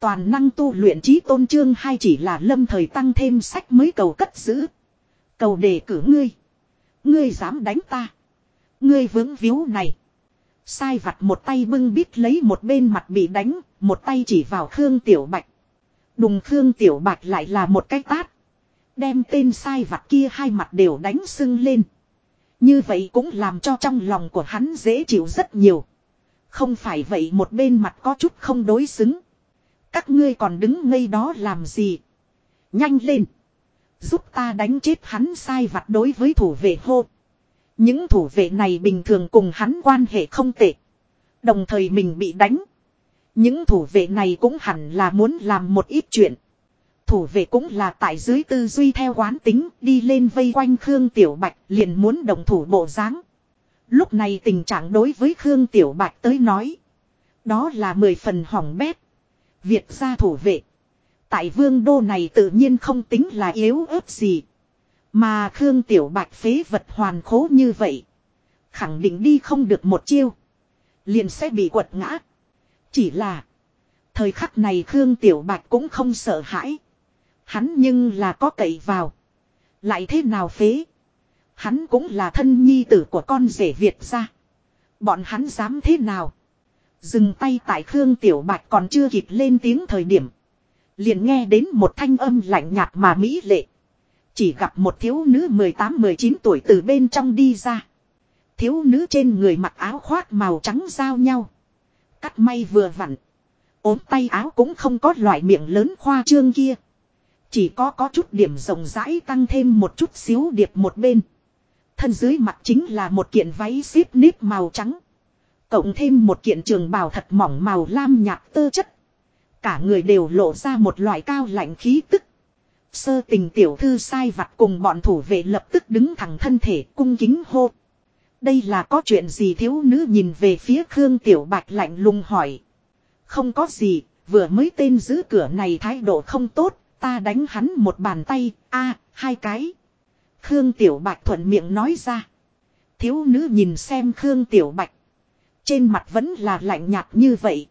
Toàn năng tu luyện trí tôn trương hay chỉ là lâm thời tăng thêm sách mới cầu cất giữ. Cầu đề cử ngươi. Ngươi dám đánh ta. Ngươi vướng víu này. Sai vặt một tay bưng bít lấy một bên mặt bị đánh, một tay chỉ vào Khương Tiểu Bạch. Đùng Khương Tiểu Bạch lại là một cái tát. Đem tên sai vặt kia hai mặt đều đánh sưng lên. Như vậy cũng làm cho trong lòng của hắn dễ chịu rất nhiều. Không phải vậy một bên mặt có chút không đối xứng. Các ngươi còn đứng ngây đó làm gì? Nhanh lên! Giúp ta đánh chết hắn sai vặt đối với thủ vệ hô. Những thủ vệ này bình thường cùng hắn quan hệ không tệ. Đồng thời mình bị đánh. Những thủ vệ này cũng hẳn là muốn làm một ít chuyện. Thủ vệ cũng là tại dưới tư duy theo quán tính, đi lên vây quanh Khương Tiểu Bạch, liền muốn đồng thủ bộ dáng. Lúc này tình trạng đối với Khương Tiểu Bạch tới nói. Đó là mười phần hỏng bét. Việt gia thủ vệ. Tại vương đô này tự nhiên không tính là yếu ớt gì. Mà Khương Tiểu Bạch phế vật hoàn khố như vậy. Khẳng định đi không được một chiêu. Liền sẽ bị quật ngã. Chỉ là. Thời khắc này Khương Tiểu Bạch cũng không sợ hãi. Hắn nhưng là có cậy vào. Lại thế nào phế. Hắn cũng là thân nhi tử của con rể Việt ra. Bọn hắn dám thế nào. Dừng tay tại Khương Tiểu Bạch còn chưa kịp lên tiếng thời điểm. Liền nghe đến một thanh âm lạnh nhạt mà mỹ lệ. Chỉ gặp một thiếu nữ 18-19 tuổi từ bên trong đi ra. Thiếu nữ trên người mặc áo khoác màu trắng giao nhau. Cắt may vừa vặn. ốm tay áo cũng không có loại miệng lớn khoa trương kia. Chỉ có có chút điểm rộng rãi tăng thêm một chút xíu điệp một bên. Thân dưới mặt chính là một kiện váy xếp nếp màu trắng. Cộng thêm một kiện trường bào thật mỏng màu lam nhạt tơ chất. Cả người đều lộ ra một loại cao lạnh khí tức. Sơ tình tiểu thư sai vặt cùng bọn thủ vệ lập tức đứng thẳng thân thể cung kính hô. Đây là có chuyện gì thiếu nữ nhìn về phía Khương Tiểu Bạch lạnh lùng hỏi. Không có gì, vừa mới tên giữ cửa này thái độ không tốt, ta đánh hắn một bàn tay, a hai cái. Khương Tiểu Bạch thuận miệng nói ra. Thiếu nữ nhìn xem Khương Tiểu Bạch. Trên mặt vẫn là lạnh nhạt như vậy.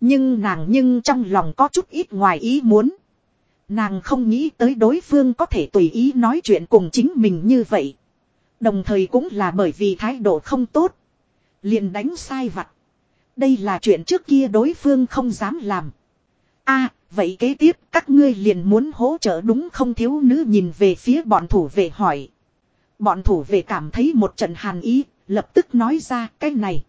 Nhưng nàng nhưng trong lòng có chút ít ngoài ý muốn. Nàng không nghĩ tới đối phương có thể tùy ý nói chuyện cùng chính mình như vậy. Đồng thời cũng là bởi vì thái độ không tốt. Liền đánh sai vặt. Đây là chuyện trước kia đối phương không dám làm. a vậy kế tiếp các ngươi liền muốn hỗ trợ đúng không thiếu nữ nhìn về phía bọn thủ vệ hỏi. Bọn thủ vệ cảm thấy một trận hàn ý, lập tức nói ra cái này.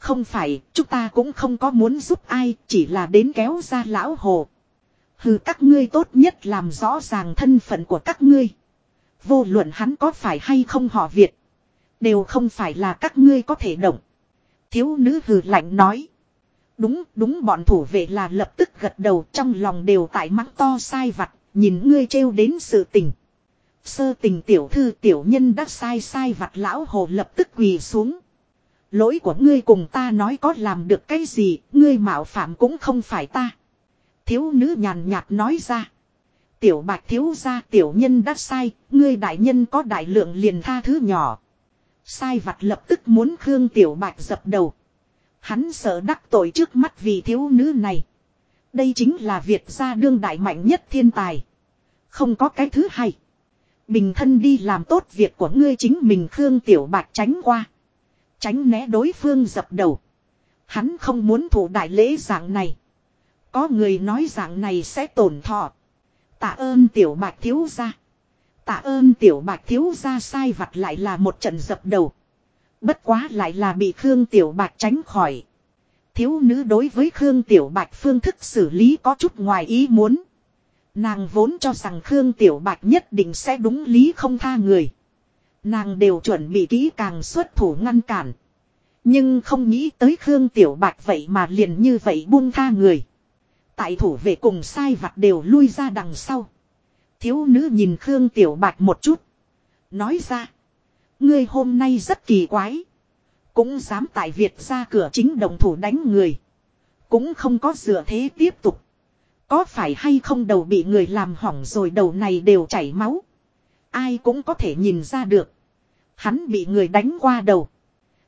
Không phải, chúng ta cũng không có muốn giúp ai, chỉ là đến kéo ra lão hồ. Hừ các ngươi tốt nhất làm rõ ràng thân phận của các ngươi. Vô luận hắn có phải hay không họ Việt. Đều không phải là các ngươi có thể động. Thiếu nữ hừ lạnh nói. Đúng đúng bọn thủ vệ là lập tức gật đầu trong lòng đều tại mắng to sai vặt. Nhìn ngươi trêu đến sự tình. Sơ tình tiểu thư tiểu nhân đã sai sai vặt lão hồ lập tức quỳ xuống. Lỗi của ngươi cùng ta nói có làm được cái gì, ngươi mạo phạm cũng không phải ta. Thiếu nữ nhàn nhạt nói ra. Tiểu bạch thiếu gia tiểu nhân đã sai, ngươi đại nhân có đại lượng liền tha thứ nhỏ. Sai vặt lập tức muốn Khương tiểu bạch dập đầu. Hắn sợ đắc tội trước mắt vì thiếu nữ này. Đây chính là Việt gia đương đại mạnh nhất thiên tài. Không có cái thứ hay. Bình thân đi làm tốt việc của ngươi chính mình Khương Tiểu Bạch tránh qua. Tránh né đối phương dập đầu. Hắn không muốn thủ đại lễ dạng này. Có người nói dạng này sẽ tổn thọ. Tạ ơn tiểu bạch thiếu gia. Tạ ơn tiểu bạch thiếu gia sai vặt lại là một trận dập đầu. Bất quá lại là bị Khương Tiểu Bạch tránh khỏi. Thiếu nữ đối với Khương Tiểu Bạch phương thức xử lý có chút ngoài ý muốn. Nàng vốn cho rằng Khương Tiểu Bạch nhất định sẽ đúng lý không tha người. Nàng đều chuẩn bị kỹ càng xuất thủ ngăn cản. Nhưng không nghĩ tới Khương Tiểu Bạch vậy mà liền như vậy buông tha người. Tại thủ vệ cùng sai vặt đều lui ra đằng sau. Thiếu nữ nhìn Khương Tiểu Bạch một chút. Nói ra. Ngươi hôm nay rất kỳ quái. Cũng dám tại Việt ra cửa chính đồng thủ đánh người. Cũng không có dựa thế tiếp tục. Có phải hay không đầu bị người làm hỏng rồi đầu này đều chảy máu. Ai cũng có thể nhìn ra được. Hắn bị người đánh qua đầu.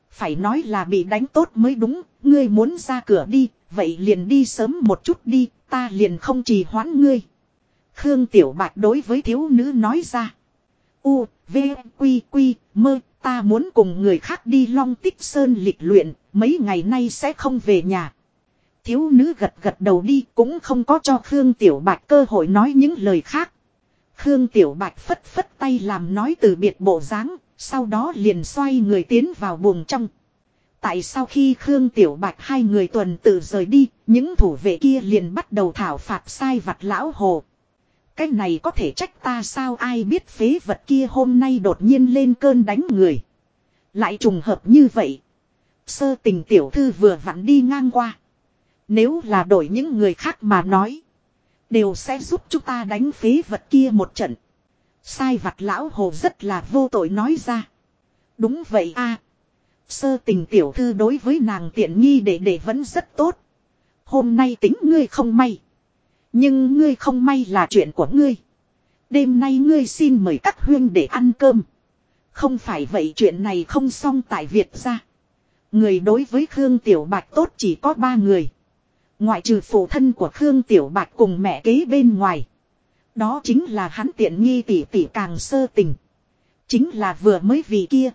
Phải nói là bị đánh tốt mới đúng, ngươi muốn ra cửa đi, vậy liền đi sớm một chút đi, ta liền không trì hoãn ngươi. Khương Tiểu Bạch đối với thiếu nữ nói ra. U, V, Quy, Quy, mơ, ta muốn cùng người khác đi long tích sơn lịch luyện, mấy ngày nay sẽ không về nhà. Thiếu nữ gật gật đầu đi cũng không có cho Khương Tiểu Bạch cơ hội nói những lời khác. Khương Tiểu Bạch phất phất tay làm nói từ biệt bộ dáng, sau đó liền xoay người tiến vào buồng trong. Tại sau khi Khương Tiểu Bạch hai người tuần tự rời đi, những thủ vệ kia liền bắt đầu thảo phạt sai vặt lão hồ. Cái này có thể trách ta sao ai biết phế vật kia hôm nay đột nhiên lên cơn đánh người. Lại trùng hợp như vậy. Sơ tình tiểu thư vừa vặn đi ngang qua. Nếu là đổi những người khác mà nói. Đều sẽ giúp chúng ta đánh phế vật kia một trận. Sai vặt lão hồ rất là vô tội nói ra. Đúng vậy a Sơ tình tiểu thư đối với nàng tiện nghi để để vẫn rất tốt. Hôm nay tính ngươi không may. Nhưng ngươi không may là chuyện của ngươi. Đêm nay ngươi xin mời các huyên để ăn cơm. Không phải vậy chuyện này không xong tại Việt ra. Người đối với Khương Tiểu Bạch tốt chỉ có ba người. Ngoại trừ phụ thân của Khương Tiểu Bạch cùng mẹ kế bên ngoài. Đó chính là hắn tiện nghi tỷ tỷ càng sơ tình. Chính là vừa mới vì kia.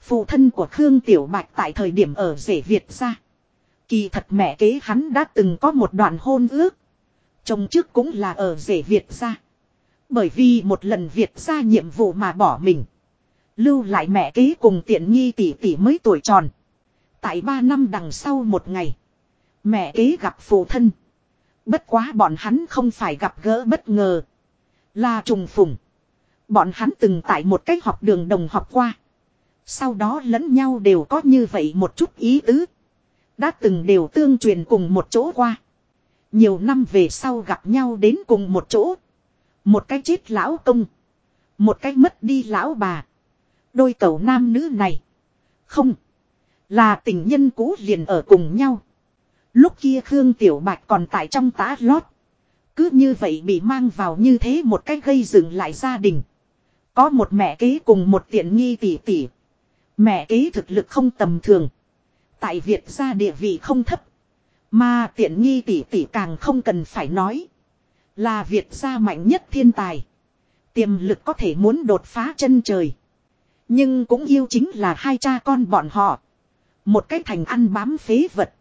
Phụ thân của Khương Tiểu Bạch tại thời điểm ở rể Việt ra. Kỳ thật mẹ kế hắn đã từng có một đoạn hôn ước. Chồng trước cũng là ở rể Việt ra. Bởi vì một lần Việt ra nhiệm vụ mà bỏ mình. Lưu lại mẹ kế cùng tiện nghi tỷ tỷ mới tuổi tròn. Tại ba năm đằng sau một ngày. Mẹ kế gặp phụ thân. Bất quá bọn hắn không phải gặp gỡ bất ngờ. Là trùng phùng. Bọn hắn từng tại một cách học đường đồng học qua. Sau đó lẫn nhau đều có như vậy một chút ý tứ. Đã từng đều tương truyền cùng một chỗ qua. Nhiều năm về sau gặp nhau đến cùng một chỗ. Một cái chết lão công. Một cái mất đi lão bà. Đôi cậu nam nữ này. Không. Là tình nhân cũ liền ở cùng nhau. Lúc kia Khương Tiểu Bạch còn tại trong tá lót. Cứ như vậy bị mang vào như thế một cách gây dựng lại gia đình. Có một mẹ kế cùng một tiện nghi tỷ tỷ. Mẹ kế thực lực không tầm thường. Tại Việt gia địa vị không thấp. Mà tiện nghi tỷ tỷ càng không cần phải nói. Là Việt gia mạnh nhất thiên tài. Tiềm lực có thể muốn đột phá chân trời. Nhưng cũng yêu chính là hai cha con bọn họ. Một cách thành ăn bám phế vật.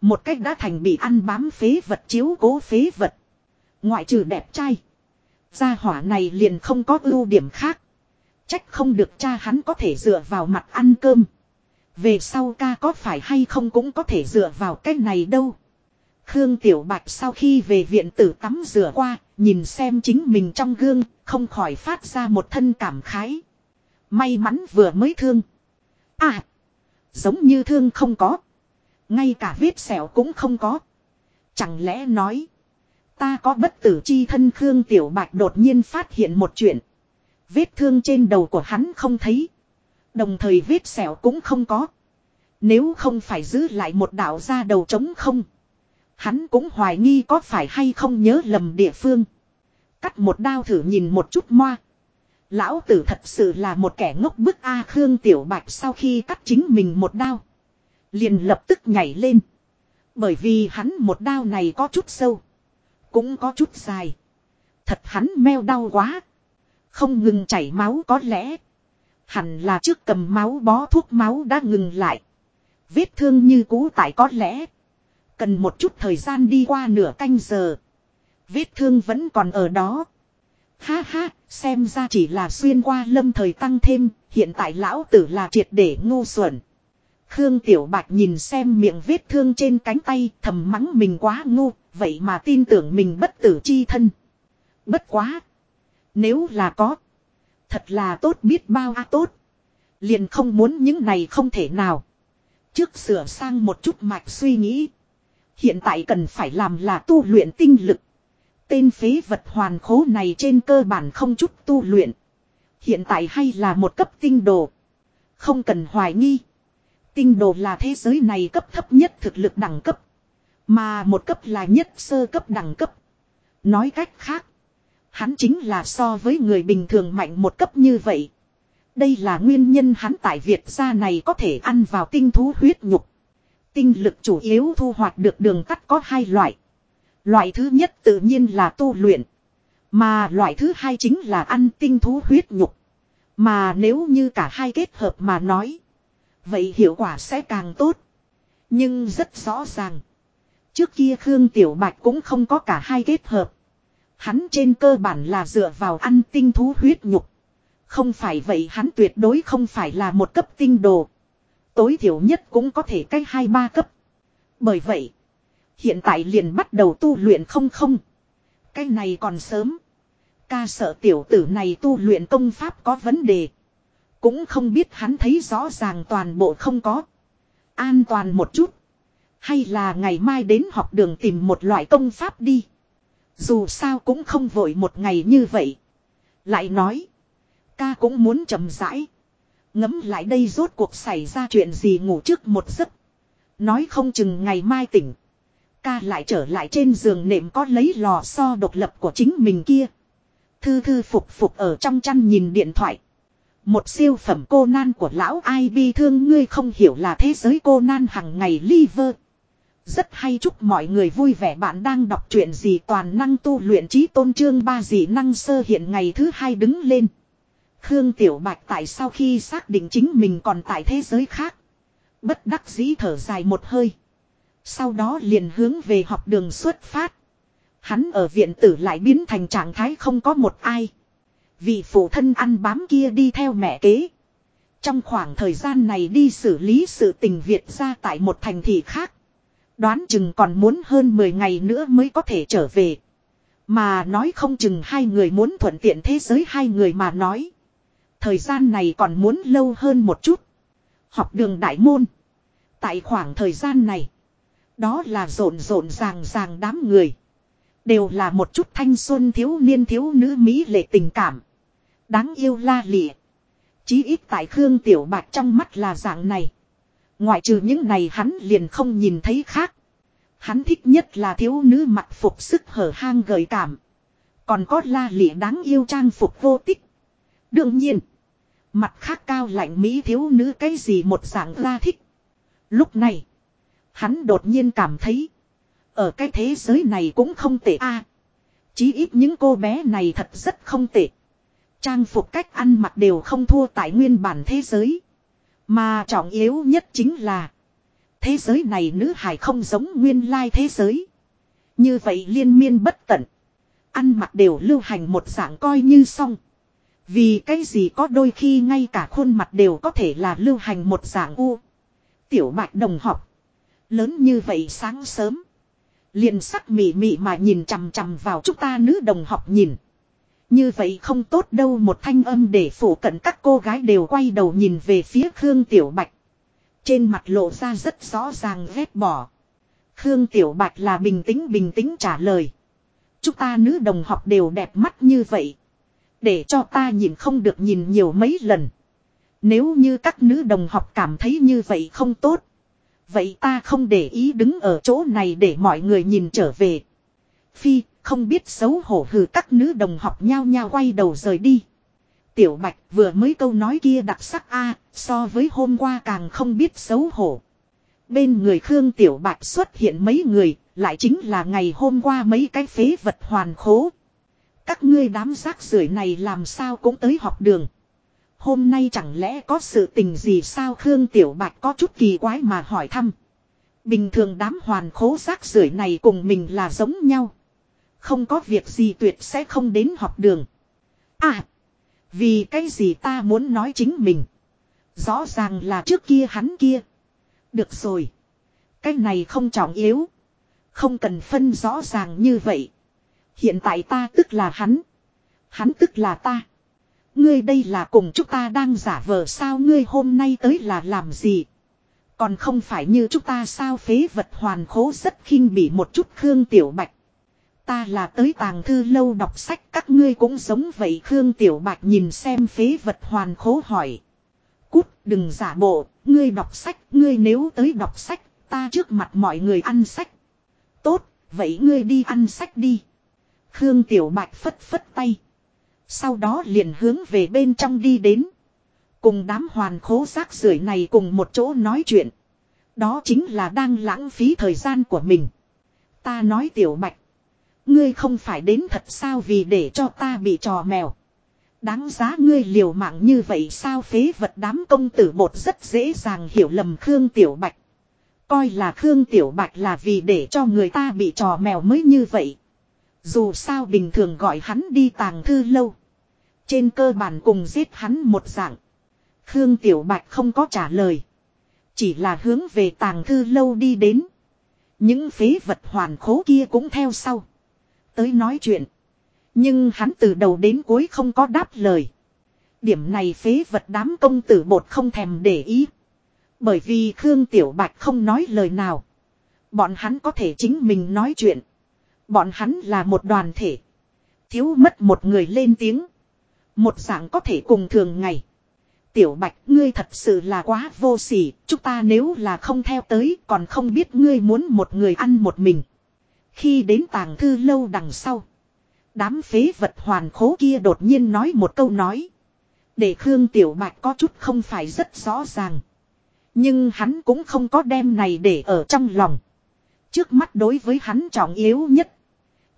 Một cách đã thành bị ăn bám phế vật chiếu cố phế vật. Ngoại trừ đẹp trai. Gia hỏa này liền không có ưu điểm khác. Trách không được cha hắn có thể dựa vào mặt ăn cơm. Về sau ca có phải hay không cũng có thể dựa vào cái này đâu. Khương Tiểu Bạch sau khi về viện tử tắm rửa qua, nhìn xem chính mình trong gương, không khỏi phát ra một thân cảm khái. May mắn vừa mới thương. À, giống như thương không có. Ngay cả vết sẹo cũng không có. Chẳng lẽ nói, ta có bất tử chi thân Khương Tiểu Bạch đột nhiên phát hiện một chuyện. Vết thương trên đầu của hắn không thấy. Đồng thời vết sẹo cũng không có. Nếu không phải giữ lại một đạo ra đầu trống không. Hắn cũng hoài nghi có phải hay không nhớ lầm địa phương. Cắt một đao thử nhìn một chút moa. Lão tử thật sự là một kẻ ngốc bức A Khương Tiểu Bạch sau khi cắt chính mình một đao. Liền lập tức nhảy lên. Bởi vì hắn một đao này có chút sâu. Cũng có chút dài. Thật hắn meo đau quá. Không ngừng chảy máu có lẽ. Hẳn là trước cầm máu bó thuốc máu đã ngừng lại. Vết thương như cũ tại có lẽ. Cần một chút thời gian đi qua nửa canh giờ. Vết thương vẫn còn ở đó. Ha ha, xem ra chỉ là xuyên qua lâm thời tăng thêm, hiện tại lão tử là triệt để ngu xuẩn. Khương Tiểu Bạch nhìn xem miệng vết thương trên cánh tay thầm mắng mình quá ngu, vậy mà tin tưởng mình bất tử chi thân. Bất quá. Nếu là có. Thật là tốt biết bao a tốt. Liền không muốn những này không thể nào. Trước sửa sang một chút mạch suy nghĩ. Hiện tại cần phải làm là tu luyện tinh lực. Tên phế vật hoàn khố này trên cơ bản không chút tu luyện. Hiện tại hay là một cấp tinh đồ. Không cần hoài nghi. Tinh đồ là thế giới này cấp thấp nhất thực lực đẳng cấp. Mà một cấp là nhất sơ cấp đẳng cấp. Nói cách khác. Hắn chính là so với người bình thường mạnh một cấp như vậy. Đây là nguyên nhân hắn tại Việt gia này có thể ăn vào tinh thú huyết nhục. Tinh lực chủ yếu thu hoạch được đường tắt có hai loại. Loại thứ nhất tự nhiên là tu luyện. Mà loại thứ hai chính là ăn tinh thú huyết nhục. Mà nếu như cả hai kết hợp mà nói. Vậy hiệu quả sẽ càng tốt. Nhưng rất rõ ràng. Trước kia Khương Tiểu Bạch cũng không có cả hai kết hợp. Hắn trên cơ bản là dựa vào ăn tinh thú huyết nhục. Không phải vậy hắn tuyệt đối không phải là một cấp tinh đồ. Tối thiểu nhất cũng có thể cách hai ba cấp. Bởi vậy, hiện tại liền bắt đầu tu luyện không không. Cái này còn sớm. Ca sợ tiểu tử này tu luyện công pháp có vấn đề. Cũng không biết hắn thấy rõ ràng toàn bộ không có. An toàn một chút. Hay là ngày mai đến học đường tìm một loại công pháp đi. Dù sao cũng không vội một ngày như vậy. Lại nói. Ca cũng muốn chậm rãi. Ngấm lại đây rốt cuộc xảy ra chuyện gì ngủ trước một giấc. Nói không chừng ngày mai tỉnh. Ca lại trở lại trên giường nệm có lấy lò xo độc lập của chính mình kia. Thư thư phục phục ở trong chăn nhìn điện thoại. Một siêu phẩm cô nan của lão ai bi thương ngươi không hiểu là thế giới cô nan hằng ngày liver. Rất hay chúc mọi người vui vẻ bạn đang đọc truyện gì toàn năng tu luyện trí tôn trương ba dị năng sơ hiện ngày thứ hai đứng lên. Khương Tiểu Bạch tại sau khi xác định chính mình còn tại thế giới khác. Bất đắc dĩ thở dài một hơi. Sau đó liền hướng về học đường xuất phát. Hắn ở viện tử lại biến thành trạng thái không có một ai. Vị phụ thân ăn bám kia đi theo mẹ kế. Trong khoảng thời gian này đi xử lý sự tình Việt ra tại một thành thị khác. Đoán chừng còn muốn hơn 10 ngày nữa mới có thể trở về. Mà nói không chừng hai người muốn thuận tiện thế giới hai người mà nói. Thời gian này còn muốn lâu hơn một chút. Học đường đại môn. Tại khoảng thời gian này. Đó là rộn rộn ràng ràng đám người. Đều là một chút thanh xuân thiếu niên thiếu nữ Mỹ lệ tình cảm. Đáng yêu la lịa. Chí ít tại Khương Tiểu Bạch trong mắt là dạng này. Ngoại trừ những này hắn liền không nhìn thấy khác. Hắn thích nhất là thiếu nữ mặc phục sức hở hang gợi cảm. Còn có la lịa đáng yêu trang phục vô tích. Đương nhiên. Mặt khác cao lạnh Mỹ thiếu nữ cái gì một dạng la thích. Lúc này. Hắn đột nhiên cảm thấy. Ở cái thế giới này cũng không tệ a. Chí ít những cô bé này thật rất không tệ. Trang phục cách ăn mặc đều không thua tại nguyên bản thế giới. Mà trọng yếu nhất chính là. Thế giới này nữ hải không giống nguyên lai thế giới. Như vậy liên miên bất tận. Ăn mặc đều lưu hành một dạng coi như xong. Vì cái gì có đôi khi ngay cả khuôn mặt đều có thể là lưu hành một dạng u. Tiểu bạch đồng học. Lớn như vậy sáng sớm. liền sắc mị mị mà nhìn chằm chằm vào chúng ta nữ đồng học nhìn. Như vậy không tốt đâu một thanh âm để phủ cận các cô gái đều quay đầu nhìn về phía Khương Tiểu Bạch. Trên mặt lộ ra rất rõ ràng ghét bỏ. Khương Tiểu Bạch là bình tĩnh bình tĩnh trả lời. Chúng ta nữ đồng học đều đẹp mắt như vậy. Để cho ta nhìn không được nhìn nhiều mấy lần. Nếu như các nữ đồng học cảm thấy như vậy không tốt. Vậy ta không để ý đứng ở chỗ này để mọi người nhìn trở về. Phi, không biết xấu hổ hừ các nữ đồng học nhao nhao quay đầu rời đi. Tiểu Bạch vừa mới câu nói kia đặc sắc a so với hôm qua càng không biết xấu hổ. Bên người Khương Tiểu Bạch xuất hiện mấy người, lại chính là ngày hôm qua mấy cái phế vật hoàn khố. Các ngươi đám rác rưởi này làm sao cũng tới học đường. Hôm nay chẳng lẽ có sự tình gì sao Khương Tiểu Bạch có chút kỳ quái mà hỏi thăm. Bình thường đám hoàn khố rác rưởi này cùng mình là giống nhau. Không có việc gì tuyệt sẽ không đến học đường. À, vì cái gì ta muốn nói chính mình. Rõ ràng là trước kia hắn kia. Được rồi. Cái này không trọng yếu. Không cần phân rõ ràng như vậy. Hiện tại ta tức là hắn. Hắn tức là ta. Ngươi đây là cùng chúng ta đang giả vờ sao ngươi hôm nay tới là làm gì. Còn không phải như chúng ta sao phế vật hoàn khố rất khinh bỉ một chút Khương Tiểu Bạch. Ta là tới tàng thư lâu đọc sách các ngươi cũng giống vậy Khương Tiểu Bạch nhìn xem phế vật hoàn khố hỏi. Cút đừng giả bộ, ngươi đọc sách, ngươi nếu tới đọc sách, ta trước mặt mọi người ăn sách. Tốt, vậy ngươi đi ăn sách đi. Khương Tiểu Bạch phất phất tay. Sau đó liền hướng về bên trong đi đến. Cùng đám hoàn khố rác rưởi này cùng một chỗ nói chuyện. Đó chính là đang lãng phí thời gian của mình. Ta nói tiểu bạch. Ngươi không phải đến thật sao vì để cho ta bị trò mèo. Đáng giá ngươi liều mạng như vậy sao phế vật đám công tử bột rất dễ dàng hiểu lầm Khương Tiểu Bạch. Coi là Khương Tiểu Bạch là vì để cho người ta bị trò mèo mới như vậy. Dù sao bình thường gọi hắn đi tàng thư lâu. Trên cơ bản cùng giết hắn một dạng. Khương Tiểu Bạch không có trả lời. Chỉ là hướng về tàng thư lâu đi đến. Những phế vật hoàn khố kia cũng theo sau. Tới nói chuyện. Nhưng hắn từ đầu đến cuối không có đáp lời. Điểm này phế vật đám công tử bột không thèm để ý. Bởi vì Khương Tiểu Bạch không nói lời nào. Bọn hắn có thể chính mình nói chuyện. Bọn hắn là một đoàn thể. Thiếu mất một người lên tiếng. Một dạng có thể cùng thường ngày. Tiểu Bạch, ngươi thật sự là quá vô sỉ. Chúng ta nếu là không theo tới, còn không biết ngươi muốn một người ăn một mình. Khi đến tàng thư lâu đằng sau. Đám phế vật hoàn khố kia đột nhiên nói một câu nói. Để Khương Tiểu Bạch có chút không phải rất rõ ràng. Nhưng hắn cũng không có đem này để ở trong lòng. Trước mắt đối với hắn trọng yếu nhất.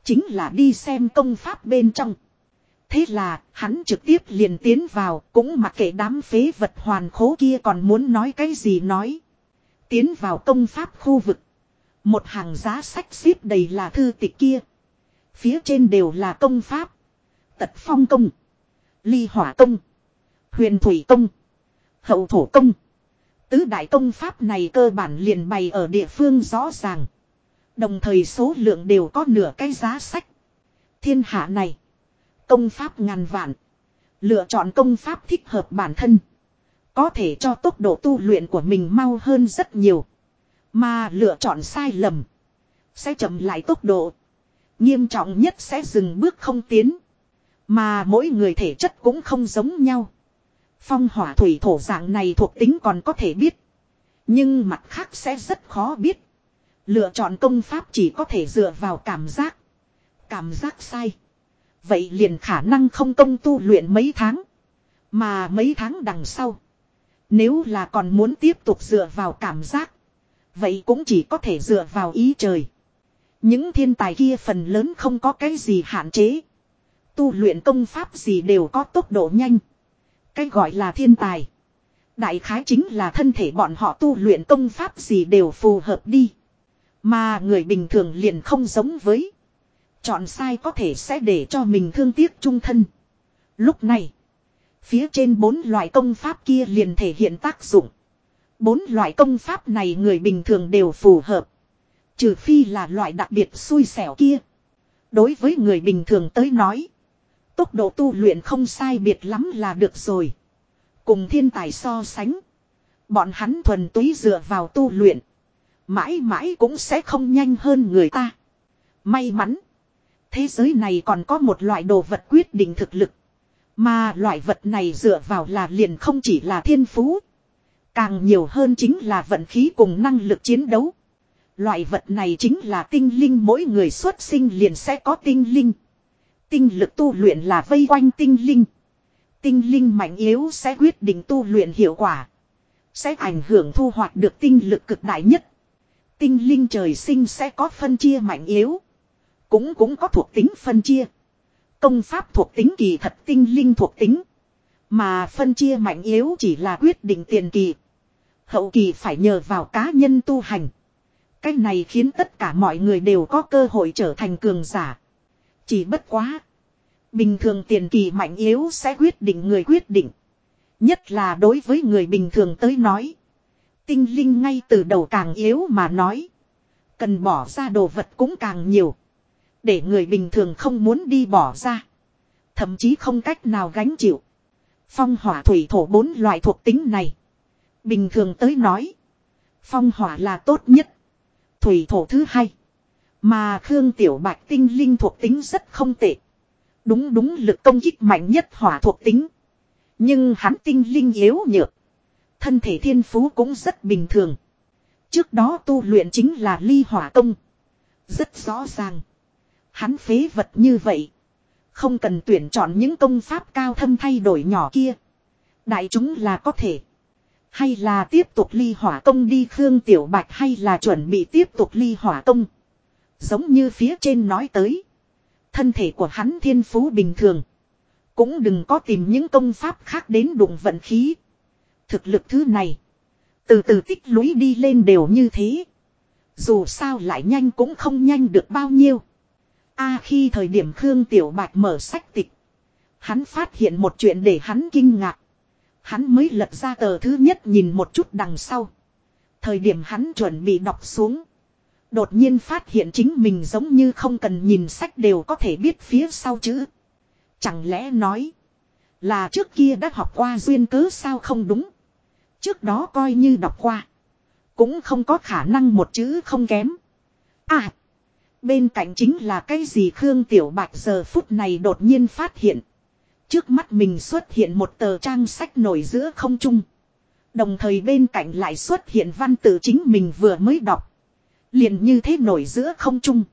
Chính là đi xem công pháp bên trong. Thế là, hắn trực tiếp liền tiến vào, cũng mặc kệ đám phế vật hoàn khố kia còn muốn nói cái gì nói. Tiến vào công pháp khu vực. Một hàng giá sách xếp đầy là thư tịch kia. Phía trên đều là công pháp. Tật phong công. Ly hỏa công. Huyền thủy công. Hậu thổ công. Tứ đại công pháp này cơ bản liền bày ở địa phương rõ ràng. Đồng thời số lượng đều có nửa cái giá sách. Thiên hạ này. Công pháp ngàn vạn. Lựa chọn công pháp thích hợp bản thân. Có thể cho tốc độ tu luyện của mình mau hơn rất nhiều. Mà lựa chọn sai lầm. Sẽ chậm lại tốc độ. Nghiêm trọng nhất sẽ dừng bước không tiến. Mà mỗi người thể chất cũng không giống nhau. Phong hỏa thủy thổ dạng này thuộc tính còn có thể biết. Nhưng mặt khác sẽ rất khó biết. Lựa chọn công pháp chỉ có thể dựa vào cảm giác. Cảm giác sai. Vậy liền khả năng không công tu luyện mấy tháng. Mà mấy tháng đằng sau. Nếu là còn muốn tiếp tục dựa vào cảm giác. Vậy cũng chỉ có thể dựa vào ý trời. Những thiên tài kia phần lớn không có cái gì hạn chế. Tu luyện công pháp gì đều có tốc độ nhanh. Cái gọi là thiên tài. Đại khái chính là thân thể bọn họ tu luyện công pháp gì đều phù hợp đi. Mà người bình thường liền không giống với. Chọn sai có thể sẽ để cho mình thương tiếc trung thân. Lúc này. Phía trên bốn loại công pháp kia liền thể hiện tác dụng. Bốn loại công pháp này người bình thường đều phù hợp. Trừ phi là loại đặc biệt xui xẻo kia. Đối với người bình thường tới nói. Tốc độ tu luyện không sai biệt lắm là được rồi. Cùng thiên tài so sánh. Bọn hắn thuần túy dựa vào tu luyện. Mãi mãi cũng sẽ không nhanh hơn người ta. May mắn. Thế giới này còn có một loại đồ vật quyết định thực lực. Mà loại vật này dựa vào là liền không chỉ là thiên phú. Càng nhiều hơn chính là vận khí cùng năng lực chiến đấu. Loại vật này chính là tinh linh, mỗi người xuất sinh liền sẽ có tinh linh. Tinh lực tu luyện là vây quanh tinh linh. Tinh linh mạnh yếu sẽ quyết định tu luyện hiệu quả. Sẽ ảnh hưởng thu hoạch được tinh lực cực đại nhất. Tinh linh trời sinh sẽ có phân chia mạnh yếu. Cũng cũng có thuộc tính phân chia. Công pháp thuộc tính kỳ thật tinh linh thuộc tính. Mà phân chia mạnh yếu chỉ là quyết định tiền kỳ. Hậu kỳ phải nhờ vào cá nhân tu hành. Cái này khiến tất cả mọi người đều có cơ hội trở thành cường giả. Chỉ bất quá. Bình thường tiền kỳ mạnh yếu sẽ quyết định người quyết định. Nhất là đối với người bình thường tới nói. Tinh linh ngay từ đầu càng yếu mà nói. Cần bỏ ra đồ vật cũng càng nhiều. Để người bình thường không muốn đi bỏ ra. Thậm chí không cách nào gánh chịu. Phong hỏa thủy thổ bốn loại thuộc tính này. Bình thường tới nói. Phong hỏa là tốt nhất. Thủy thổ thứ hai. Mà Khương Tiểu Bạch tinh linh thuộc tính rất không tệ. Đúng đúng lực công kích mạnh nhất hỏa thuộc tính. Nhưng hắn tinh linh yếu nhược. Thân thể thiên phú cũng rất bình thường. Trước đó tu luyện chính là ly hỏa công. Rất rõ ràng. Hắn phế vật như vậy. Không cần tuyển chọn những công pháp cao thâm thay đổi nhỏ kia. Đại chúng là có thể. Hay là tiếp tục ly hỏa công đi Khương Tiểu Bạch hay là chuẩn bị tiếp tục ly hỏa công. Giống như phía trên nói tới. Thân thể của hắn thiên phú bình thường. Cũng đừng có tìm những công pháp khác đến đụng vận khí. Thực lực thứ này. Từ từ tích lũy đi lên đều như thế. Dù sao lại nhanh cũng không nhanh được bao nhiêu. a khi thời điểm Khương Tiểu Bạch mở sách tịch. Hắn phát hiện một chuyện để hắn kinh ngạc. Hắn mới lật ra tờ thứ nhất nhìn một chút đằng sau. Thời điểm hắn chuẩn bị đọc xuống. Đột nhiên phát hiện chính mình giống như không cần nhìn sách đều có thể biết phía sau chữ. Chẳng lẽ nói. Là trước kia đã học qua duyên cớ sao không đúng. Trước đó coi như đọc qua. Cũng không có khả năng một chữ không kém. À. Bên cạnh chính là cái gì Khương Tiểu Bạch giờ phút này đột nhiên phát hiện. Trước mắt mình xuất hiện một tờ trang sách nổi giữa không trung. Đồng thời bên cạnh lại xuất hiện văn tự chính mình vừa mới đọc. Liền như thế nổi giữa không trung.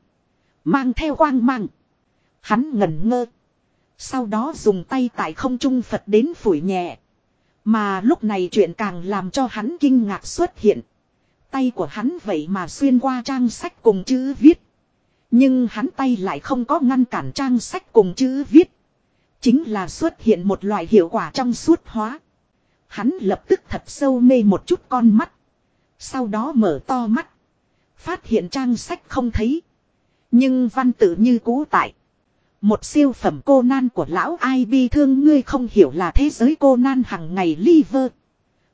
Mang theo quang mang. Hắn ngẩn ngơ. Sau đó dùng tay tại không trung Phật đến phủi nhẹ. Mà lúc này chuyện càng làm cho hắn kinh ngạc xuất hiện. Tay của hắn vậy mà xuyên qua trang sách cùng chữ viết. Nhưng hắn tay lại không có ngăn cản trang sách cùng chữ viết. Chính là xuất hiện một loại hiệu quả trong suốt hóa. Hắn lập tức thật sâu mê một chút con mắt. Sau đó mở to mắt. Phát hiện trang sách không thấy. Nhưng văn tự như cũ tại. Một siêu phẩm cô nan của lão ai bi thương ngươi không hiểu là thế giới cô nan hằng ngày liver.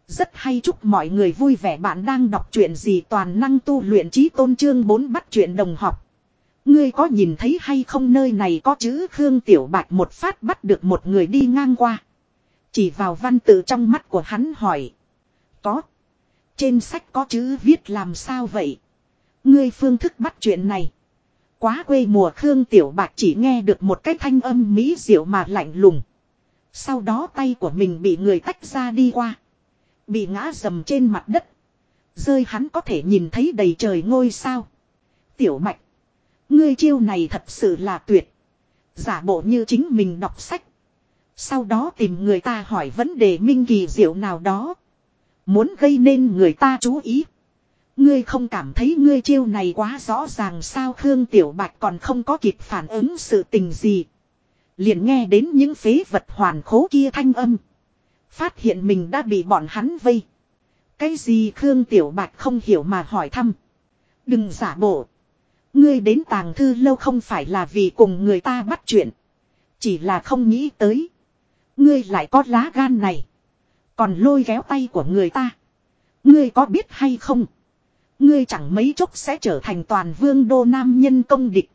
Rất hay chúc mọi người vui vẻ bạn đang đọc chuyện gì toàn năng tu luyện trí tôn trương bốn bắt chuyện đồng học. Ngươi có nhìn thấy hay không nơi này có chữ Khương Tiểu Bạch một phát bắt được một người đi ngang qua. Chỉ vào văn tự trong mắt của hắn hỏi. Có. Trên sách có chữ viết làm sao vậy? Ngươi phương thức bắt chuyện này. Quá quê mùa Khương Tiểu Bạch chỉ nghe được một cái thanh âm mỹ diệu mà lạnh lùng. Sau đó tay của mình bị người tách ra đi qua. Bị ngã dầm trên mặt đất. Rơi hắn có thể nhìn thấy đầy trời ngôi sao. Tiểu Bạch. Ngươi chiêu này thật sự là tuyệt. Giả bộ như chính mình đọc sách. Sau đó tìm người ta hỏi vấn đề minh kỳ diệu nào đó. Muốn gây nên người ta chú ý. Ngươi không cảm thấy ngươi chiêu này quá rõ ràng sao Khương Tiểu Bạch còn không có kịp phản ứng sự tình gì. Liền nghe đến những phế vật hoàn khố kia thanh âm. Phát hiện mình đã bị bọn hắn vây. Cái gì Khương Tiểu Bạch không hiểu mà hỏi thăm. Đừng giả bộ. Ngươi đến tàng thư lâu không phải là vì cùng người ta bắt chuyện. Chỉ là không nghĩ tới. Ngươi lại có lá gan này. Còn lôi kéo tay của người ta. Ngươi có biết hay không? Ngươi chẳng mấy chốc sẽ trở thành toàn vương đô nam nhân công địch.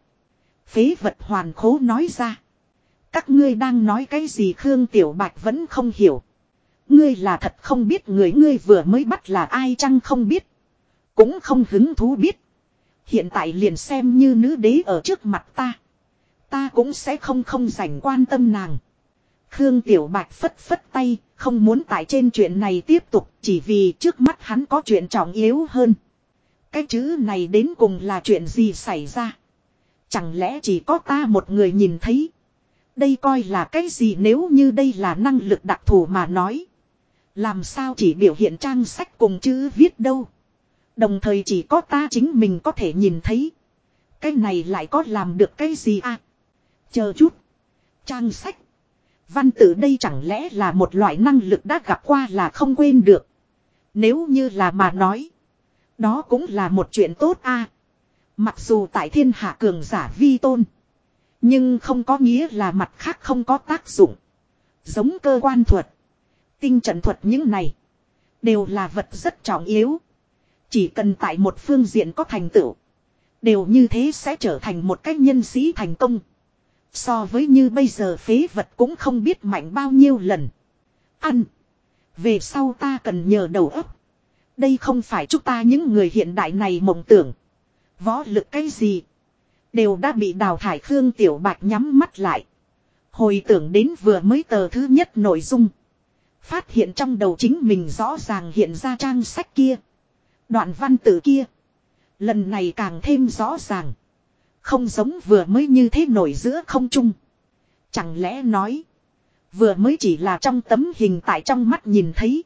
Phế vật hoàn khố nói ra. Các ngươi đang nói cái gì Khương Tiểu Bạch vẫn không hiểu. Ngươi là thật không biết người ngươi vừa mới bắt là ai chăng không biết. Cũng không hứng thú biết. Hiện tại liền xem như nữ đế ở trước mặt ta. Ta cũng sẽ không không dành quan tâm nàng. Khương Tiểu Bạch phất phất tay, không muốn tại trên chuyện này tiếp tục chỉ vì trước mắt hắn có chuyện trọng yếu hơn. Cái chữ này đến cùng là chuyện gì xảy ra? Chẳng lẽ chỉ có ta một người nhìn thấy? Đây coi là cái gì nếu như đây là năng lực đặc thù mà nói? Làm sao chỉ biểu hiện trang sách cùng chữ viết đâu? Đồng thời chỉ có ta chính mình có thể nhìn thấy. Cái này lại có làm được cái gì à? Chờ chút. Trang sách. Văn tử đây chẳng lẽ là một loại năng lực đã gặp qua là không quên được. Nếu như là mà nói. Đó cũng là một chuyện tốt a. Mặc dù tại thiên hạ cường giả vi tôn. Nhưng không có nghĩa là mặt khác không có tác dụng. Giống cơ quan thuật. Tinh trận thuật những này. Đều là vật rất trọng yếu. Chỉ cần tại một phương diện có thành tựu. Đều như thế sẽ trở thành một cách nhân sĩ thành công. So với như bây giờ phế vật cũng không biết mạnh bao nhiêu lần. Ăn. Về sau ta cần nhờ đầu óc. Đây không phải chúng ta những người hiện đại này mộng tưởng. Võ lực cái gì. Đều đã bị đào thải Khương Tiểu Bạch nhắm mắt lại. Hồi tưởng đến vừa mới tờ thứ nhất nội dung. Phát hiện trong đầu chính mình rõ ràng hiện ra trang sách kia. Đoạn văn tự kia. Lần này càng thêm rõ ràng. Không giống vừa mới như thế nổi giữa không trung. Chẳng lẽ nói. Vừa mới chỉ là trong tấm hình tại trong mắt nhìn thấy.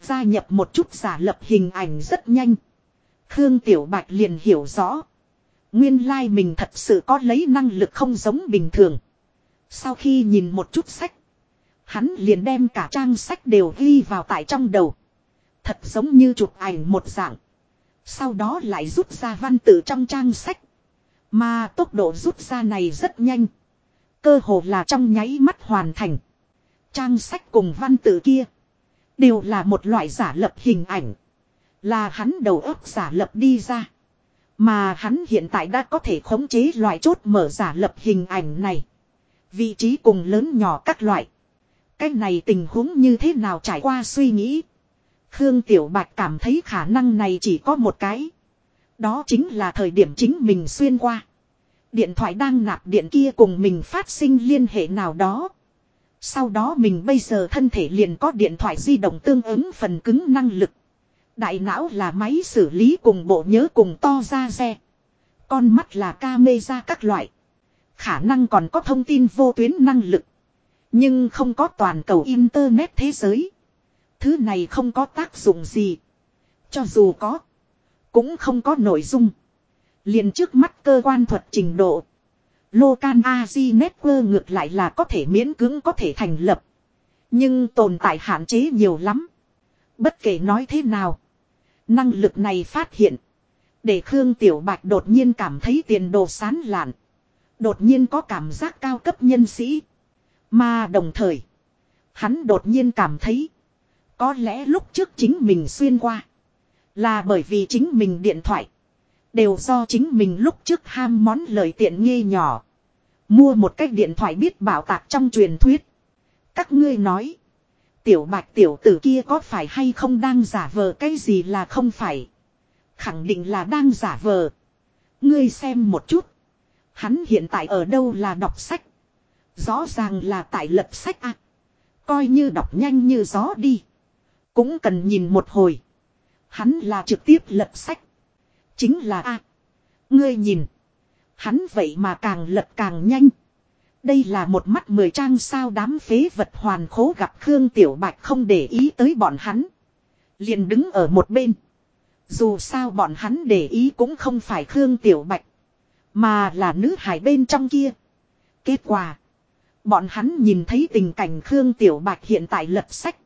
Gia nhập một chút giả lập hình ảnh rất nhanh. Khương Tiểu Bạch liền hiểu rõ. Nguyên lai like mình thật sự có lấy năng lực không giống bình thường. Sau khi nhìn một chút sách. Hắn liền đem cả trang sách đều ghi vào tại trong đầu. Thật giống như chụp ảnh một dạng. Sau đó lại rút ra văn tự trong trang sách. Mà tốc độ rút ra này rất nhanh. Cơ hồ là trong nháy mắt hoàn thành. Trang sách cùng văn tự kia. Đều là một loại giả lập hình ảnh. Là hắn đầu óc giả lập đi ra. Mà hắn hiện tại đã có thể khống chế loại chốt mở giả lập hình ảnh này. Vị trí cùng lớn nhỏ các loại. Cái này tình huống như thế nào trải qua suy nghĩ. Khương Tiểu Bạch cảm thấy khả năng này chỉ có một cái. Đó chính là thời điểm chính mình xuyên qua. Điện thoại đang nạp điện kia cùng mình phát sinh liên hệ nào đó. Sau đó mình bây giờ thân thể liền có điện thoại di động tương ứng phần cứng năng lực. Đại não là máy xử lý cùng bộ nhớ cùng to ra xe. Con mắt là camera các loại. Khả năng còn có thông tin vô tuyến năng lực. Nhưng không có toàn cầu Internet thế giới. Thứ này không có tác dụng gì. Cho dù có. Cũng không có nội dung. liền trước mắt cơ quan thuật trình độ. Local AZ Network ngược lại là có thể miễn cưỡng có thể thành lập. Nhưng tồn tại hạn chế nhiều lắm. Bất kể nói thế nào. Năng lực này phát hiện. Để Khương Tiểu Bạch đột nhiên cảm thấy tiền đồ sán lạn. Đột nhiên có cảm giác cao cấp nhân sĩ. Mà đồng thời. Hắn đột nhiên cảm thấy. Có lẽ lúc trước chính mình xuyên qua. Là bởi vì chính mình điện thoại. Đều do chính mình lúc trước ham món lời tiện nghi nhỏ. Mua một cái điện thoại biết bảo tạc trong truyền thuyết. Các ngươi nói. Tiểu bạch tiểu tử kia có phải hay không đang giả vờ cái gì là không phải. Khẳng định là đang giả vờ. Ngươi xem một chút. Hắn hiện tại ở đâu là đọc sách. Rõ ràng là tại lật sách à. Coi như đọc nhanh như gió đi. Cũng cần nhìn một hồi. Hắn là trực tiếp lật sách. Chính là a Ngươi nhìn. Hắn vậy mà càng lật càng nhanh. Đây là một mắt mười trang sao đám phế vật hoàn khố gặp Khương Tiểu Bạch không để ý tới bọn hắn. Liền đứng ở một bên. Dù sao bọn hắn để ý cũng không phải Khương Tiểu Bạch. Mà là nữ hải bên trong kia. Kết quả. Bọn hắn nhìn thấy tình cảnh Khương Tiểu Bạch hiện tại lật sách.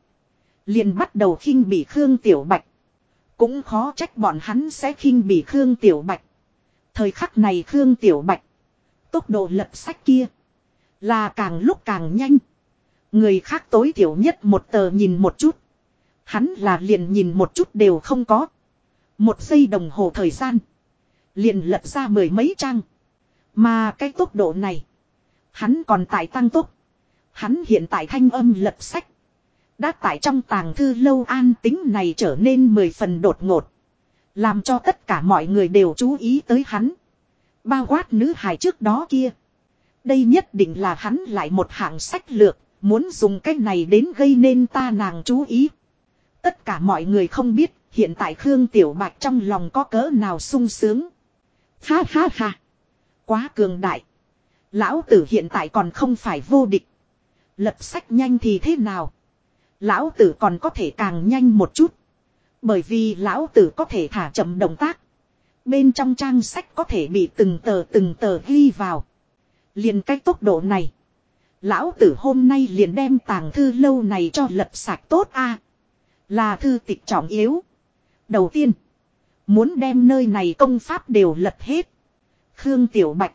Liền bắt đầu khinh bị Khương Tiểu Bạch. Cũng khó trách bọn hắn sẽ khinh bị Khương Tiểu Bạch. Thời khắc này Khương Tiểu Bạch. Tốc độ lập sách kia. Là càng lúc càng nhanh. Người khác tối thiểu nhất một tờ nhìn một chút. Hắn là liền nhìn một chút đều không có. Một giây đồng hồ thời gian. Liền lật ra mười mấy trang. Mà cái tốc độ này. Hắn còn tại tăng tốc. Hắn hiện tại thanh âm lật sách. Đã tại trong tàng thư lâu an tính này trở nên mười phần đột ngột. Làm cho tất cả mọi người đều chú ý tới hắn. Bao quát nữ hài trước đó kia. Đây nhất định là hắn lại một hạng sách lược, muốn dùng cách này đến gây nên ta nàng chú ý. Tất cả mọi người không biết, hiện tại Khương Tiểu Bạch trong lòng có cỡ nào sung sướng. Ha ha ha. Quá cường đại. Lão tử hiện tại còn không phải vô địch. Lập sách nhanh thì thế nào? Lão tử còn có thể càng nhanh một chút. Bởi vì lão tử có thể thả chậm động tác. Bên trong trang sách có thể bị từng tờ từng tờ ghi vào. Liền cái tốc độ này. Lão tử hôm nay liền đem tàng thư lâu này cho lật sạch tốt a Là thư tịch trọng yếu. Đầu tiên. Muốn đem nơi này công pháp đều lật hết. Khương Tiểu Bạch.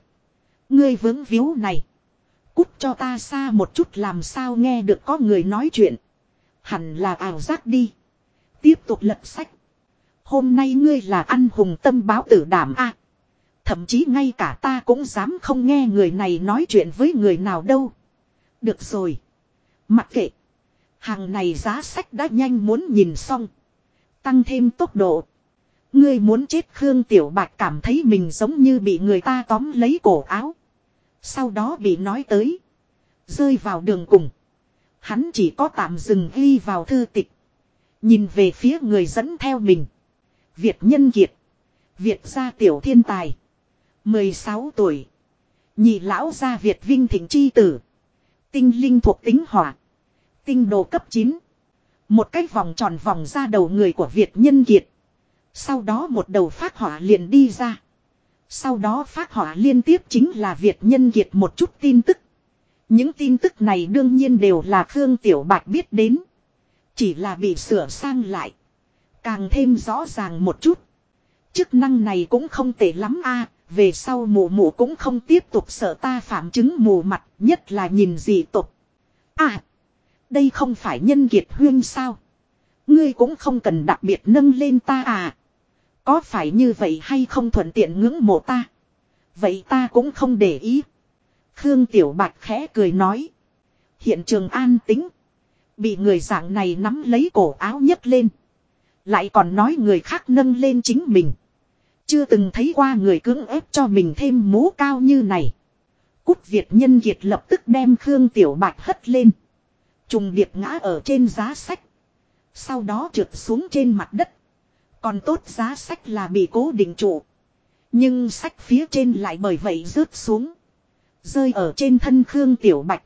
Ngươi vướng víu này. Cút cho ta xa một chút làm sao nghe được có người nói chuyện. Hẳn là ảo giác đi. Tiếp tục lật sách. Hôm nay ngươi là ăn hùng tâm báo tử đảm a Thậm chí ngay cả ta cũng dám không nghe người này nói chuyện với người nào đâu. Được rồi. Mặc kệ. Hàng này giá sách đã nhanh muốn nhìn xong. Tăng thêm tốc độ. Ngươi muốn chết Khương Tiểu Bạch cảm thấy mình giống như bị người ta tóm lấy cổ áo. Sau đó bị nói tới. Rơi vào đường cùng. Hắn chỉ có tạm dừng ghi vào thư tịch. Nhìn về phía người dẫn theo mình. Việt nhân kiệt. Việt gia tiểu thiên tài. 16 tuổi. Nhị lão gia Việt Vinh Thịnh Chi Tử. Tinh linh thuộc tính hỏa. Tinh đồ cấp 9. Một cái vòng tròn vòng ra đầu người của Việt Nhân Kiệt. Sau đó một đầu phát hỏa liền đi ra. Sau đó phát hỏa liên tiếp chính là Việt Nhân Kiệt một chút tin tức. Những tin tức này đương nhiên đều là Khương Tiểu Bạch biết đến. Chỉ là bị sửa sang lại. Càng thêm rõ ràng một chút. Chức năng này cũng không tệ lắm a về sau mù mù cũng không tiếp tục sợ ta phạm chứng mù mặt, nhất là nhìn dị tục. À, đây không phải nhân kiệt huyên sao? Ngươi cũng không cần đặc biệt nâng lên ta à? Có phải như vậy hay không thuận tiện ngưỡng mộ ta? Vậy ta cũng không để ý. Khương Tiểu Bạch khẽ cười nói. Hiện trường an tính. Bị người dạng này nắm lấy cổ áo nhấc lên. Lại còn nói người khác nâng lên chính mình. Chưa từng thấy qua người cưỡng ép cho mình thêm mũ cao như này. Cút Việt nhân kiệt lập tức đem Khương Tiểu Bạch hất lên. Trùng điệp ngã ở trên giá sách. Sau đó trượt xuống trên mặt đất. Còn tốt giá sách là bị cố định trụ. Nhưng sách phía trên lại bởi vậy rớt xuống. Rơi ở trên thân Khương Tiểu Bạch.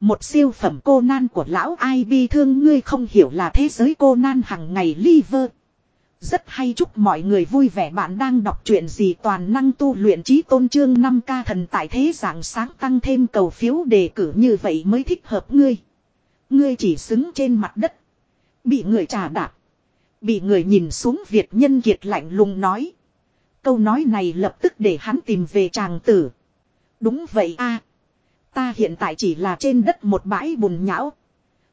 Một siêu phẩm cô nan của lão ai bi thương ngươi không hiểu là thế giới cô nan hằng ngày liver. Rất hay chúc mọi người vui vẻ bạn đang đọc truyện gì toàn năng tu luyện trí tôn trương 5k thần tại thế dạng sáng tăng thêm cầu phiếu đề cử như vậy mới thích hợp ngươi. Ngươi chỉ xứng trên mặt đất. Bị người trà đạp. Bị người nhìn xuống Việt nhân kiệt lạnh lùng nói. Câu nói này lập tức để hắn tìm về chàng tử. Đúng vậy a Ta hiện tại chỉ là trên đất một bãi bùn nhão.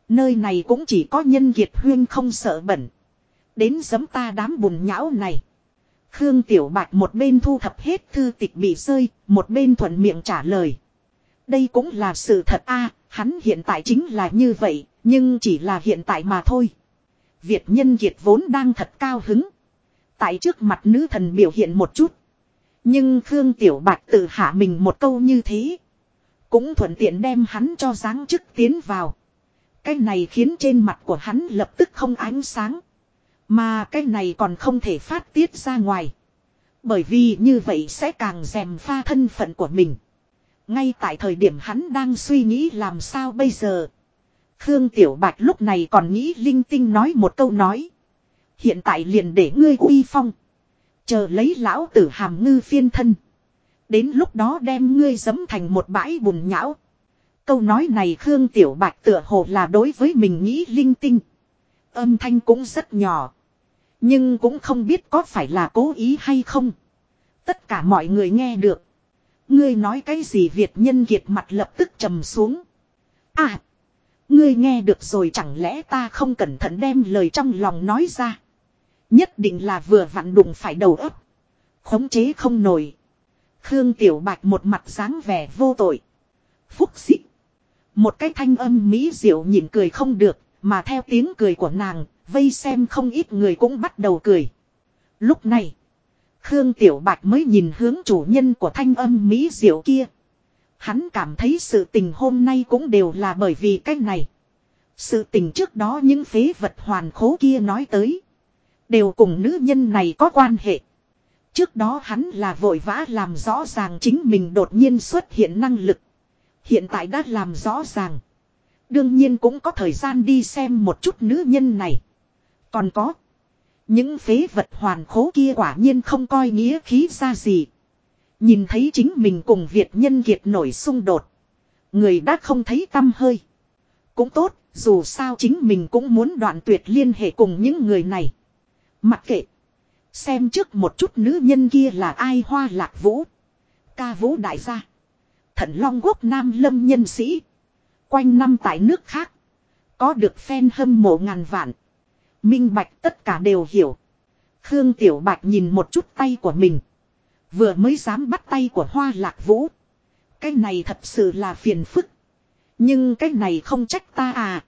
Nơi này cũng chỉ có nhân kiệt huyên không sợ bẩn. Đến giấm ta đám bùn nhão này. Khương Tiểu Bạch một bên thu thập hết thư tịch bị rơi, một bên thuận miệng trả lời. Đây cũng là sự thật a hắn hiện tại chính là như vậy, nhưng chỉ là hiện tại mà thôi. Việt nhân kiệt vốn đang thật cao hứng. Tại trước mặt nữ thần biểu hiện một chút. Nhưng Khương Tiểu Bạch tự hạ mình một câu như thế. Cũng thuận tiện đem hắn cho dáng chức tiến vào. Cái này khiến trên mặt của hắn lập tức không ánh sáng. Mà cái này còn không thể phát tiết ra ngoài. Bởi vì như vậy sẽ càng rèm pha thân phận của mình. Ngay tại thời điểm hắn đang suy nghĩ làm sao bây giờ. Khương Tiểu Bạch lúc này còn nghĩ linh tinh nói một câu nói. Hiện tại liền để ngươi uy phong. Chờ lấy lão tử hàm ngư phiên thân. Đến lúc đó đem ngươi dấm thành một bãi bùn nhão. Câu nói này Khương Tiểu Bạch tựa hồ là đối với mình nghĩ linh tinh. Âm thanh cũng rất nhỏ. Nhưng cũng không biết có phải là cố ý hay không. Tất cả mọi người nghe được. Ngươi nói cái gì Việt nhân kiệt mặt lập tức trầm xuống. À. Ngươi nghe được rồi chẳng lẽ ta không cẩn thận đem lời trong lòng nói ra. Nhất định là vừa vặn đụng phải đầu ấp. Khống chế không nổi. Khương Tiểu Bạch một mặt dáng vẻ vô tội. Phúc dị Một cái thanh âm mỹ diệu nhìn cười không được, mà theo tiếng cười của nàng, vây xem không ít người cũng bắt đầu cười. Lúc này, Khương Tiểu Bạch mới nhìn hướng chủ nhân của thanh âm mỹ diệu kia. Hắn cảm thấy sự tình hôm nay cũng đều là bởi vì cái này. Sự tình trước đó những phế vật hoàn khố kia nói tới. Đều cùng nữ nhân này có quan hệ. Trước đó hắn là vội vã làm rõ ràng chính mình đột nhiên xuất hiện năng lực. Hiện tại đã làm rõ ràng. Đương nhiên cũng có thời gian đi xem một chút nữ nhân này. Còn có. Những phế vật hoàn khố kia quả nhiên không coi nghĩa khí ra gì. Nhìn thấy chính mình cùng Việt nhân kiệt nổi xung đột. Người đã không thấy tâm hơi. Cũng tốt, dù sao chính mình cũng muốn đoạn tuyệt liên hệ cùng những người này. Mặc kệ. Xem trước một chút nữ nhân kia là ai hoa lạc vũ. Ca vũ đại gia. Thận long quốc nam lâm nhân sĩ. Quanh năm tại nước khác. Có được fan hâm mộ ngàn vạn. Minh bạch tất cả đều hiểu. Khương Tiểu Bạch nhìn một chút tay của mình. Vừa mới dám bắt tay của hoa lạc vũ. Cái này thật sự là phiền phức. Nhưng cái này không trách ta à.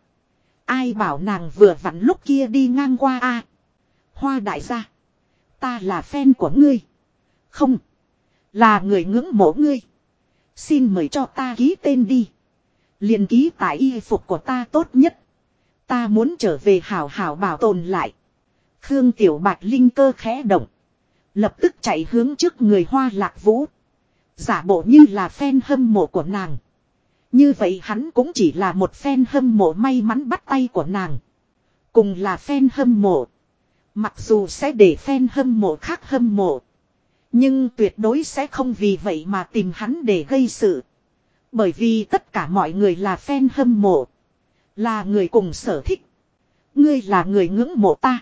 Ai bảo nàng vừa vặn lúc kia đi ngang qua a Hoa đại gia. Ta là fan của ngươi. Không. Là người ngưỡng mộ ngươi. Xin mời cho ta ký tên đi. liền ký tại y phục của ta tốt nhất. Ta muốn trở về hảo hảo bảo tồn lại. Khương Tiểu Bạch Linh cơ khẽ động. Lập tức chạy hướng trước người hoa lạc vũ. Giả bộ như là fan hâm mộ của nàng. Như vậy hắn cũng chỉ là một fan hâm mộ may mắn bắt tay của nàng. Cùng là fan hâm mộ. Mặc dù sẽ để fan hâm mộ khác hâm mộ. Nhưng tuyệt đối sẽ không vì vậy mà tìm hắn để gây sự. Bởi vì tất cả mọi người là fan hâm mộ. Là người cùng sở thích. Ngươi là người ngưỡng mộ ta.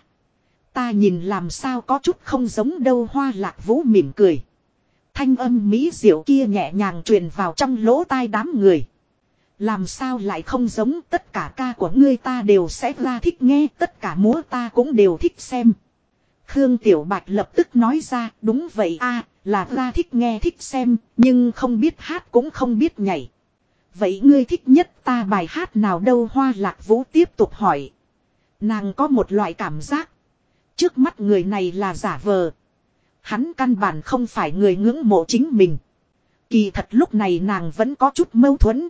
Ta nhìn làm sao có chút không giống đâu, hoa lạc vũ mỉm cười. Thanh âm mỹ diệu kia nhẹ nhàng truyền vào trong lỗ tai đám người. Làm sao lại không giống tất cả ca của ngươi ta đều sẽ ra thích nghe, tất cả múa ta cũng đều thích xem. Khương Tiểu Bạch lập tức nói ra, đúng vậy a, là ra thích nghe, thích xem, nhưng không biết hát cũng không biết nhảy. Vậy ngươi thích nhất ta bài hát nào đâu hoa lạc vũ tiếp tục hỏi. Nàng có một loại cảm giác. Trước mắt người này là giả vờ. Hắn căn bản không phải người ngưỡng mộ chính mình. Kỳ thật lúc này nàng vẫn có chút mâu thuẫn.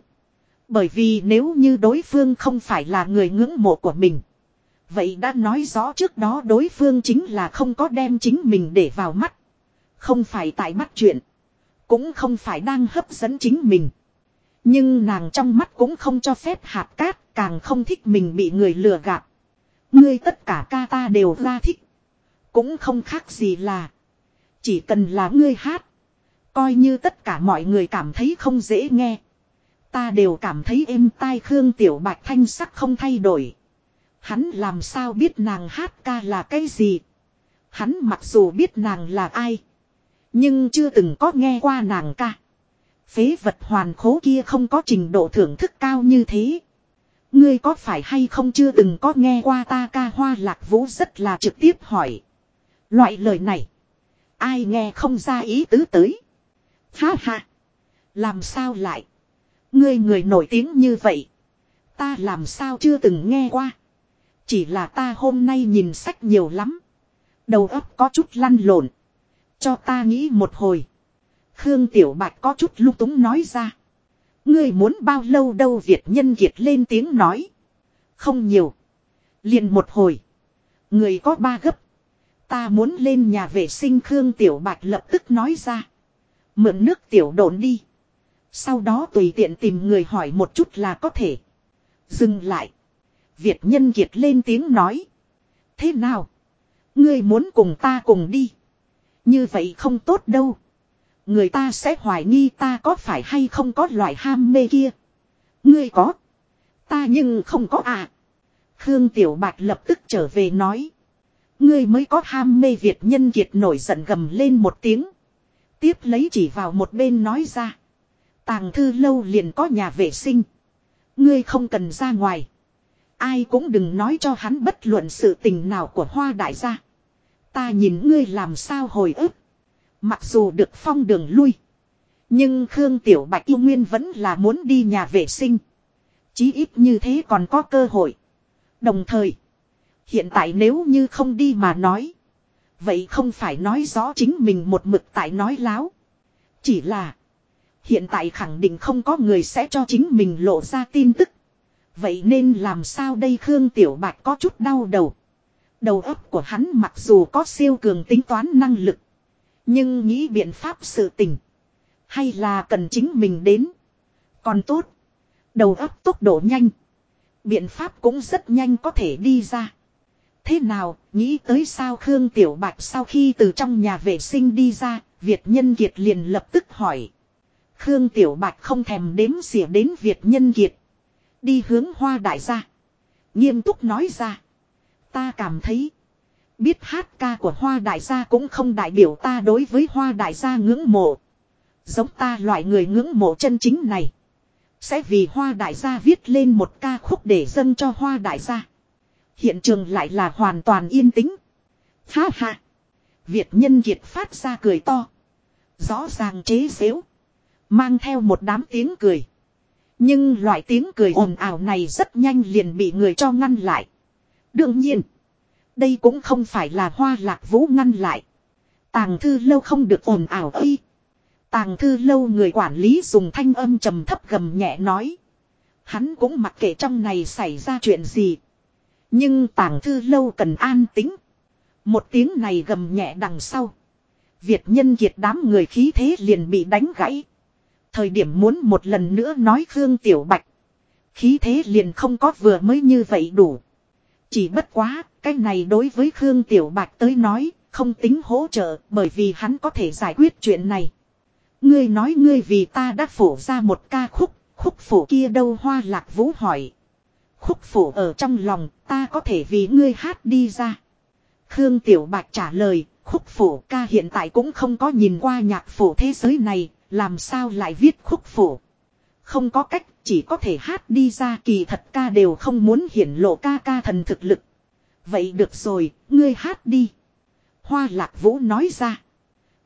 Bởi vì nếu như đối phương không phải là người ngưỡng mộ của mình. Vậy đã nói rõ trước đó đối phương chính là không có đem chính mình để vào mắt. Không phải tại mắt chuyện. Cũng không phải đang hấp dẫn chính mình. Nhưng nàng trong mắt cũng không cho phép hạt cát, càng không thích mình bị người lừa gạt. Ngươi tất cả ca ta đều ra thích. Cũng không khác gì là. Chỉ cần là ngươi hát. Coi như tất cả mọi người cảm thấy không dễ nghe. Ta đều cảm thấy êm tai Khương Tiểu Bạch thanh sắc không thay đổi. Hắn làm sao biết nàng hát ca là cái gì. Hắn mặc dù biết nàng là ai. Nhưng chưa từng có nghe qua nàng ca. Phế vật hoàn khố kia không có trình độ thưởng thức cao như thế. Ngươi có phải hay không chưa từng có nghe qua ta ca hoa lạc vũ rất là trực tiếp hỏi. Loại lời này. Ai nghe không ra ý tứ tới. Ha ha. Làm sao lại. Ngươi người nổi tiếng như vậy. Ta làm sao chưa từng nghe qua. Chỉ là ta hôm nay nhìn sách nhiều lắm. Đầu óc có chút lăn lộn. Cho ta nghĩ một hồi. Khương Tiểu Bạch có chút lung túng nói ra. Ngươi muốn bao lâu đâu Việt nhân kiệt lên tiếng nói. Không nhiều. liền một hồi. Người có ba gấp. Ta muốn lên nhà vệ sinh Khương Tiểu Bạch lập tức nói ra. Mượn nước tiểu đồn đi. Sau đó tùy tiện tìm người hỏi một chút là có thể. Dừng lại. Việt nhân kiệt lên tiếng nói. Thế nào? Ngươi muốn cùng ta cùng đi. Như vậy không tốt đâu. Người ta sẽ hoài nghi ta có phải hay không có loại ham mê kia. Ngươi có. Ta nhưng không có à. Khương Tiểu Bạch lập tức trở về nói. Ngươi mới có ham mê Việt nhân kiệt nổi giận gầm lên một tiếng. Tiếp lấy chỉ vào một bên nói ra. Tàng thư lâu liền có nhà vệ sinh. Ngươi không cần ra ngoài. Ai cũng đừng nói cho hắn bất luận sự tình nào của hoa đại gia. Ta nhìn ngươi làm sao hồi ức. Mặc dù được phong đường lui. Nhưng Khương Tiểu Bạch yêu nguyên vẫn là muốn đi nhà vệ sinh. Chí ít như thế còn có cơ hội. Đồng thời. Hiện tại nếu như không đi mà nói. Vậy không phải nói rõ chính mình một mực tại nói láo. Chỉ là. Hiện tại khẳng định không có người sẽ cho chính mình lộ ra tin tức. Vậy nên làm sao đây Khương Tiểu Bạch có chút đau đầu. Đầu óc của hắn mặc dù có siêu cường tính toán năng lực. Nhưng nghĩ biện pháp sự tình. Hay là cần chính mình đến. Còn tốt. Đầu óc tốc độ nhanh. Biện pháp cũng rất nhanh có thể đi ra. Thế nào, nghĩ tới sao Khương Tiểu Bạch sau khi từ trong nhà vệ sinh đi ra, Việt Nhân Kiệt liền lập tức hỏi. Khương Tiểu Bạch không thèm đếm xỉa đến Việt Nhân Kiệt. Đi hướng hoa đại gia. Nghiêm túc nói ra. Ta cảm thấy. Biết hát ca của hoa đại gia cũng không đại biểu ta đối với hoa đại gia ngưỡng mộ. Giống ta loại người ngưỡng mộ chân chính này. Sẽ vì hoa đại gia viết lên một ca khúc để dâng cho hoa đại gia. Hiện trường lại là hoàn toàn yên tĩnh. Ha ha. Việt nhân kiệt phát ra cười to. Rõ ràng chế xếu. Mang theo một đám tiếng cười. Nhưng loại tiếng cười ồn ào này rất nhanh liền bị người cho ngăn lại. Đương nhiên. Đây cũng không phải là hoa lạc vũ ngăn lại. Tàng thư lâu không được ồn ào ấy. Tàng thư lâu người quản lý dùng thanh âm trầm thấp gầm nhẹ nói. Hắn cũng mặc kệ trong này xảy ra chuyện gì. Nhưng tàng thư lâu cần an tính. Một tiếng này gầm nhẹ đằng sau. Việt nhân kiệt đám người khí thế liền bị đánh gãy. Thời điểm muốn một lần nữa nói Khương Tiểu Bạch. Khí thế liền không có vừa mới như vậy đủ. Chỉ bất quá, cái này đối với Khương Tiểu Bạch tới nói, không tính hỗ trợ bởi vì hắn có thể giải quyết chuyện này. Ngươi nói ngươi vì ta đã phổ ra một ca khúc, khúc phổ kia đâu hoa lạc vũ hỏi. Khúc phổ ở trong lòng, ta có thể vì ngươi hát đi ra. Khương Tiểu Bạch trả lời, khúc phổ ca hiện tại cũng không có nhìn qua nhạc phổ thế giới này, làm sao lại viết khúc phổ. Không có cách, chỉ có thể hát đi ra kỳ thật ca đều không muốn hiển lộ ca ca thần thực lực. Vậy được rồi, ngươi hát đi. Hoa lạc vũ nói ra.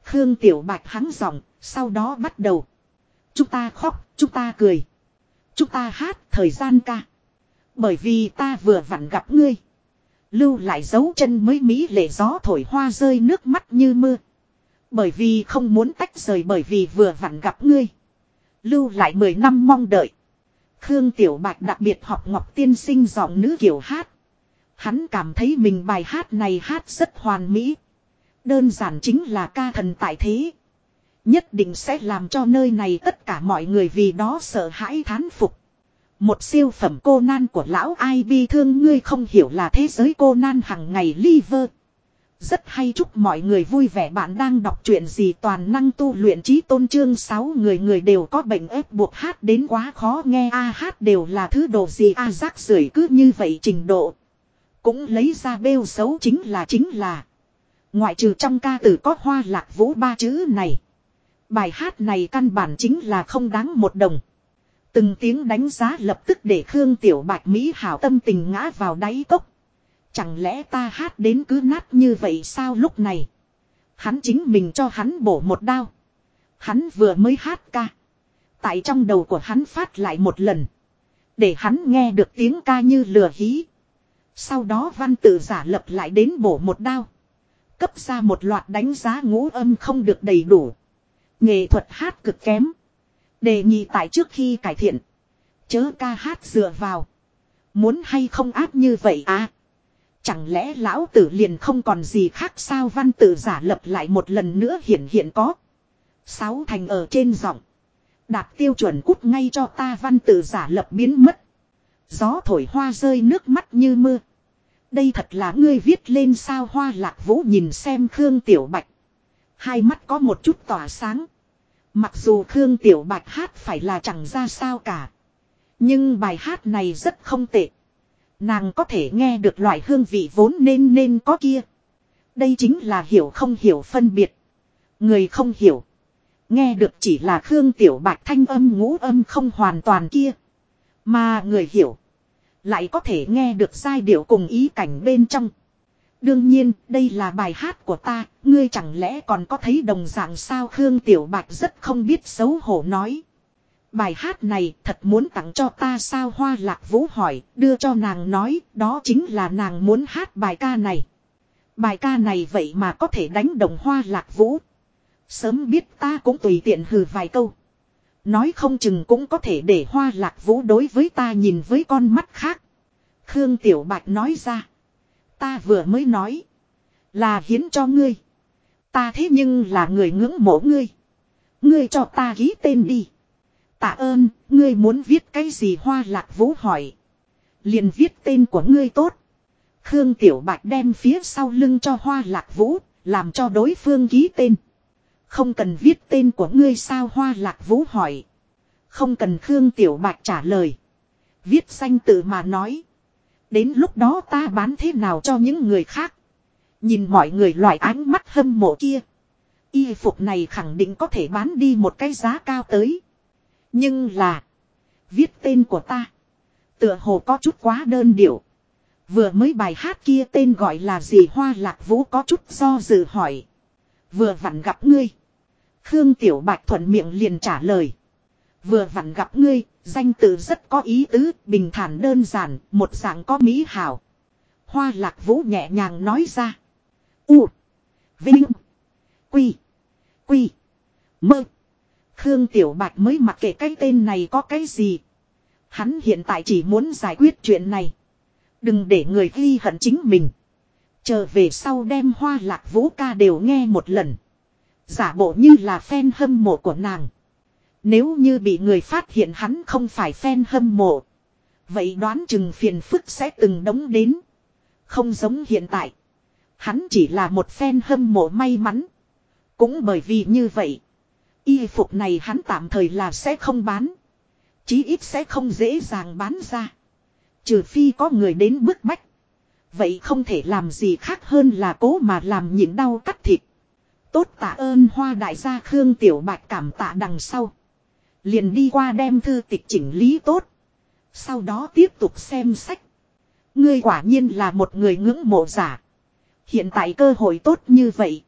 Khương Tiểu Bạch hắng giọng, sau đó bắt đầu. Chúng ta khóc, chúng ta cười. Chúng ta hát thời gian ca. Bởi vì ta vừa vặn gặp ngươi. Lưu lại dấu chân mới mỹ lệ gió thổi hoa rơi nước mắt như mưa. Bởi vì không muốn tách rời bởi vì vừa vặn gặp ngươi. Lưu lại 10 năm mong đợi. Khương Tiểu Bạch đặc biệt học Ngọc Tiên sinh giọng nữ kiểu hát. Hắn cảm thấy mình bài hát này hát rất hoàn mỹ. Đơn giản chính là ca thần tại thế. Nhất định sẽ làm cho nơi này tất cả mọi người vì đó sợ hãi thán phục. Một siêu phẩm cô nan của lão ai bi thương ngươi không hiểu là thế giới cô nan hằng ngày liver. Rất hay chúc mọi người vui vẻ bạn đang đọc chuyện gì toàn năng tu luyện trí tôn trương 6 người người đều có bệnh ép buộc hát đến quá khó nghe a hát đều là thứ đồ gì a rác rưởi cứ như vậy trình độ. Cũng lấy ra bêu xấu chính là chính là. Ngoại trừ trong ca tử có hoa lạc vũ ba chữ này. Bài hát này căn bản chính là không đáng một đồng. Từng tiếng đánh giá lập tức để Khương Tiểu Bạch Mỹ hảo tâm tình ngã vào đáy cốc. Chẳng lẽ ta hát đến cứ nát như vậy sao lúc này. Hắn chính mình cho hắn bổ một đao. Hắn vừa mới hát ca. Tại trong đầu của hắn phát lại một lần. Để hắn nghe được tiếng ca như lừa hí. Sau đó văn tự giả lập lại đến bổ một đao. Cấp ra một loạt đánh giá ngũ âm không được đầy đủ. Nghệ thuật hát cực kém. Đề nghị tại trước khi cải thiện. Chớ ca hát dựa vào. Muốn hay không áp như vậy à. Chẳng lẽ lão tử liền không còn gì khác sao văn tử giả lập lại một lần nữa hiện hiện có. Sáu thành ở trên giọng. Đạt tiêu chuẩn cút ngay cho ta văn tử giả lập biến mất. Gió thổi hoa rơi nước mắt như mưa. Đây thật là ngươi viết lên sao hoa lạc vũ nhìn xem Khương Tiểu Bạch. Hai mắt có một chút tỏa sáng. Mặc dù Khương Tiểu Bạch hát phải là chẳng ra sao cả. Nhưng bài hát này rất không tệ. Nàng có thể nghe được loại hương vị vốn nên nên có kia. Đây chính là hiểu không hiểu phân biệt. Người không hiểu. Nghe được chỉ là Khương Tiểu Bạch thanh âm ngũ âm không hoàn toàn kia. Mà người hiểu. Lại có thể nghe được giai điệu cùng ý cảnh bên trong. Đương nhiên, đây là bài hát của ta, ngươi chẳng lẽ còn có thấy đồng dạng sao Khương Tiểu Bạch rất không biết xấu hổ nói. Bài hát này thật muốn tặng cho ta sao Hoa Lạc Vũ hỏi, đưa cho nàng nói, đó chính là nàng muốn hát bài ca này. Bài ca này vậy mà có thể đánh đồng Hoa Lạc Vũ. Sớm biết ta cũng tùy tiện hừ vài câu. Nói không chừng cũng có thể để Hoa Lạc Vũ đối với ta nhìn với con mắt khác. Khương Tiểu Bạch nói ra. Ta vừa mới nói. Là hiến cho ngươi. Ta thế nhưng là người ngưỡng mộ ngươi. Ngươi cho ta ghi tên đi. Tạ ơn, ngươi muốn viết cái gì hoa lạc vũ hỏi. Liền viết tên của ngươi tốt. Khương Tiểu Bạch đem phía sau lưng cho hoa lạc vũ, làm cho đối phương ký tên. Không cần viết tên của ngươi sao hoa lạc vũ hỏi. Không cần Khương Tiểu Bạch trả lời. Viết danh tự mà nói. Đến lúc đó ta bán thế nào cho những người khác. Nhìn mọi người loại ánh mắt hâm mộ kia. Y phục này khẳng định có thể bán đi một cái giá cao tới. Nhưng là. Viết tên của ta. Tựa hồ có chút quá đơn điệu. Vừa mới bài hát kia tên gọi là gì hoa lạc vũ có chút do dự hỏi. Vừa vặn gặp ngươi. Khương Tiểu Bạch thuận miệng liền trả lời. Vừa vặn gặp ngươi, danh từ rất có ý tứ, bình thản đơn giản, một dạng có mỹ hảo. Hoa lạc vũ nhẹ nhàng nói ra. U. Vinh. Quy. Quy. Mơ. Khương Tiểu Bạch mới mặc kệ cái tên này có cái gì. Hắn hiện tại chỉ muốn giải quyết chuyện này. Đừng để người ghi hận chính mình. Chờ về sau đem hoa lạc vũ ca đều nghe một lần. Giả bộ như là fan hâm mộ của nàng. Nếu như bị người phát hiện hắn không phải fan hâm mộ. Vậy đoán chừng phiền phức sẽ từng đống đến. Không giống hiện tại. Hắn chỉ là một fan hâm mộ may mắn. Cũng bởi vì như vậy. Y phục này hắn tạm thời là sẽ không bán. Chí ít sẽ không dễ dàng bán ra. Trừ phi có người đến bức bách. Vậy không thể làm gì khác hơn là cố mà làm nhịn đau cắt thịt. Tốt tạ ơn hoa đại gia Khương Tiểu Bạch cảm tạ đằng sau. Liền đi qua đem thư tịch chỉnh lý tốt. Sau đó tiếp tục xem sách. Ngươi quả nhiên là một người ngưỡng mộ giả. Hiện tại cơ hội tốt như vậy.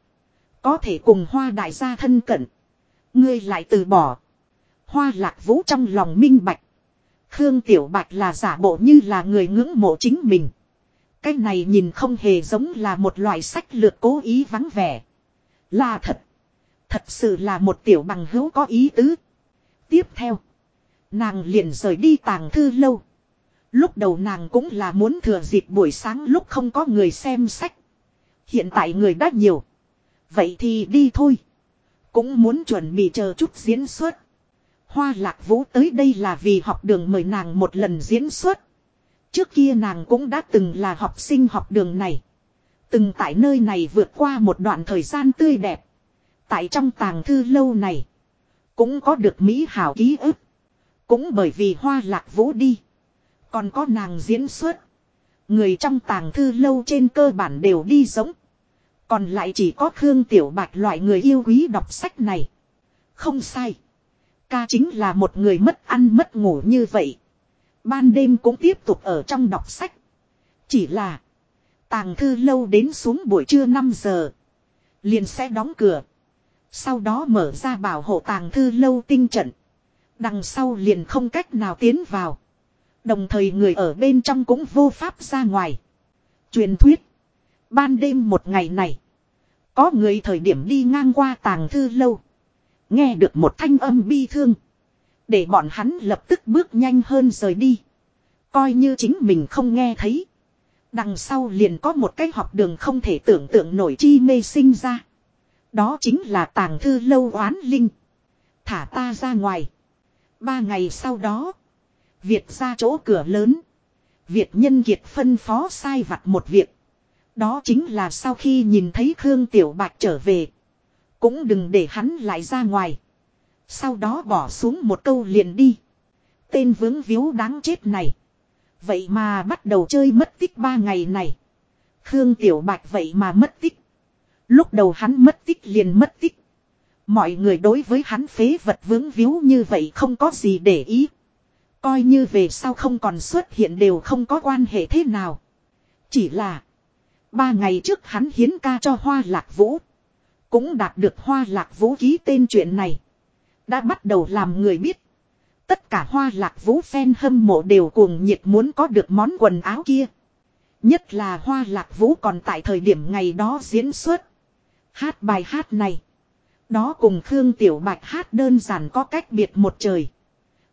Có thể cùng hoa đại gia thân cận. Ngươi lại từ bỏ. Hoa lạc vũ trong lòng minh bạch. Khương Tiểu Bạch là giả bộ như là người ngưỡng mộ chính mình. Cái này nhìn không hề giống là một loại sách lược cố ý vắng vẻ. Là thật. Thật sự là một tiểu bằng hữu có ý tứ. Tiếp theo. Nàng liền rời đi tàng thư lâu. Lúc đầu nàng cũng là muốn thừa dịp buổi sáng lúc không có người xem sách. Hiện tại người đã nhiều. Vậy thì đi thôi. Cũng muốn chuẩn bị chờ chút diễn xuất. Hoa lạc vũ tới đây là vì học đường mời nàng một lần diễn xuất. Trước kia nàng cũng đã từng là học sinh học đường này. Từng tại nơi này vượt qua một đoạn thời gian tươi đẹp. Tại trong tàng thư lâu này. Cũng có được mỹ hảo ký ức. Cũng bởi vì hoa lạc vũ đi. Còn có nàng diễn xuất. Người trong tàng thư lâu trên cơ bản đều đi giống. Còn lại chỉ có Khương Tiểu Bạch loại người yêu quý đọc sách này. Không sai. Ca chính là một người mất ăn mất ngủ như vậy. Ban đêm cũng tiếp tục ở trong đọc sách. Chỉ là. Tàng thư lâu đến xuống buổi trưa 5 giờ. Liền sẽ đóng cửa. Sau đó mở ra bảo hộ tàng thư lâu tinh trận. Đằng sau liền không cách nào tiến vào. Đồng thời người ở bên trong cũng vô pháp ra ngoài. Truyền thuyết. Ban đêm một ngày này. Có người thời điểm đi ngang qua tàng thư lâu. Nghe được một thanh âm bi thương. Để bọn hắn lập tức bước nhanh hơn rời đi. Coi như chính mình không nghe thấy. Đằng sau liền có một cái học đường không thể tưởng tượng nổi chi mê sinh ra. Đó chính là tàng thư lâu oán linh. Thả ta ra ngoài. Ba ngày sau đó. Việt ra chỗ cửa lớn. Việt nhân kiệt phân phó sai vặt một việc. Đó chính là sau khi nhìn thấy Khương Tiểu Bạch trở về. Cũng đừng để hắn lại ra ngoài. Sau đó bỏ xuống một câu liền đi. Tên vướng víu đáng chết này. Vậy mà bắt đầu chơi mất tích ba ngày này. Khương Tiểu Bạch vậy mà mất tích. Lúc đầu hắn mất tích liền mất tích. Mọi người đối với hắn phế vật vướng víu như vậy không có gì để ý. Coi như về sau không còn xuất hiện đều không có quan hệ thế nào. Chỉ là. Ba ngày trước hắn hiến ca cho Hoa Lạc Vũ. Cũng đạt được Hoa Lạc Vũ ký tên chuyện này. Đã bắt đầu làm người biết. Tất cả Hoa Lạc Vũ fan hâm mộ đều cuồng nhiệt muốn có được món quần áo kia. Nhất là Hoa Lạc Vũ còn tại thời điểm ngày đó diễn xuất. Hát bài hát này. Đó cùng Khương Tiểu Bạch hát đơn giản có cách biệt một trời.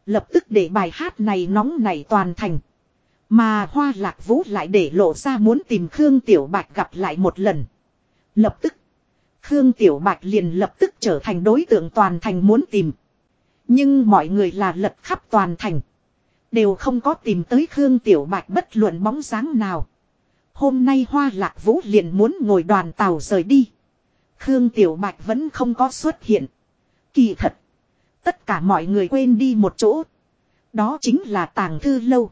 Lập tức để bài hát này nóng nảy toàn thành. Mà Hoa Lạc Vũ lại để lộ ra muốn tìm Khương Tiểu Bạch gặp lại một lần. Lập tức. Khương Tiểu Bạch liền lập tức trở thành đối tượng toàn thành muốn tìm. Nhưng mọi người là lật khắp toàn thành. Đều không có tìm tới Khương Tiểu Bạch bất luận bóng dáng nào. Hôm nay Hoa Lạc Vũ liền muốn ngồi đoàn tàu rời đi. Khương Tiểu Bạch vẫn không có xuất hiện. Kỳ thật. Tất cả mọi người quên đi một chỗ. Đó chính là tàng thư lâu.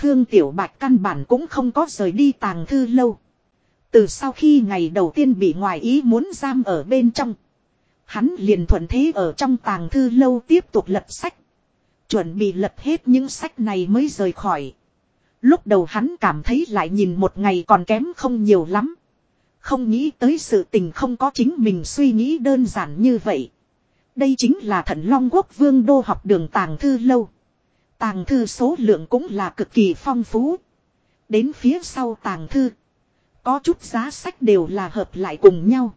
Khương Tiểu Bạch căn bản cũng không có rời đi tàng thư lâu. Từ sau khi ngày đầu tiên bị ngoài ý muốn giam ở bên trong. Hắn liền thuận thế ở trong tàng thư lâu tiếp tục lật sách. Chuẩn bị lật hết những sách này mới rời khỏi. Lúc đầu hắn cảm thấy lại nhìn một ngày còn kém không nhiều lắm. Không nghĩ tới sự tình không có chính mình suy nghĩ đơn giản như vậy. Đây chính là thần long quốc vương đô học đường tàng thư lâu. Tàng thư số lượng cũng là cực kỳ phong phú. Đến phía sau tàng thư. Có chút giá sách đều là hợp lại cùng nhau.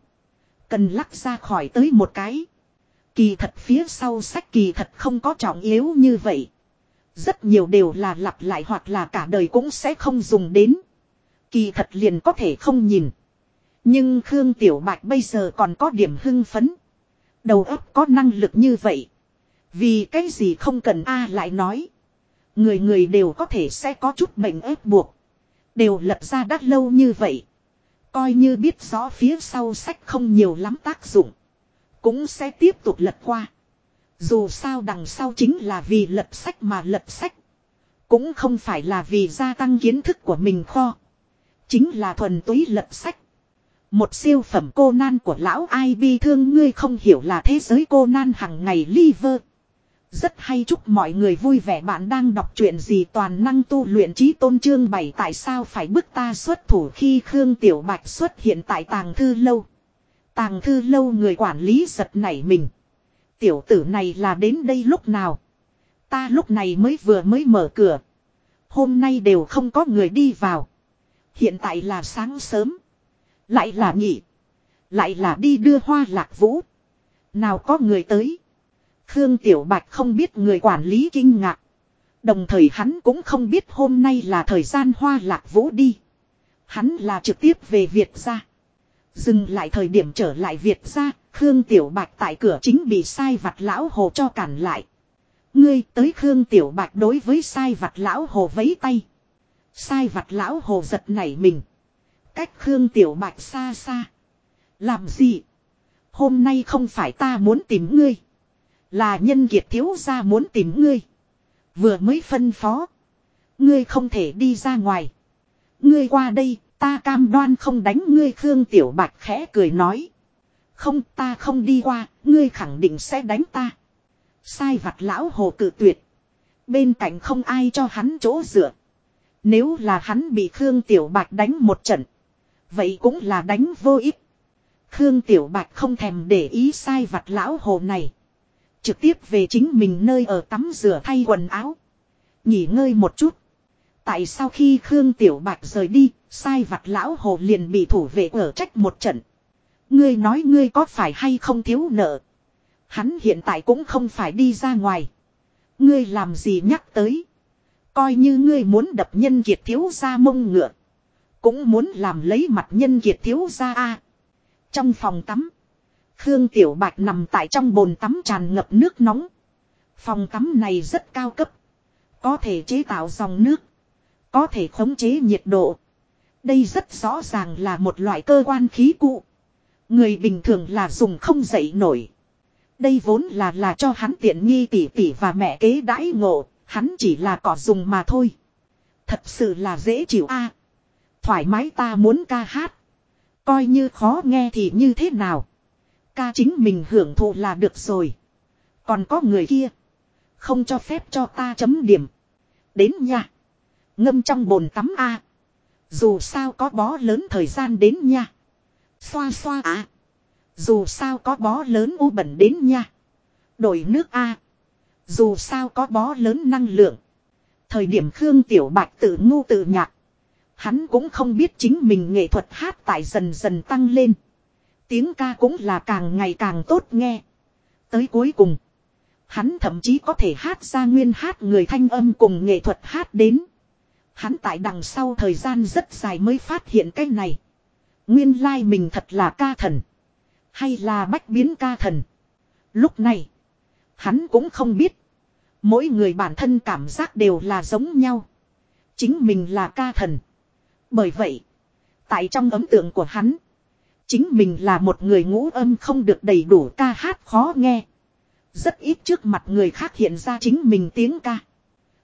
Cần lắc ra khỏi tới một cái. Kỳ thật phía sau sách kỳ thật không có trọng yếu như vậy. Rất nhiều đều là lặp lại hoặc là cả đời cũng sẽ không dùng đến. Kỳ thật liền có thể không nhìn. Nhưng Khương Tiểu Bạch bây giờ còn có điểm hưng phấn. Đầu óc có năng lực như vậy. Vì cái gì không cần A lại nói. Người người đều có thể sẽ có chút bệnh ép buộc. Đều lập ra đắt lâu như vậy. Coi như biết rõ phía sau sách không nhiều lắm tác dụng. Cũng sẽ tiếp tục lật qua. Dù sao đằng sau chính là vì lật sách mà lật sách. Cũng không phải là vì gia tăng kiến thức của mình kho. Chính là thuần túy lật sách. Một siêu phẩm cô nan của lão ai bi thương, ngươi không hiểu là thế giới cô nan hằng ngày liver. Rất hay chúc mọi người vui vẻ bạn đang đọc chuyện gì toàn năng tu luyện trí tôn trương bảy tại sao phải bức ta xuất thủ khi Khương Tiểu Bạch xuất hiện tại tàng thư lâu. Tàng thư lâu người quản lý giật nảy mình. Tiểu tử này là đến đây lúc nào? Ta lúc này mới vừa mới mở cửa. Hôm nay đều không có người đi vào. Hiện tại là sáng sớm. Lại là nghỉ. Lại là đi đưa hoa lạc vũ. Nào có người tới. Khương Tiểu Bạch không biết người quản lý kinh ngạc. Đồng thời hắn cũng không biết hôm nay là thời gian hoa lạc vũ đi. Hắn là trực tiếp về Việt ra. Dừng lại thời điểm trở lại Việt ra, Khương Tiểu Bạch tại cửa chính bị sai vặt lão hồ cho cản lại. Ngươi tới Khương Tiểu Bạch đối với sai vặt lão hồ vấy tay. Sai vặt lão hồ giật nảy mình. Cách Khương Tiểu Bạch xa xa. Làm gì? Hôm nay không phải ta muốn tìm ngươi. Là nhân kiệt thiếu gia muốn tìm ngươi. Vừa mới phân phó. Ngươi không thể đi ra ngoài. Ngươi qua đây, ta cam đoan không đánh ngươi Khương Tiểu Bạch khẽ cười nói. Không ta không đi qua, ngươi khẳng định sẽ đánh ta. Sai vặt lão hồ cự tuyệt. Bên cạnh không ai cho hắn chỗ dựa. Nếu là hắn bị Khương Tiểu Bạch đánh một trận. Vậy cũng là đánh vô ích. Khương Tiểu Bạch không thèm để ý sai vặt lão hồ này. Trực tiếp về chính mình nơi ở tắm rửa thay quần áo. Nghỉ ngơi một chút. Tại sao khi Khương Tiểu Bạch rời đi, sai vặt lão hồ liền bị thủ vệ ở trách một trận. Ngươi nói ngươi có phải hay không thiếu nợ. Hắn hiện tại cũng không phải đi ra ngoài. Ngươi làm gì nhắc tới. Coi như ngươi muốn đập nhân kiệt thiếu ra mông ngựa. Cũng muốn làm lấy mặt nhân kiệt thiếu ra a Trong phòng tắm. Khương Tiểu Bạch nằm tại trong bồn tắm tràn ngập nước nóng. Phòng tắm này rất cao cấp. Có thể chế tạo dòng nước. Có thể khống chế nhiệt độ. Đây rất rõ ràng là một loại cơ quan khí cụ. Người bình thường là dùng không dậy nổi. Đây vốn là là cho hắn tiện nghi tỷ tỷ và mẹ kế đãi ngộ, hắn chỉ là cỏ dùng mà thôi. Thật sự là dễ chịu a. thoải mái ta muốn ca hát. Coi như khó nghe thì như thế nào. Ca chính mình hưởng thụ là được rồi. Còn có người kia. Không cho phép cho ta chấm điểm. Đến nha. Ngâm trong bồn tắm A. Dù sao có bó lớn thời gian đến nha. Xoa xoa à. Dù sao có bó lớn u bẩn đến nha. Đổi nước A. Dù sao có bó lớn năng lượng. Thời điểm Khương Tiểu Bạch tự ngu tự nhạc. Hắn cũng không biết chính mình nghệ thuật hát tại dần dần tăng lên. Tiếng ca cũng là càng ngày càng tốt nghe. Tới cuối cùng. Hắn thậm chí có thể hát ra nguyên hát người thanh âm cùng nghệ thuật hát đến. Hắn tại đằng sau thời gian rất dài mới phát hiện cái này. Nguyên lai like mình thật là ca thần. Hay là bách biến ca thần. Lúc này. Hắn cũng không biết. Mỗi người bản thân cảm giác đều là giống nhau. Chính mình là ca thần. Bởi vậy. Tại trong ấm tượng của hắn. Chính mình là một người ngũ âm không được đầy đủ ca hát khó nghe. Rất ít trước mặt người khác hiện ra chính mình tiếng ca.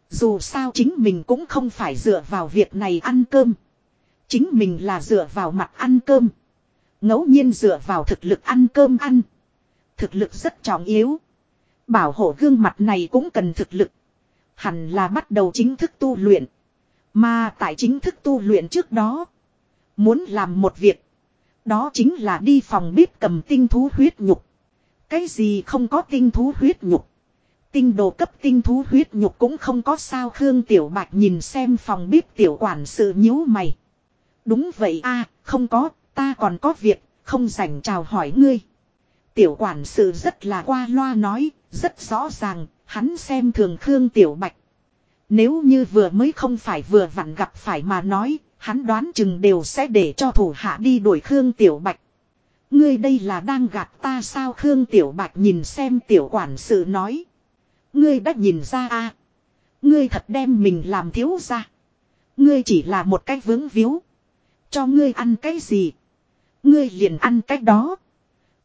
Dù sao chính mình cũng không phải dựa vào việc này ăn cơm. Chính mình là dựa vào mặt ăn cơm. ngẫu nhiên dựa vào thực lực ăn cơm ăn. Thực lực rất trọng yếu. Bảo hộ gương mặt này cũng cần thực lực. Hẳn là bắt đầu chính thức tu luyện. Mà tại chính thức tu luyện trước đó. Muốn làm một việc. Đó chính là đi phòng bếp cầm tinh thú huyết nhục. Cái gì không có tinh thú huyết nhục. Tinh đồ cấp tinh thú huyết nhục cũng không có sao Khương Tiểu Bạch nhìn xem phòng bếp tiểu quản sự nhíu mày. Đúng vậy a không có, ta còn có việc, không rảnh chào hỏi ngươi. Tiểu quản sự rất là qua loa nói, rất rõ ràng, hắn xem thường Khương Tiểu Bạch. Nếu như vừa mới không phải vừa vặn gặp phải mà nói, Hắn đoán chừng đều sẽ để cho thủ hạ đi đuổi Khương Tiểu Bạch. Ngươi đây là đang gạt ta sao Khương Tiểu Bạch nhìn xem tiểu quản sự nói. Ngươi đã nhìn ra a Ngươi thật đem mình làm thiếu ra. Ngươi chỉ là một cái vướng víu. Cho ngươi ăn cái gì. Ngươi liền ăn cái đó.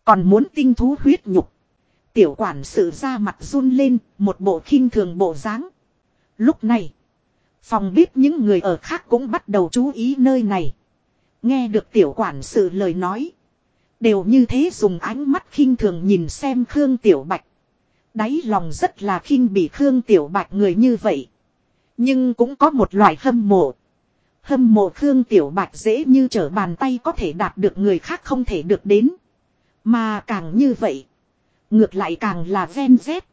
Còn muốn tinh thú huyết nhục. Tiểu quản sự ra mặt run lên, một bộ khinh thường bộ dáng. Lúc này, phòng bếp những người ở khác cũng bắt đầu chú ý nơi này. Nghe được tiểu quản sự lời nói. Đều như thế dùng ánh mắt khinh thường nhìn xem Khương Tiểu Bạch. Đáy lòng rất là khinh bị Khương Tiểu Bạch người như vậy. Nhưng cũng có một loại hâm mộ. Hâm mộ Khương Tiểu Bạch dễ như trở bàn tay có thể đạt được người khác không thể được đến. Mà càng như vậy. Ngược lại càng là ven dép.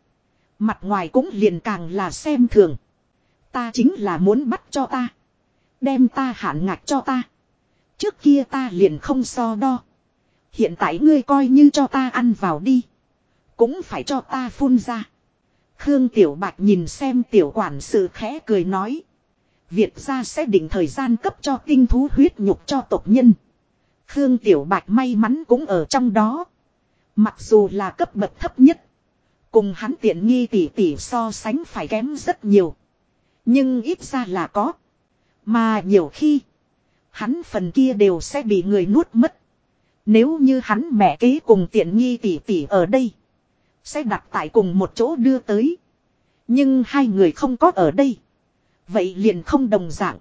Mặt ngoài cũng liền càng là xem thường. Ta chính là muốn bắt cho ta. Đem ta hạn ngạch cho ta. Trước kia ta liền không so đo. Hiện tại ngươi coi như cho ta ăn vào đi. Cũng phải cho ta phun ra. Khương Tiểu Bạch nhìn xem tiểu quản sự khẽ cười nói. Việt gia sẽ định thời gian cấp cho tinh thú huyết nhục cho tộc nhân. Khương Tiểu Bạch may mắn cũng ở trong đó. Mặc dù là cấp bậc thấp nhất. Cùng hắn tiện nghi tỷ tỷ so sánh phải kém rất nhiều. Nhưng ít ra là có. Mà nhiều khi. Hắn phần kia đều sẽ bị người nuốt mất. Nếu như hắn mẹ kế cùng tiện nghi tỷ tỷ ở đây. Sẽ đặt tại cùng một chỗ đưa tới. Nhưng hai người không có ở đây. Vậy liền không đồng dạng.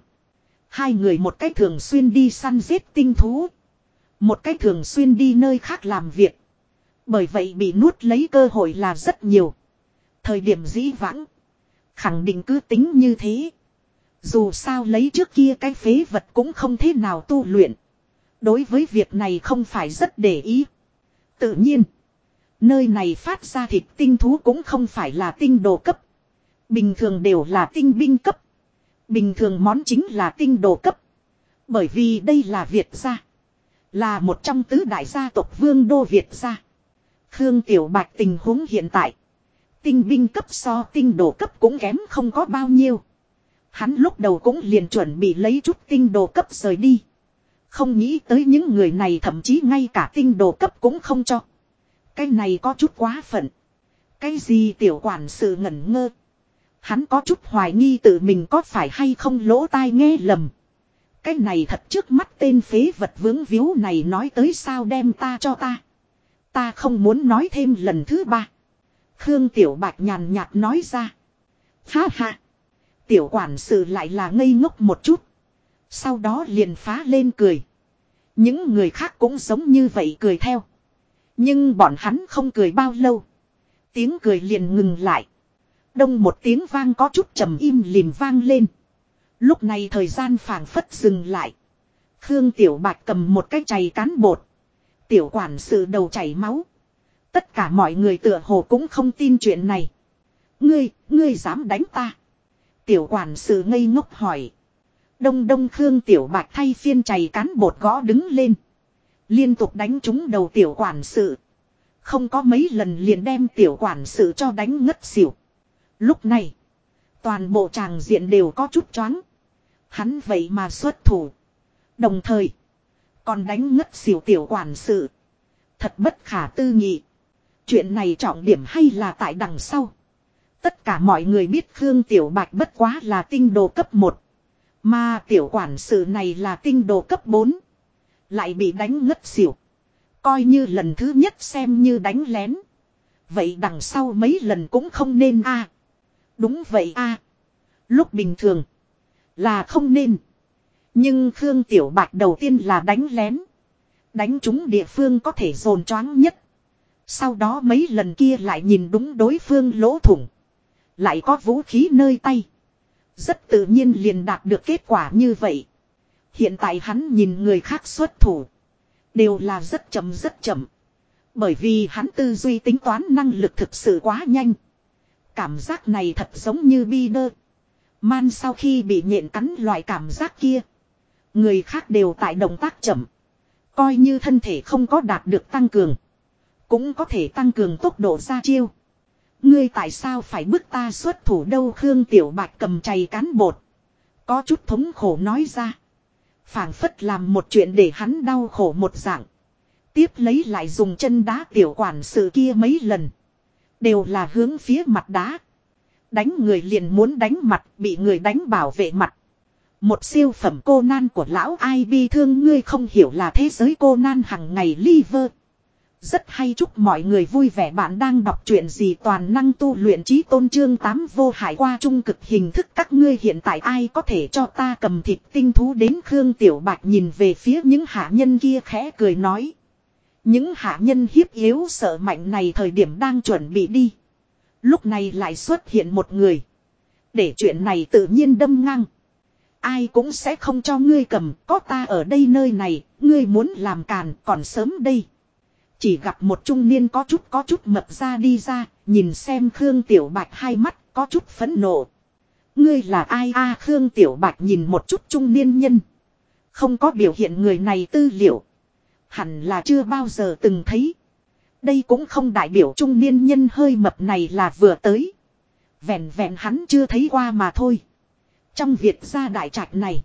Hai người một cách thường xuyên đi săn giết tinh thú. Một cách thường xuyên đi nơi khác làm việc. Bởi vậy bị nuốt lấy cơ hội là rất nhiều. Thời điểm dĩ vãng. Khẳng định cứ tính như thế. Dù sao lấy trước kia cái phế vật cũng không thế nào tu luyện. Đối với việc này không phải rất để ý. Tự nhiên. Nơi này phát ra thịt tinh thú cũng không phải là tinh đồ cấp. Bình thường đều là tinh binh cấp. Bình thường món chính là tinh đồ cấp. Bởi vì đây là Việt gia. Là một trong tứ đại gia tộc vương đô Việt gia. Khương Tiểu Bạch tình huống hiện tại. Tinh binh cấp so tinh đồ cấp cũng kém không có bao nhiêu. Hắn lúc đầu cũng liền chuẩn bị lấy chút tinh đồ cấp rời đi. Không nghĩ tới những người này thậm chí ngay cả tinh đồ cấp cũng không cho. Cái này có chút quá phận. Cái gì tiểu quản sự ngẩn ngơ. Hắn có chút hoài nghi tự mình có phải hay không lỗ tai nghe lầm. Cái này thật trước mắt tên phế vật vướng víu này nói tới sao đem ta cho ta. Ta không muốn nói thêm lần thứ ba. Khương Tiểu Bạch nhàn nhạt nói ra. Ha ha. Tiểu quản sự lại là ngây ngốc một chút. Sau đó liền phá lên cười. Những người khác cũng giống như vậy cười theo. Nhưng bọn hắn không cười bao lâu. Tiếng cười liền ngừng lại. Đông một tiếng vang có chút trầm im lìm vang lên. Lúc này thời gian phảng phất dừng lại. Khương Tiểu Bạch cầm một cái chày cán bột. Tiểu quản sự đầu chảy máu. Tất cả mọi người tựa hồ cũng không tin chuyện này. Ngươi, ngươi dám đánh ta. Tiểu quản sự ngây ngốc hỏi. Đông đông Khương Tiểu Bạch thay phiên chày cán bột gõ đứng lên. Liên tục đánh trúng đầu tiểu quản sự. Không có mấy lần liền đem tiểu quản sự cho đánh ngất xỉu. Lúc này, toàn bộ tràng diện đều có chút choáng. Hắn vậy mà xuất thủ. Đồng thời, còn đánh ngất xỉu tiểu quản sự. Thật bất khả tư nghị. Chuyện này trọng điểm hay là tại đằng sau. Tất cả mọi người biết Khương Tiểu Bạch bất quá là tinh đồ cấp 1. Mà tiểu quản sự này là tinh đồ cấp 4. Lại bị đánh ngất xỉu. Coi như lần thứ nhất xem như đánh lén. Vậy đằng sau mấy lần cũng không nên a Đúng vậy a Lúc bình thường. Là không nên. Nhưng Khương Tiểu Bạch đầu tiên là đánh lén. Đánh chúng địa phương có thể dồn choáng nhất. Sau đó mấy lần kia lại nhìn đúng đối phương lỗ thủng. Lại có vũ khí nơi tay. Rất tự nhiên liền đạt được kết quả như vậy. Hiện tại hắn nhìn người khác xuất thủ. Đều là rất chậm rất chậm. Bởi vì hắn tư duy tính toán năng lực thực sự quá nhanh. Cảm giác này thật giống như bi đơ. Man sau khi bị nhện cắn loại cảm giác kia. Người khác đều tại động tác chậm. Coi như thân thể không có đạt được tăng cường. Cũng có thể tăng cường tốc độ ra chiêu. Ngươi tại sao phải bức ta xuất thủ đâu Khương Tiểu Bạch cầm chày cán bột. Có chút thống khổ nói ra phảng phất làm một chuyện để hắn đau khổ một dạng. Tiếp lấy lại dùng chân đá tiểu quản sự kia mấy lần. Đều là hướng phía mặt đá. Đánh người liền muốn đánh mặt, bị người đánh bảo vệ mặt. Một siêu phẩm cô nan của lão ai bi thương ngươi không hiểu là thế giới cô nan hằng ngày liver. Rất hay chúc mọi người vui vẻ bạn đang đọc truyện gì toàn năng tu luyện trí tôn trương tám vô hại qua trung cực hình thức các ngươi hiện tại ai có thể cho ta cầm thịt tinh thú đến Khương Tiểu Bạch nhìn về phía những hạ nhân kia khẽ cười nói. Những hạ nhân hiếp yếu sợ mạnh này thời điểm đang chuẩn bị đi. Lúc này lại xuất hiện một người. Để chuyện này tự nhiên đâm ngang. Ai cũng sẽ không cho ngươi cầm, có ta ở đây nơi này, ngươi muốn làm càn, còn sớm đây. Chỉ gặp một trung niên có chút có chút mập ra đi ra, nhìn xem Khương Tiểu Bạch hai mắt, có chút phẫn nộ. Ngươi là ai a Khương Tiểu Bạch nhìn một chút trung niên nhân. Không có biểu hiện người này tư liệu. Hẳn là chưa bao giờ từng thấy. Đây cũng không đại biểu trung niên nhân hơi mập này là vừa tới. Vẹn vẹn hắn chưa thấy qua mà thôi. Trong việc gia đại trạch này.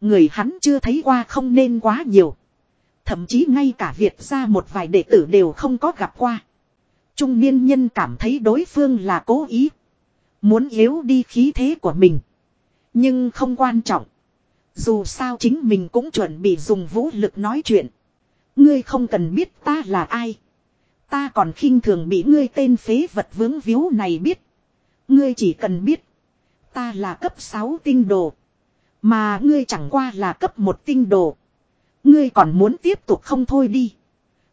Người hắn chưa thấy qua không nên quá nhiều. Thậm chí ngay cả Việt ra một vài đệ tử đều không có gặp qua. Trung niên nhân cảm thấy đối phương là cố ý. Muốn yếu đi khí thế của mình. Nhưng không quan trọng. Dù sao chính mình cũng chuẩn bị dùng vũ lực nói chuyện. Ngươi không cần biết ta là ai. Ta còn khinh thường bị ngươi tên phế vật vướng víu này biết. Ngươi chỉ cần biết. Ta là cấp 6 tinh đồ. Mà ngươi chẳng qua là cấp 1 tinh đồ. Ngươi còn muốn tiếp tục không thôi đi.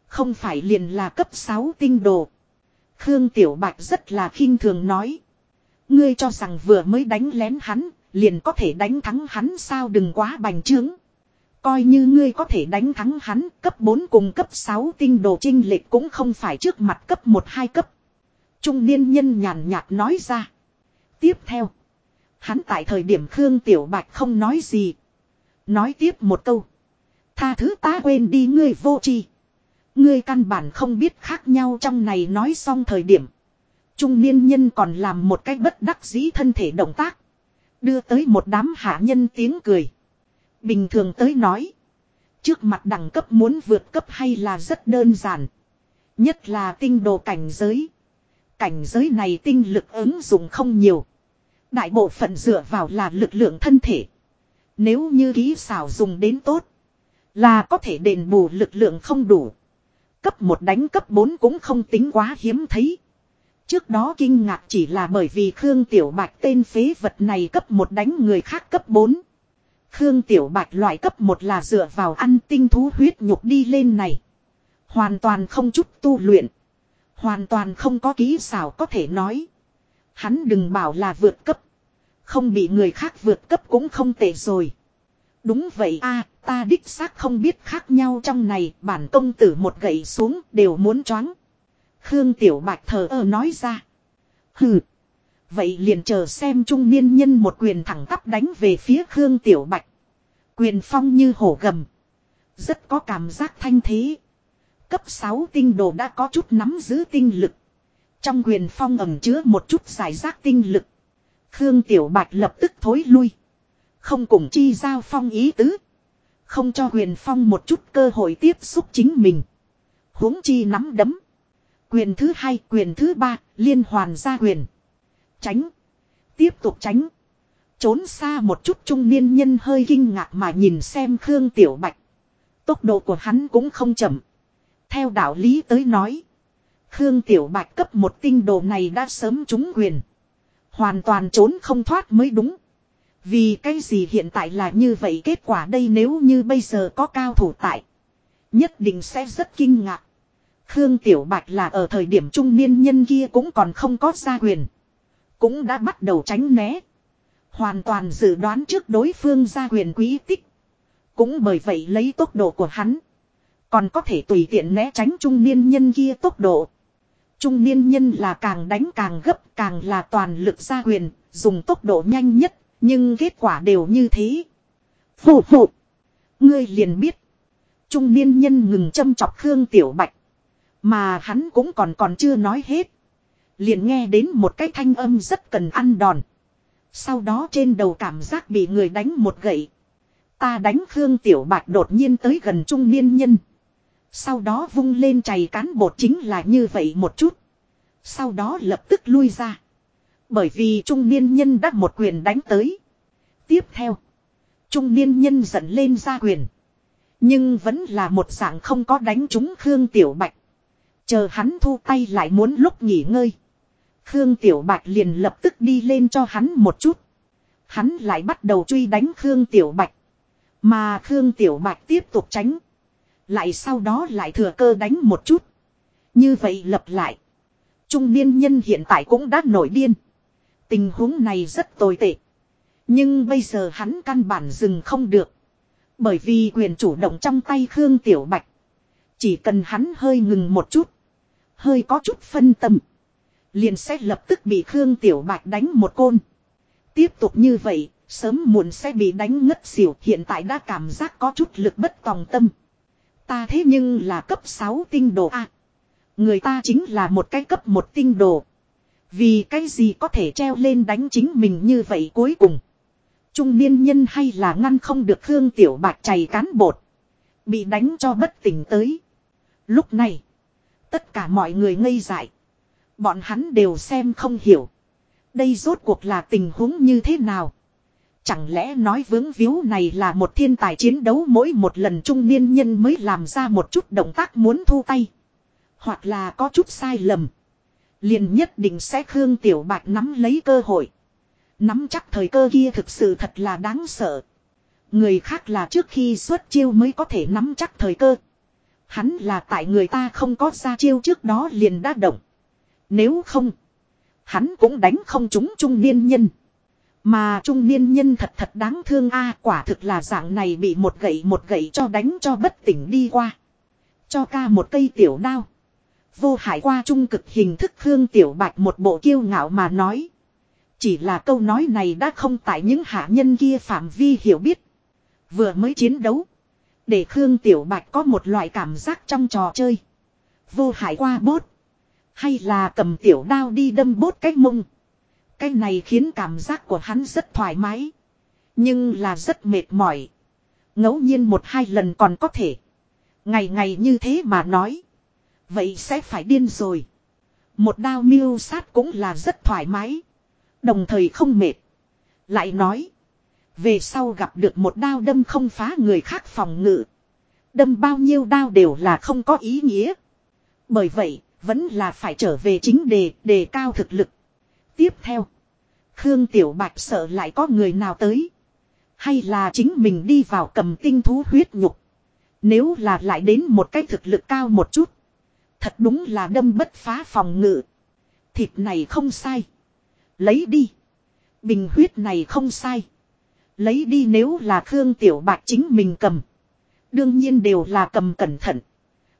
Không phải liền là cấp 6 tinh đồ. Khương Tiểu Bạch rất là khinh thường nói. Ngươi cho rằng vừa mới đánh lén hắn, liền có thể đánh thắng hắn sao đừng quá bành trướng. Coi như ngươi có thể đánh thắng hắn, cấp 4 cùng cấp 6 tinh đồ trinh lệch cũng không phải trước mặt cấp 1-2 cấp. Trung niên nhân nhàn nhạt nói ra. Tiếp theo. Hắn tại thời điểm Khương Tiểu Bạch không nói gì. Nói tiếp một câu. Tha thứ ta quên đi ngươi vô tri. Ngươi căn bản không biết khác nhau trong này nói xong thời điểm. Trung niên nhân còn làm một cách bất đắc dĩ thân thể động tác. Đưa tới một đám hạ nhân tiếng cười. Bình thường tới nói. Trước mặt đẳng cấp muốn vượt cấp hay là rất đơn giản. Nhất là tinh đồ cảnh giới. Cảnh giới này tinh lực ứng dụng không nhiều. Đại bộ phận dựa vào là lực lượng thân thể. Nếu như ký xảo dùng đến tốt. Là có thể đền bù lực lượng không đủ. Cấp 1 đánh cấp 4 cũng không tính quá hiếm thấy. Trước đó kinh ngạc chỉ là bởi vì Khương Tiểu Bạch tên phế vật này cấp 1 đánh người khác cấp 4. Khương Tiểu Bạch loại cấp 1 là dựa vào ăn tinh thú huyết nhục đi lên này. Hoàn toàn không chút tu luyện. Hoàn toàn không có kỹ xảo có thể nói. Hắn đừng bảo là vượt cấp. Không bị người khác vượt cấp cũng không tệ rồi. Đúng vậy a, ta đích xác không biết khác nhau trong này, bản công tử một gậy xuống, đều muốn choáng. Khương Tiểu Bạch thờ ơ nói ra. Hừ. Vậy liền chờ xem trung niên nhân một quyền thẳng tắp đánh về phía Khương Tiểu Bạch. Quyền phong như hổ gầm. Rất có cảm giác thanh thế. Cấp 6 tinh đồ đã có chút nắm giữ tinh lực. Trong quyền phong ẩm chứa một chút giải rác tinh lực. Khương Tiểu Bạch lập tức thối lui. Không cùng chi giao phong ý tứ. Không cho huyền phong một chút cơ hội tiếp xúc chính mình. huống chi nắm đấm. Quyền thứ hai, quyền thứ ba, liên hoàn ra quyền. Tránh. Tiếp tục tránh. Trốn xa một chút trung niên nhân hơi kinh ngạc mà nhìn xem Khương Tiểu Bạch. Tốc độ của hắn cũng không chậm. Theo đạo lý tới nói. Khương Tiểu Bạch cấp một tinh đồ này đã sớm trúng quyền. Hoàn toàn trốn không thoát mới đúng. Vì cái gì hiện tại là như vậy kết quả đây nếu như bây giờ có cao thủ tại. Nhất định sẽ rất kinh ngạc. Khương Tiểu Bạch là ở thời điểm trung niên nhân kia cũng còn không có gia quyền. Cũng đã bắt đầu tránh né. Hoàn toàn dự đoán trước đối phương gia quyền quý tích. Cũng bởi vậy lấy tốc độ của hắn. Còn có thể tùy tiện né tránh trung niên nhân kia tốc độ. Trung niên nhân là càng đánh càng gấp càng là toàn lực gia quyền, dùng tốc độ nhanh nhất, nhưng kết quả đều như thế. Phụ phụ. Ngươi liền biết. Trung niên nhân ngừng châm chọc Khương Tiểu Bạch. Mà hắn cũng còn còn chưa nói hết. Liền nghe đến một cái thanh âm rất cần ăn đòn. Sau đó trên đầu cảm giác bị người đánh một gậy. Ta đánh Khương Tiểu Bạch đột nhiên tới gần trung niên nhân. Sau đó vung lên chày cán bột chính là như vậy một chút. Sau đó lập tức lui ra. Bởi vì trung niên nhân đã một quyền đánh tới. Tiếp theo. Trung niên nhân giận lên ra quyền. Nhưng vẫn là một dạng không có đánh trúng Khương Tiểu Bạch. Chờ hắn thu tay lại muốn lúc nghỉ ngơi. Khương Tiểu Bạch liền lập tức đi lên cho hắn một chút. Hắn lại bắt đầu truy đánh Khương Tiểu Bạch. Mà Khương Tiểu Bạch tiếp tục tránh. Lại sau đó lại thừa cơ đánh một chút. Như vậy lập lại. Trung niên nhân hiện tại cũng đã nổi điên. Tình huống này rất tồi tệ. Nhưng bây giờ hắn căn bản dừng không được. Bởi vì quyền chủ động trong tay Khương Tiểu Bạch. Chỉ cần hắn hơi ngừng một chút. Hơi có chút phân tâm. Liền sẽ lập tức bị Khương Tiểu Bạch đánh một côn. Tiếp tục như vậy, sớm muộn sẽ bị đánh ngất xỉu. Hiện tại đã cảm giác có chút lực bất tòng tâm. Ta thế nhưng là cấp 6 tinh đồ A. Người ta chính là một cái cấp một tinh đồ. Vì cái gì có thể treo lên đánh chính mình như vậy cuối cùng. Trung niên nhân hay là ngăn không được Khương Tiểu Bạch chảy cán bột. Bị đánh cho bất tỉnh tới. Lúc này. Tất cả mọi người ngây dại. Bọn hắn đều xem không hiểu. Đây rốt cuộc là tình huống như thế nào. Chẳng lẽ nói vướng víu này là một thiên tài chiến đấu mỗi một lần trung niên nhân mới làm ra một chút động tác muốn thu tay. Hoặc là có chút sai lầm. Liền nhất định sẽ Khương Tiểu Bạch nắm lấy cơ hội. Nắm chắc thời cơ kia thực sự thật là đáng sợ. Người khác là trước khi xuất chiêu mới có thể nắm chắc thời cơ. Hắn là tại người ta không có ra chiêu trước đó liền đã động. Nếu không, hắn cũng đánh không chúng trung niên nhân. Mà trung niên nhân thật thật đáng thương a quả thực là dạng này bị một gậy một gậy cho đánh cho bất tỉnh đi qua. Cho ca một cây tiểu đao. Vô hại qua trung cực hình thức Khương Tiểu Bạch một bộ kiêu ngạo mà nói. Chỉ là câu nói này đã không tại những hạ nhân kia phạm vi hiểu biết. Vừa mới chiến đấu. Để Khương Tiểu Bạch có một loại cảm giác trong trò chơi. Vô hại qua bốt. Hay là cầm tiểu đao đi đâm bốt cái mông. Cái này khiến cảm giác của hắn rất thoải mái. Nhưng là rất mệt mỏi. ngẫu nhiên một hai lần còn có thể. Ngày ngày như thế mà nói. Vậy sẽ phải điên rồi. Một đao miêu sát cũng là rất thoải mái. Đồng thời không mệt. Lại nói. Về sau gặp được một đao đâm không phá người khác phòng ngự. Đâm bao nhiêu đao đều là không có ý nghĩa. Bởi vậy, vẫn là phải trở về chính đề, đề cao thực lực. Tiếp theo. Khương Tiểu Bạch sợ lại có người nào tới. Hay là chính mình đi vào cầm tinh thú huyết nhục. Nếu là lại đến một cái thực lực cao một chút. Thật đúng là đâm bất phá phòng ngự. Thịt này không sai. Lấy đi. Bình huyết này không sai. Lấy đi nếu là Khương Tiểu Bạch chính mình cầm. Đương nhiên đều là cầm cẩn thận.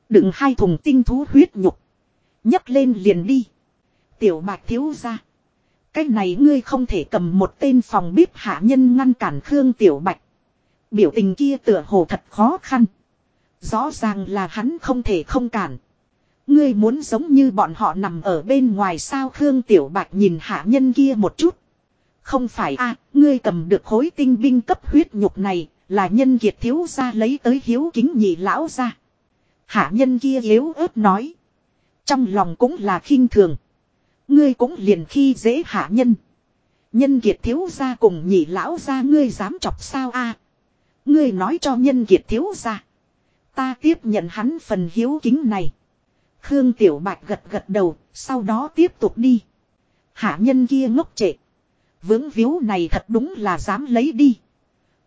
Đựng hai thùng tinh thú huyết nhục. nhấc lên liền đi. Tiểu Bạch thiếu ra. Cái này ngươi không thể cầm một tên phòng bếp hạ nhân ngăn cản Khương Tiểu Bạch. Biểu tình kia tựa hồ thật khó khăn. Rõ ràng là hắn không thể không cản. Ngươi muốn giống như bọn họ nằm ở bên ngoài sao Khương Tiểu Bạch nhìn hạ nhân kia một chút. Không phải a ngươi cầm được khối tinh binh cấp huyết nhục này, là nhân kiệt thiếu ra lấy tới hiếu kính nhị lão ra. Hạ nhân kia yếu ớt nói. Trong lòng cũng là khinh thường. Ngươi cũng liền khi dễ hạ nhân. Nhân kiệt thiếu ra cùng nhị lão ra ngươi dám chọc sao a Ngươi nói cho nhân kiệt thiếu ra. Ta tiếp nhận hắn phần hiếu kính này. Khương Tiểu Bạch gật gật đầu, sau đó tiếp tục đi. Hạ nhân kia ngốc trệ. Vướng víu này thật đúng là dám lấy đi.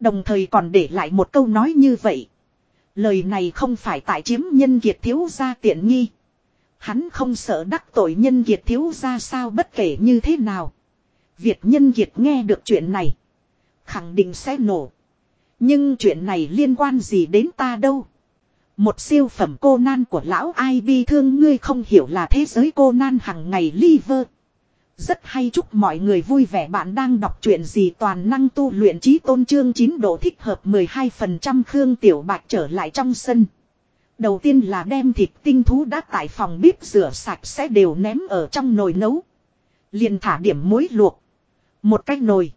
Đồng thời còn để lại một câu nói như vậy. Lời này không phải tại chiếm nhân kiệt thiếu gia tiện nghi. Hắn không sợ đắc tội nhân kiệt thiếu gia sao bất kể như thế nào. Việt nhân kiệt nghe được chuyện này. Khẳng định sẽ nổ. Nhưng chuyện này liên quan gì đến ta đâu. Một siêu phẩm cô nan của lão ai bi thương ngươi không hiểu là thế giới cô nan hằng ngày liver. Rất hay chúc mọi người vui vẻ bạn đang đọc truyện gì toàn năng tu luyện trí tôn trương 9 độ thích hợp 12% Khương Tiểu Bạch trở lại trong sân. Đầu tiên là đem thịt tinh thú đã tại phòng bếp rửa sạch sẽ đều ném ở trong nồi nấu. liền thả điểm muối luộc. Một cái nồi.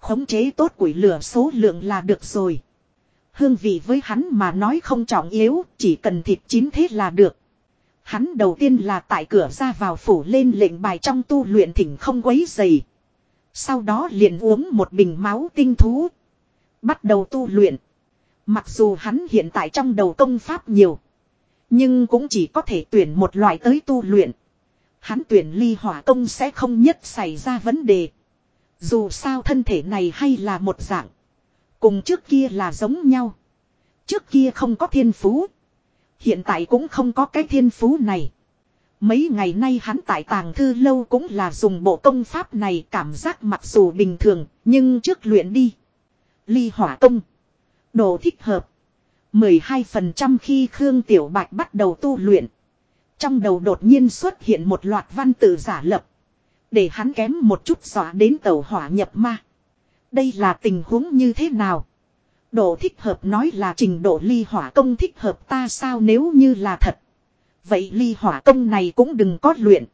Khống chế tốt củi lửa số lượng là được rồi. Hương vị với hắn mà nói không trọng yếu, chỉ cần thịt chín thế là được. Hắn đầu tiên là tại cửa ra vào phủ lên lệnh bài trong tu luyện thỉnh không quấy dày. Sau đó liền uống một bình máu tinh thú. Bắt đầu tu luyện. Mặc dù hắn hiện tại trong đầu công pháp nhiều. Nhưng cũng chỉ có thể tuyển một loại tới tu luyện. Hắn tuyển ly hỏa công sẽ không nhất xảy ra vấn đề. Dù sao thân thể này hay là một dạng. Cùng trước kia là giống nhau. Trước kia không có thiên phú. Hiện tại cũng không có cái thiên phú này. Mấy ngày nay hắn tại tàng thư lâu cũng là dùng bộ công pháp này cảm giác mặc dù bình thường, nhưng trước luyện đi. Ly hỏa công. Đồ thích hợp. 12% khi Khương Tiểu Bạch bắt đầu tu luyện. Trong đầu đột nhiên xuất hiện một loạt văn tự giả lập. Để hắn kém một chút dọa đến tàu hỏa nhập ma. Đây là tình huống như thế nào? Độ thích hợp nói là trình độ ly hỏa công thích hợp ta sao nếu như là thật. Vậy ly hỏa công này cũng đừng có luyện.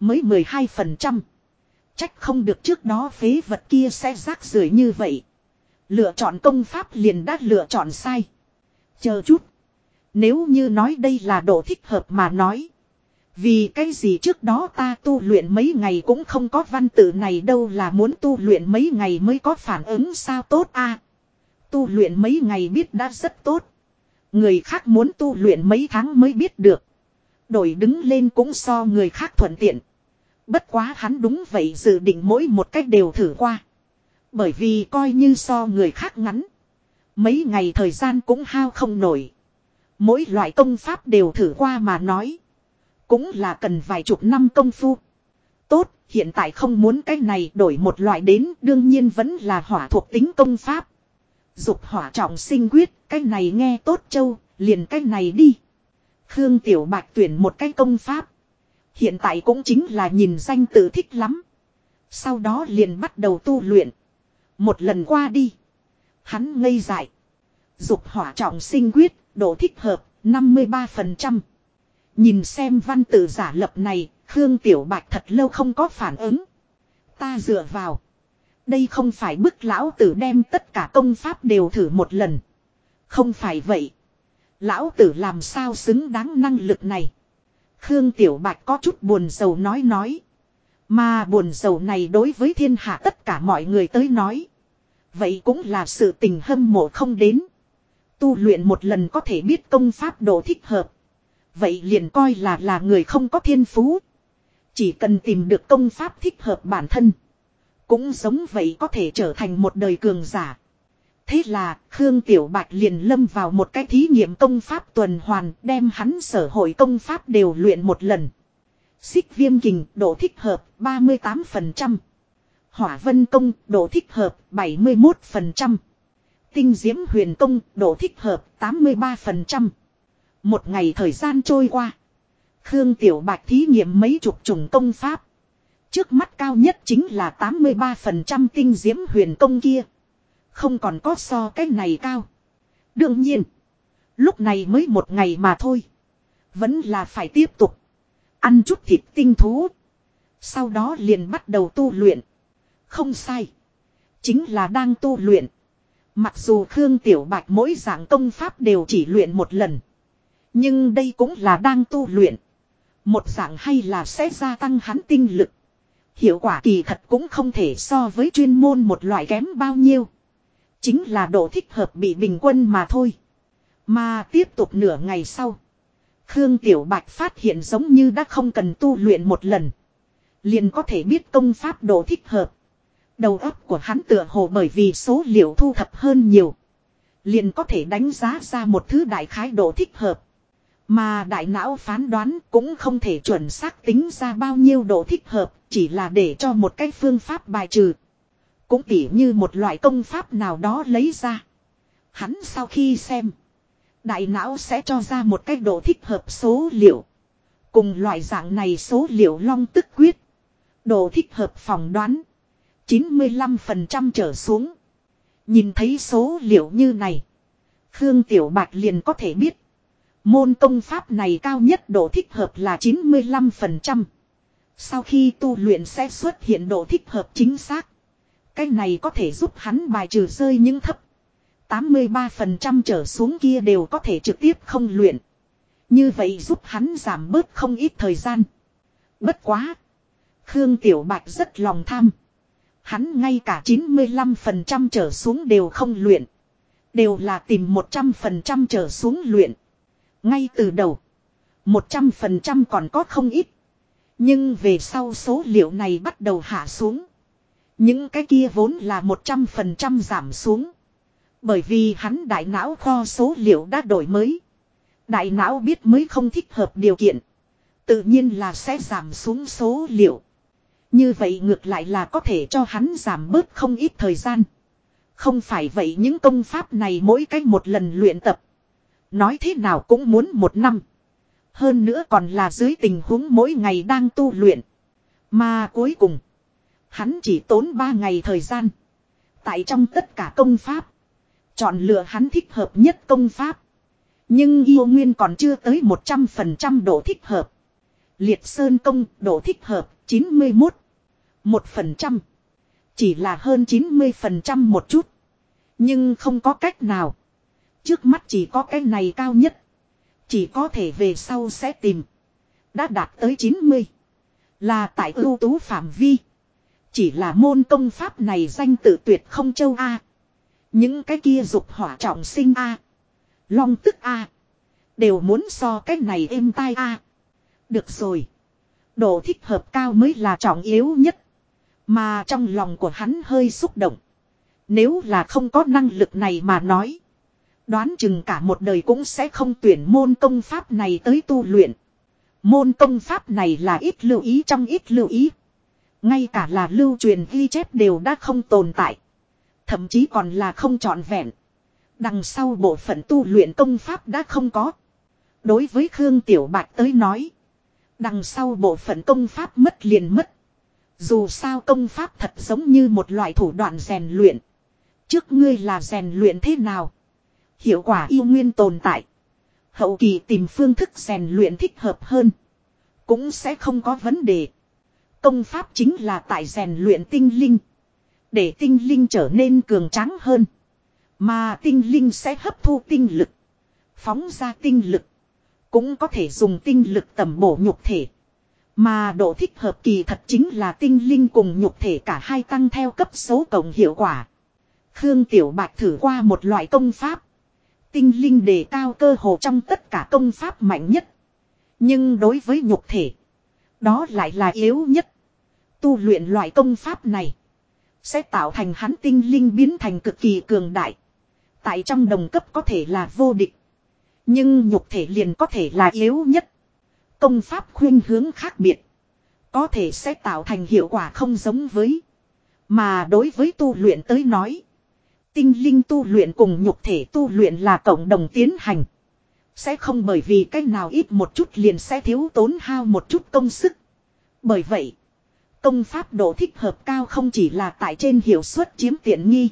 Mới 12%. Trách không được trước đó phế vật kia sẽ rác rưởi như vậy. Lựa chọn công pháp liền đã lựa chọn sai. Chờ chút. Nếu như nói đây là độ thích hợp mà nói. Vì cái gì trước đó ta tu luyện mấy ngày cũng không có văn tự này đâu là muốn tu luyện mấy ngày mới có phản ứng sao tốt a Tu luyện mấy ngày biết đã rất tốt. Người khác muốn tu luyện mấy tháng mới biết được. Đổi đứng lên cũng so người khác thuận tiện. Bất quá hắn đúng vậy dự định mỗi một cách đều thử qua. Bởi vì coi như so người khác ngắn. Mấy ngày thời gian cũng hao không nổi. Mỗi loại công pháp đều thử qua mà nói. Cũng là cần vài chục năm công phu. Tốt, hiện tại không muốn cái này đổi một loại đến đương nhiên vẫn là hỏa thuộc tính công pháp. Dục hỏa trọng sinh quyết, cái này nghe tốt châu, liền cái này đi. Khương Tiểu Bạch tuyển một cái công pháp. Hiện tại cũng chính là nhìn danh tự thích lắm. Sau đó liền bắt đầu tu luyện. Một lần qua đi. Hắn ngây dại. Dục hỏa trọng sinh quyết, độ thích hợp, 53%. Nhìn xem văn tự giả lập này, Khương Tiểu Bạch thật lâu không có phản ứng. Ta dựa vào. Đây không phải bức lão tử đem tất cả công pháp đều thử một lần. Không phải vậy. Lão tử làm sao xứng đáng năng lực này. Khương Tiểu Bạch có chút buồn sầu nói nói. Mà buồn sầu này đối với thiên hạ tất cả mọi người tới nói. Vậy cũng là sự tình hâm mộ không đến. Tu luyện một lần có thể biết công pháp độ thích hợp. Vậy liền coi là là người không có thiên phú. Chỉ cần tìm được công pháp thích hợp bản thân. Cũng giống vậy có thể trở thành một đời cường giả. Thế là, Khương Tiểu Bạch liền lâm vào một cái thí nghiệm công pháp tuần hoàn, đem hắn sở hội công pháp đều luyện một lần. Xích viêm kình, độ thích hợp 38%. Hỏa vân công, độ thích hợp 71%. Tinh diễm huyền công, độ thích hợp 83%. Một ngày thời gian trôi qua. Khương Tiểu Bạch thí nghiệm mấy chục chủng công pháp. Trước mắt cao nhất chính là 83% tinh diễm huyền công kia. Không còn có so cái này cao. Đương nhiên. Lúc này mới một ngày mà thôi. Vẫn là phải tiếp tục. Ăn chút thịt tinh thú. Sau đó liền bắt đầu tu luyện. Không sai. Chính là đang tu luyện. Mặc dù Khương Tiểu Bạch mỗi dạng công pháp đều chỉ luyện một lần. Nhưng đây cũng là đang tu luyện. Một dạng hay là sẽ gia tăng hắn tinh lực. Hiệu quả kỳ thật cũng không thể so với chuyên môn một loại kém bao nhiêu. Chính là độ thích hợp bị bình quân mà thôi. Mà tiếp tục nửa ngày sau. Khương Tiểu Bạch phát hiện giống như đã không cần tu luyện một lần. Liền có thể biết công pháp độ thích hợp. Đầu óc của hắn tựa hồ bởi vì số liệu thu thập hơn nhiều. Liền có thể đánh giá ra một thứ đại khái độ thích hợp. Mà đại não phán đoán cũng không thể chuẩn xác tính ra bao nhiêu độ thích hợp, chỉ là để cho một cái phương pháp bài trừ. Cũng tỉ như một loại công pháp nào đó lấy ra. Hắn sau khi xem, đại não sẽ cho ra một cái độ thích hợp số liệu. Cùng loại dạng này số liệu long tức quyết. Độ thích hợp phỏng đoán. 95% trở xuống. Nhìn thấy số liệu như này. Khương Tiểu Bạch liền có thể biết. Môn công pháp này cao nhất độ thích hợp là 95%. Sau khi tu luyện sẽ xuất hiện độ thích hợp chính xác. Cái này có thể giúp hắn bài trừ rơi những thấp. 83% trở xuống kia đều có thể trực tiếp không luyện. Như vậy giúp hắn giảm bớt không ít thời gian. Bất quá. Khương Tiểu Bạch rất lòng tham. Hắn ngay cả 95% trở xuống đều không luyện. Đều là tìm 100% trở xuống luyện. Ngay từ đầu. 100% còn có không ít. Nhưng về sau số liệu này bắt đầu hạ xuống. Những cái kia vốn là 100% giảm xuống. Bởi vì hắn đại não kho số liệu đã đổi mới. Đại não biết mới không thích hợp điều kiện. Tự nhiên là sẽ giảm xuống số liệu. Như vậy ngược lại là có thể cho hắn giảm bớt không ít thời gian. Không phải vậy những công pháp này mỗi cách một lần luyện tập. Nói thế nào cũng muốn một năm. Hơn nữa còn là dưới tình huống mỗi ngày đang tu luyện. Mà cuối cùng. Hắn chỉ tốn ba ngày thời gian. Tại trong tất cả công pháp. Chọn lựa hắn thích hợp nhất công pháp. Nhưng yêu nguyên còn chưa tới 100% độ thích hợp. Liệt sơn công độ thích hợp 91. 1%. Chỉ là hơn 90% một chút. Nhưng không có cách nào. Trước mắt chỉ có cái này cao nhất. Chỉ có thể về sau sẽ tìm. Đã đạt tới 90. Là tại ưu tú phạm vi. Chỉ là môn công pháp này danh tự tuyệt không châu A. Những cái kia dục hỏa trọng sinh A. Long tức A. Đều muốn so cái này êm tai A. Được rồi. Độ thích hợp cao mới là trọng yếu nhất. Mà trong lòng của hắn hơi xúc động. Nếu là không có năng lực này mà nói. Đoán chừng cả một đời cũng sẽ không tuyển môn công pháp này tới tu luyện. Môn công pháp này là ít lưu ý trong ít lưu ý. Ngay cả là lưu truyền ghi chép đều đã không tồn tại. Thậm chí còn là không trọn vẹn. Đằng sau bộ phận tu luyện công pháp đã không có. Đối với Khương Tiểu Bạch tới nói. Đằng sau bộ phận công pháp mất liền mất. Dù sao công pháp thật giống như một loại thủ đoạn rèn luyện. Trước ngươi là rèn luyện thế nào? Hiệu quả yêu nguyên tồn tại. Hậu kỳ tìm phương thức rèn luyện thích hợp hơn. Cũng sẽ không có vấn đề. Công pháp chính là tại rèn luyện tinh linh. Để tinh linh trở nên cường tráng hơn. Mà tinh linh sẽ hấp thu tinh lực. Phóng ra tinh lực. Cũng có thể dùng tinh lực tầm bổ nhục thể. Mà độ thích hợp kỳ thật chính là tinh linh cùng nhục thể cả hai tăng theo cấp số cộng hiệu quả. Khương Tiểu Bạch thử qua một loại công pháp. Tinh linh đề cao cơ hồ trong tất cả công pháp mạnh nhất. Nhưng đối với nhục thể. Đó lại là yếu nhất. Tu luyện loại công pháp này. Sẽ tạo thành hắn tinh linh biến thành cực kỳ cường đại. Tại trong đồng cấp có thể là vô địch. Nhưng nhục thể liền có thể là yếu nhất. Công pháp khuyên hướng khác biệt. Có thể sẽ tạo thành hiệu quả không giống với. Mà đối với tu luyện tới nói. Tinh linh tu luyện cùng nhục thể tu luyện là cộng đồng tiến hành. Sẽ không bởi vì cách nào ít một chút liền sẽ thiếu tốn hao một chút công sức. Bởi vậy, công pháp độ thích hợp cao không chỉ là tại trên hiệu suất chiếm tiện nghi.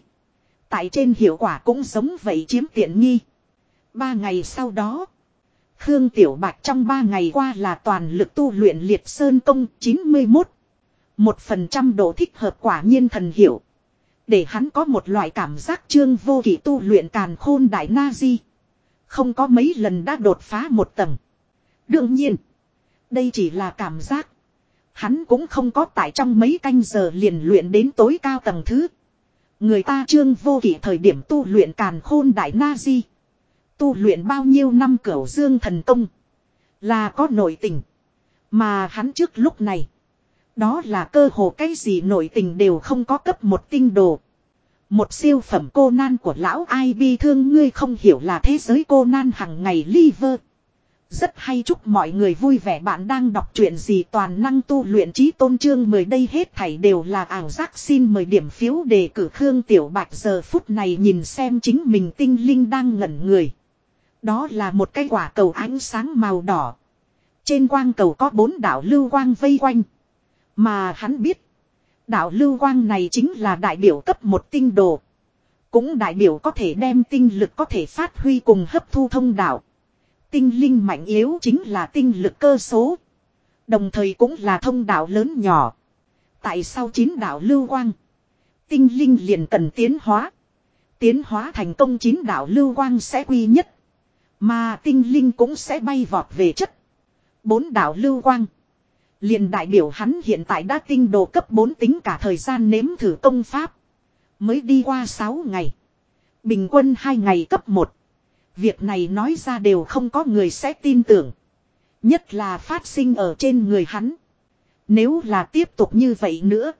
Tại trên hiệu quả cũng giống vậy chiếm tiện nghi. Ba ngày sau đó, Khương Tiểu Bạch trong ba ngày qua là toàn lực tu luyện liệt sơn công 91. Một phần trăm độ thích hợp quả nhiên thần hiệu. Để hắn có một loại cảm giác trương vô kỷ tu luyện càn khôn đại na di. Không có mấy lần đã đột phá một tầng. Đương nhiên. Đây chỉ là cảm giác. Hắn cũng không có tại trong mấy canh giờ liền luyện đến tối cao tầng thứ. Người ta trương vô kỷ thời điểm tu luyện càn khôn đại na di. Tu luyện bao nhiêu năm cửu dương thần công. Là có nội tình. Mà hắn trước lúc này. Đó là cơ hồ cái gì nội tình đều không có cấp một tinh đồ. Một siêu phẩm cô nan của lão ai bi thương ngươi không hiểu là thế giới cô nan hằng ngày liver. Rất hay chúc mọi người vui vẻ bạn đang đọc truyện gì toàn năng tu luyện trí tôn trương mời đây hết thảy đều là ảo giác xin mời điểm phiếu đề cử Khương Tiểu Bạch giờ phút này nhìn xem chính mình tinh linh đang ngẩn người. Đó là một cái quả cầu ánh sáng màu đỏ. Trên quang cầu có bốn đảo lưu quang vây quanh. Mà hắn biết. Đạo lưu quang này chính là đại biểu cấp một tinh đồ. Cũng đại biểu có thể đem tinh lực có thể phát huy cùng hấp thu thông đạo. Tinh linh mạnh yếu chính là tinh lực cơ số. Đồng thời cũng là thông đạo lớn nhỏ. Tại sao chín đạo lưu quang? Tinh linh liền cần tiến hóa. Tiến hóa thành công chín đạo lưu quang sẽ quy nhất. Mà tinh linh cũng sẽ bay vọt về chất. Bốn đạo lưu quang liền đại biểu hắn hiện tại đã tinh độ cấp 4 tính cả thời gian nếm thử công pháp. Mới đi qua 6 ngày. Bình quân 2 ngày cấp 1. Việc này nói ra đều không có người sẽ tin tưởng. Nhất là phát sinh ở trên người hắn. Nếu là tiếp tục như vậy nữa.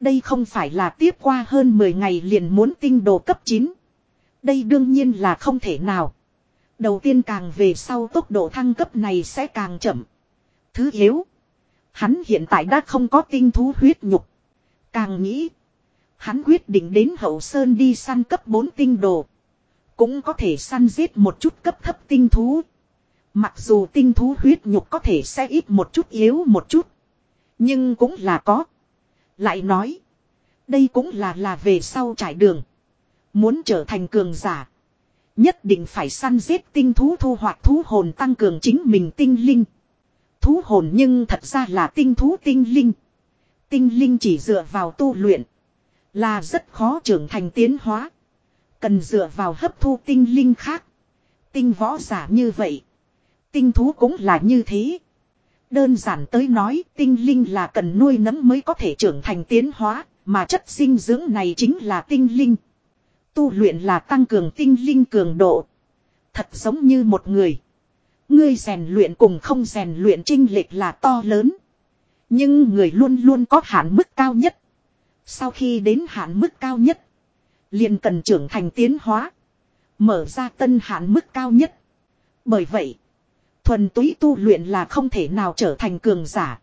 Đây không phải là tiếp qua hơn 10 ngày liền muốn tinh độ cấp 9. Đây đương nhiên là không thể nào. Đầu tiên càng về sau tốc độ thăng cấp này sẽ càng chậm. Thứ yếu. Hắn hiện tại đã không có tinh thú huyết nhục. Càng nghĩ. Hắn quyết định đến hậu sơn đi săn cấp 4 tinh đồ. Cũng có thể săn giết một chút cấp thấp tinh thú. Mặc dù tinh thú huyết nhục có thể sẽ ít một chút yếu một chút. Nhưng cũng là có. Lại nói. Đây cũng là là về sau trải đường. Muốn trở thành cường giả. Nhất định phải săn giết tinh thú thu hoạch thú hồn tăng cường chính mình tinh linh. Thú hồn nhưng thật ra là tinh thú tinh linh. Tinh linh chỉ dựa vào tu luyện. Là rất khó trưởng thành tiến hóa. Cần dựa vào hấp thu tinh linh khác. Tinh võ giả như vậy. Tinh thú cũng là như thế. Đơn giản tới nói, tinh linh là cần nuôi nấng mới có thể trưởng thành tiến hóa. Mà chất sinh dưỡng này chính là tinh linh. Tu luyện là tăng cường tinh linh cường độ. Thật giống như một người. Ngươi rèn luyện cùng không rèn luyện trinh lệch là to lớn. Nhưng người luôn luôn có hạn mức cao nhất. Sau khi đến hạn mức cao nhất. liền cần trưởng thành tiến hóa. Mở ra tân hạn mức cao nhất. Bởi vậy. Thuần túy tu luyện là không thể nào trở thành cường giả.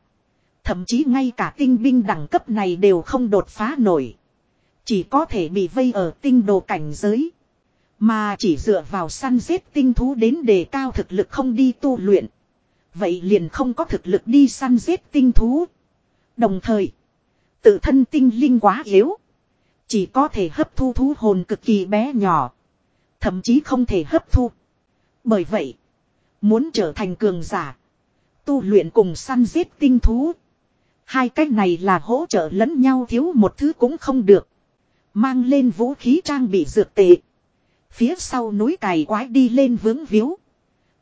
Thậm chí ngay cả tinh binh đẳng cấp này đều không đột phá nổi. Chỉ có thể bị vây ở tinh đồ cảnh giới. Mà chỉ dựa vào săn giết tinh thú đến đề cao thực lực không đi tu luyện. Vậy liền không có thực lực đi săn giết tinh thú. Đồng thời, tự thân tinh linh quá yếu. Chỉ có thể hấp thu thú hồn cực kỳ bé nhỏ. Thậm chí không thể hấp thu. Bởi vậy, muốn trở thành cường giả. Tu luyện cùng săn giết tinh thú. Hai cách này là hỗ trợ lẫn nhau thiếu một thứ cũng không được. Mang lên vũ khí trang bị dược tệ. Phía sau núi cày quái đi lên vướng víu.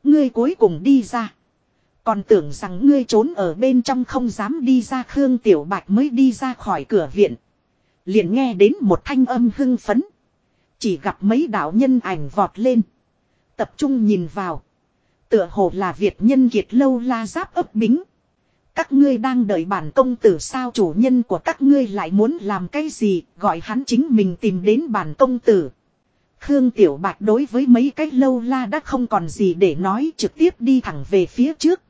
Ngươi cuối cùng đi ra. Còn tưởng rằng ngươi trốn ở bên trong không dám đi ra Khương Tiểu Bạch mới đi ra khỏi cửa viện. Liền nghe đến một thanh âm hưng phấn. Chỉ gặp mấy đạo nhân ảnh vọt lên. Tập trung nhìn vào. Tựa hồ là Việt nhân kiệt lâu la giáp ấp bính. Các ngươi đang đợi bản công tử sao chủ nhân của các ngươi lại muốn làm cái gì, gọi hắn chính mình tìm đến bản công tử. Khương Tiểu Bạch đối với mấy cái lâu la đã không còn gì để nói, trực tiếp đi thẳng về phía trước.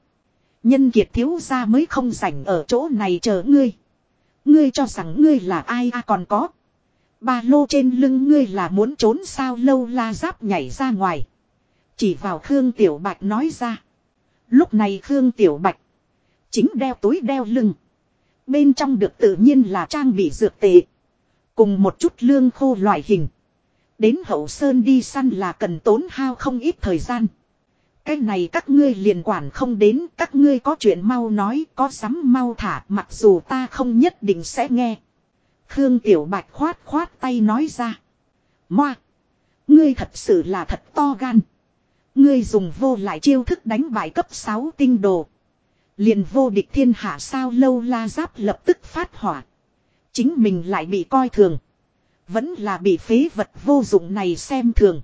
Nhân kiệt thiếu ra mới không rảnh ở chỗ này chờ ngươi. Ngươi cho rằng ngươi là ai à còn có. Ba lô trên lưng ngươi là muốn trốn sao lâu la giáp nhảy ra ngoài. Chỉ vào Khương Tiểu Bạch nói ra. Lúc này Khương Tiểu Bạch. Chính đeo túi đeo lưng. Bên trong được tự nhiên là trang bị dược tệ. Cùng một chút lương khô loại hình. Đến hậu sơn đi săn là cần tốn hao không ít thời gian. Cái này các ngươi liền quản không đến, các ngươi có chuyện mau nói, có sắm mau thả, mặc dù ta không nhất định sẽ nghe. Khương Tiểu Bạch khoát khoát tay nói ra. Moa! Ngươi thật sự là thật to gan. Ngươi dùng vô lại chiêu thức đánh bại cấp 6 tinh đồ. Liền vô địch thiên hạ sao lâu la giáp lập tức phát hỏa. Chính mình lại bị coi thường. Vẫn là bị phế vật vô dụng này xem thường.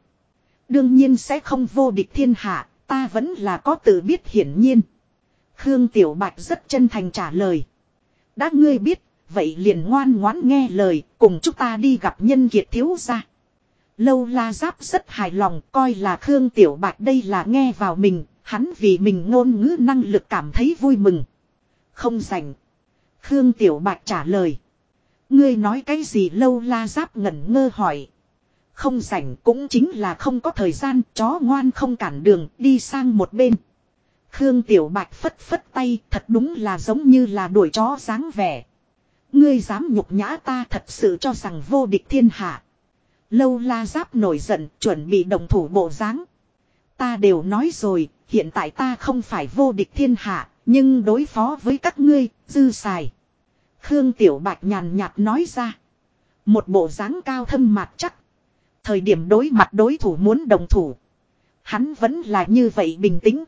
Đương nhiên sẽ không vô địch thiên hạ, ta vẫn là có tự biết hiển nhiên. Khương Tiểu Bạch rất chân thành trả lời. Đã ngươi biết, vậy liền ngoan ngoãn nghe lời, cùng chúng ta đi gặp nhân kiệt thiếu gia. Lâu la giáp rất hài lòng, coi là Khương Tiểu Bạch đây là nghe vào mình, hắn vì mình ngôn ngữ năng lực cảm thấy vui mừng. Không rảnh. Khương Tiểu Bạch trả lời. Ngươi nói cái gì lâu la giáp ngẩn ngơ hỏi. Không rảnh cũng chính là không có thời gian, chó ngoan không cản đường, đi sang một bên. Khương Tiểu Bạch phất phất tay, thật đúng là giống như là đuổi chó dáng vẻ. Ngươi dám nhục nhã ta thật sự cho rằng vô địch thiên hạ. Lâu la giáp nổi giận, chuẩn bị đồng thủ bộ dáng. Ta đều nói rồi, hiện tại ta không phải vô địch thiên hạ, nhưng đối phó với các ngươi, dư xài. Khương Tiểu Bạch nhàn nhạt nói ra. Một bộ dáng cao thâm mặt chắc. Thời điểm đối mặt đối thủ muốn đồng thủ. Hắn vẫn là như vậy bình tĩnh.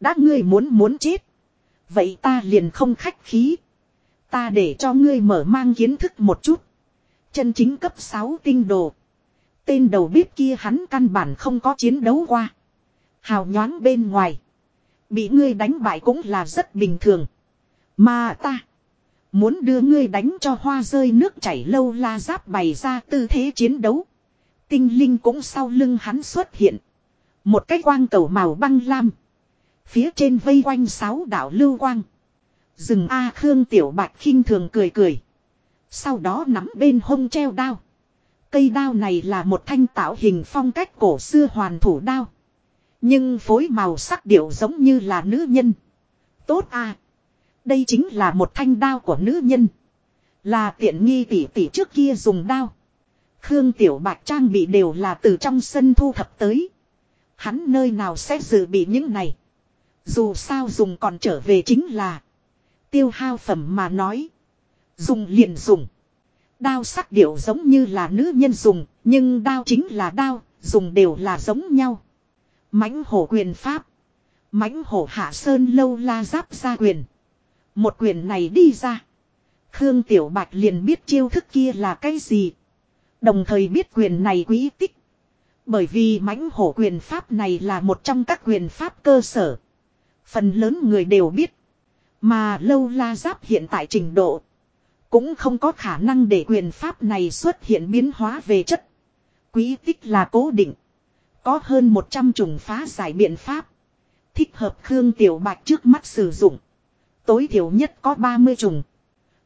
Đã ngươi muốn muốn chết. Vậy ta liền không khách khí. Ta để cho ngươi mở mang kiến thức một chút. Chân chính cấp 6 tinh đồ. Tên đầu bếp kia hắn căn bản không có chiến đấu qua. Hào nhoáng bên ngoài. Bị ngươi đánh bại cũng là rất bình thường. Mà ta. Muốn đưa ngươi đánh cho hoa rơi nước chảy lâu la giáp bày ra tư thế chiến đấu. Tinh linh cũng sau lưng hắn xuất hiện. Một cái quang cầu màu băng lam. Phía trên vây quanh sáu đạo lưu quang. Rừng A Khương Tiểu Bạch khinh thường cười cười. Sau đó nắm bên hông treo đao. Cây đao này là một thanh tạo hình phong cách cổ xưa hoàn thủ đao. Nhưng phối màu sắc điệu giống như là nữ nhân. Tốt à. Đây chính là một thanh đao của nữ nhân. Là tiện nghi tỷ tỷ trước kia dùng đao. Khương Tiểu Bạch trang bị đều là từ trong sân thu thập tới. Hắn nơi nào sẽ dự bị những này. Dù sao dùng còn trở về chính là. Tiêu hao phẩm mà nói. Dùng liền dùng. Đao sắc điệu giống như là nữ nhân dùng. Nhưng đao chính là đao. Dùng đều là giống nhau. mãnh hổ quyền pháp. mãnh hổ hạ sơn lâu la giáp ra quyền. Một quyền này đi ra. Khương Tiểu Bạch liền biết chiêu thức kia là cái gì. Đồng thời biết quyền này quý tích. Bởi vì mãnh hổ quyền pháp này là một trong các quyền pháp cơ sở. Phần lớn người đều biết. Mà lâu la giáp hiện tại trình độ. Cũng không có khả năng để quyền pháp này xuất hiện biến hóa về chất. Quý tích là cố định. Có hơn 100 chủng phá giải biện pháp. Thích hợp Khương Tiểu Bạch trước mắt sử dụng. Tối thiểu nhất có 30 trùng.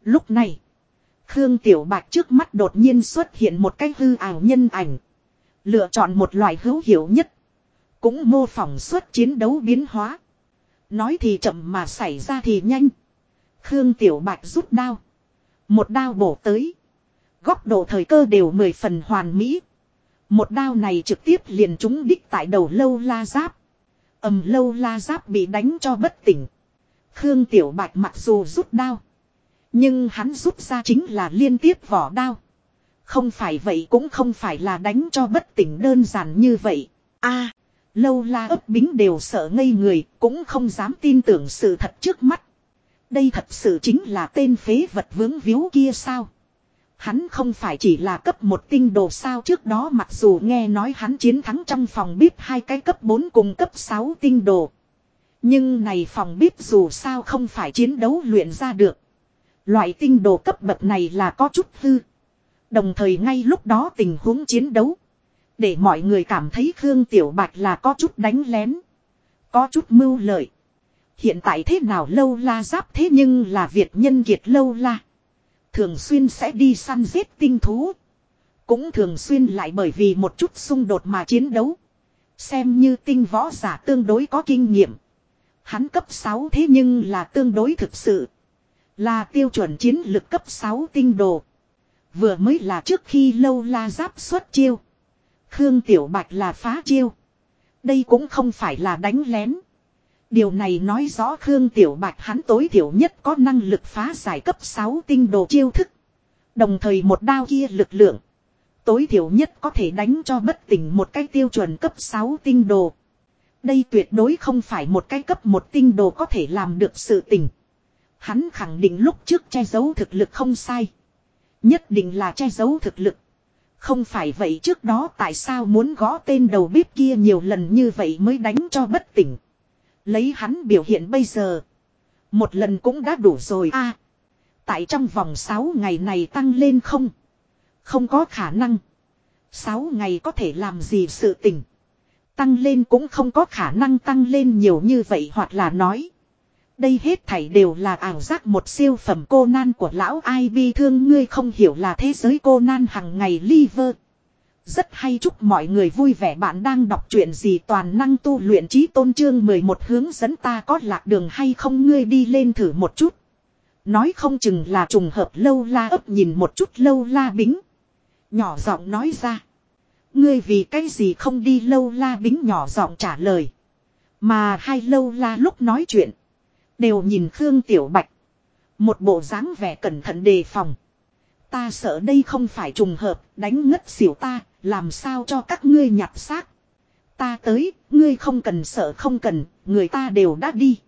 Lúc này. Khương Tiểu Bạch trước mắt đột nhiên xuất hiện một cái hư ảo nhân ảnh. Lựa chọn một loại hữu hiệu nhất. Cũng mô phỏng suốt chiến đấu biến hóa. Nói thì chậm mà xảy ra thì nhanh. Khương Tiểu Bạch rút đao. Một đao bổ tới. Góc độ thời cơ đều mười phần hoàn mỹ. Một đao này trực tiếp liền trúng đích tại đầu lâu la giáp. ầm, lâu la giáp bị đánh cho bất tỉnh. Khương Tiểu Bạch mặc dù rút đao. Nhưng hắn rút ra chính là liên tiếp vỏ đao. Không phải vậy cũng không phải là đánh cho bất tỉnh đơn giản như vậy. a lâu la ấp bính đều sợ ngây người, cũng không dám tin tưởng sự thật trước mắt. Đây thật sự chính là tên phế vật vướng víu kia sao? Hắn không phải chỉ là cấp một tinh đồ sao trước đó mặc dù nghe nói hắn chiến thắng trong phòng bếp hai cái cấp 4 cùng cấp 6 tinh đồ. Nhưng này phòng bếp dù sao không phải chiến đấu luyện ra được. Loại tinh đồ cấp bậc này là có chút hư. Đồng thời ngay lúc đó tình huống chiến đấu. Để mọi người cảm thấy Khương Tiểu Bạch là có chút đánh lén. Có chút mưu lợi. Hiện tại thế nào lâu la giáp thế nhưng là Việt nhân kiệt lâu la. Thường xuyên sẽ đi săn giết tinh thú. Cũng thường xuyên lại bởi vì một chút xung đột mà chiến đấu. Xem như tinh võ giả tương đối có kinh nghiệm. Hắn cấp 6 thế nhưng là tương đối thực sự. Là tiêu chuẩn chiến lực cấp 6 tinh đồ. Vừa mới là trước khi lâu la giáp xuất chiêu. Khương Tiểu Bạch là phá chiêu. Đây cũng không phải là đánh lén. Điều này nói rõ Khương Tiểu Bạch hắn tối thiểu nhất có năng lực phá giải cấp 6 tinh đồ chiêu thức. Đồng thời một đao kia lực lượng. Tối thiểu nhất có thể đánh cho bất tỉnh một cái tiêu chuẩn cấp 6 tinh đồ. Đây tuyệt đối không phải một cái cấp một tinh đồ có thể làm được sự tình. Hắn khẳng định lúc trước che giấu thực lực không sai. Nhất định là che giấu thực lực. Không phải vậy trước đó tại sao muốn gõ tên đầu bếp kia nhiều lần như vậy mới đánh cho bất tỉnh. Lấy hắn biểu hiện bây giờ. Một lần cũng đã đủ rồi a. tại trong vòng 6 ngày này tăng lên không? Không có khả năng. 6 ngày có thể làm gì sự tình. Tăng lên cũng không có khả năng tăng lên nhiều như vậy hoặc là nói. Đây hết thảy đều là ảo giác một siêu phẩm cô nan của lão ai bi thương ngươi không hiểu là thế giới cô nan hằng ngày liver. Rất hay chúc mọi người vui vẻ bạn đang đọc chuyện gì toàn năng tu luyện trí tôn trương 11 hướng dẫn ta có lạc đường hay không ngươi đi lên thử một chút. Nói không chừng là trùng hợp lâu la ấp nhìn một chút lâu la bính. Nhỏ giọng nói ra. Ngươi vì cái gì không đi lâu la bính nhỏ giọng trả lời. Mà hai lâu la lúc nói chuyện. Đều nhìn Khương Tiểu Bạch. Một bộ dáng vẻ cẩn thận đề phòng. Ta sợ đây không phải trùng hợp, đánh ngất xỉu ta, làm sao cho các ngươi nhặt xác. Ta tới, ngươi không cần sợ không cần, người ta đều đã đi.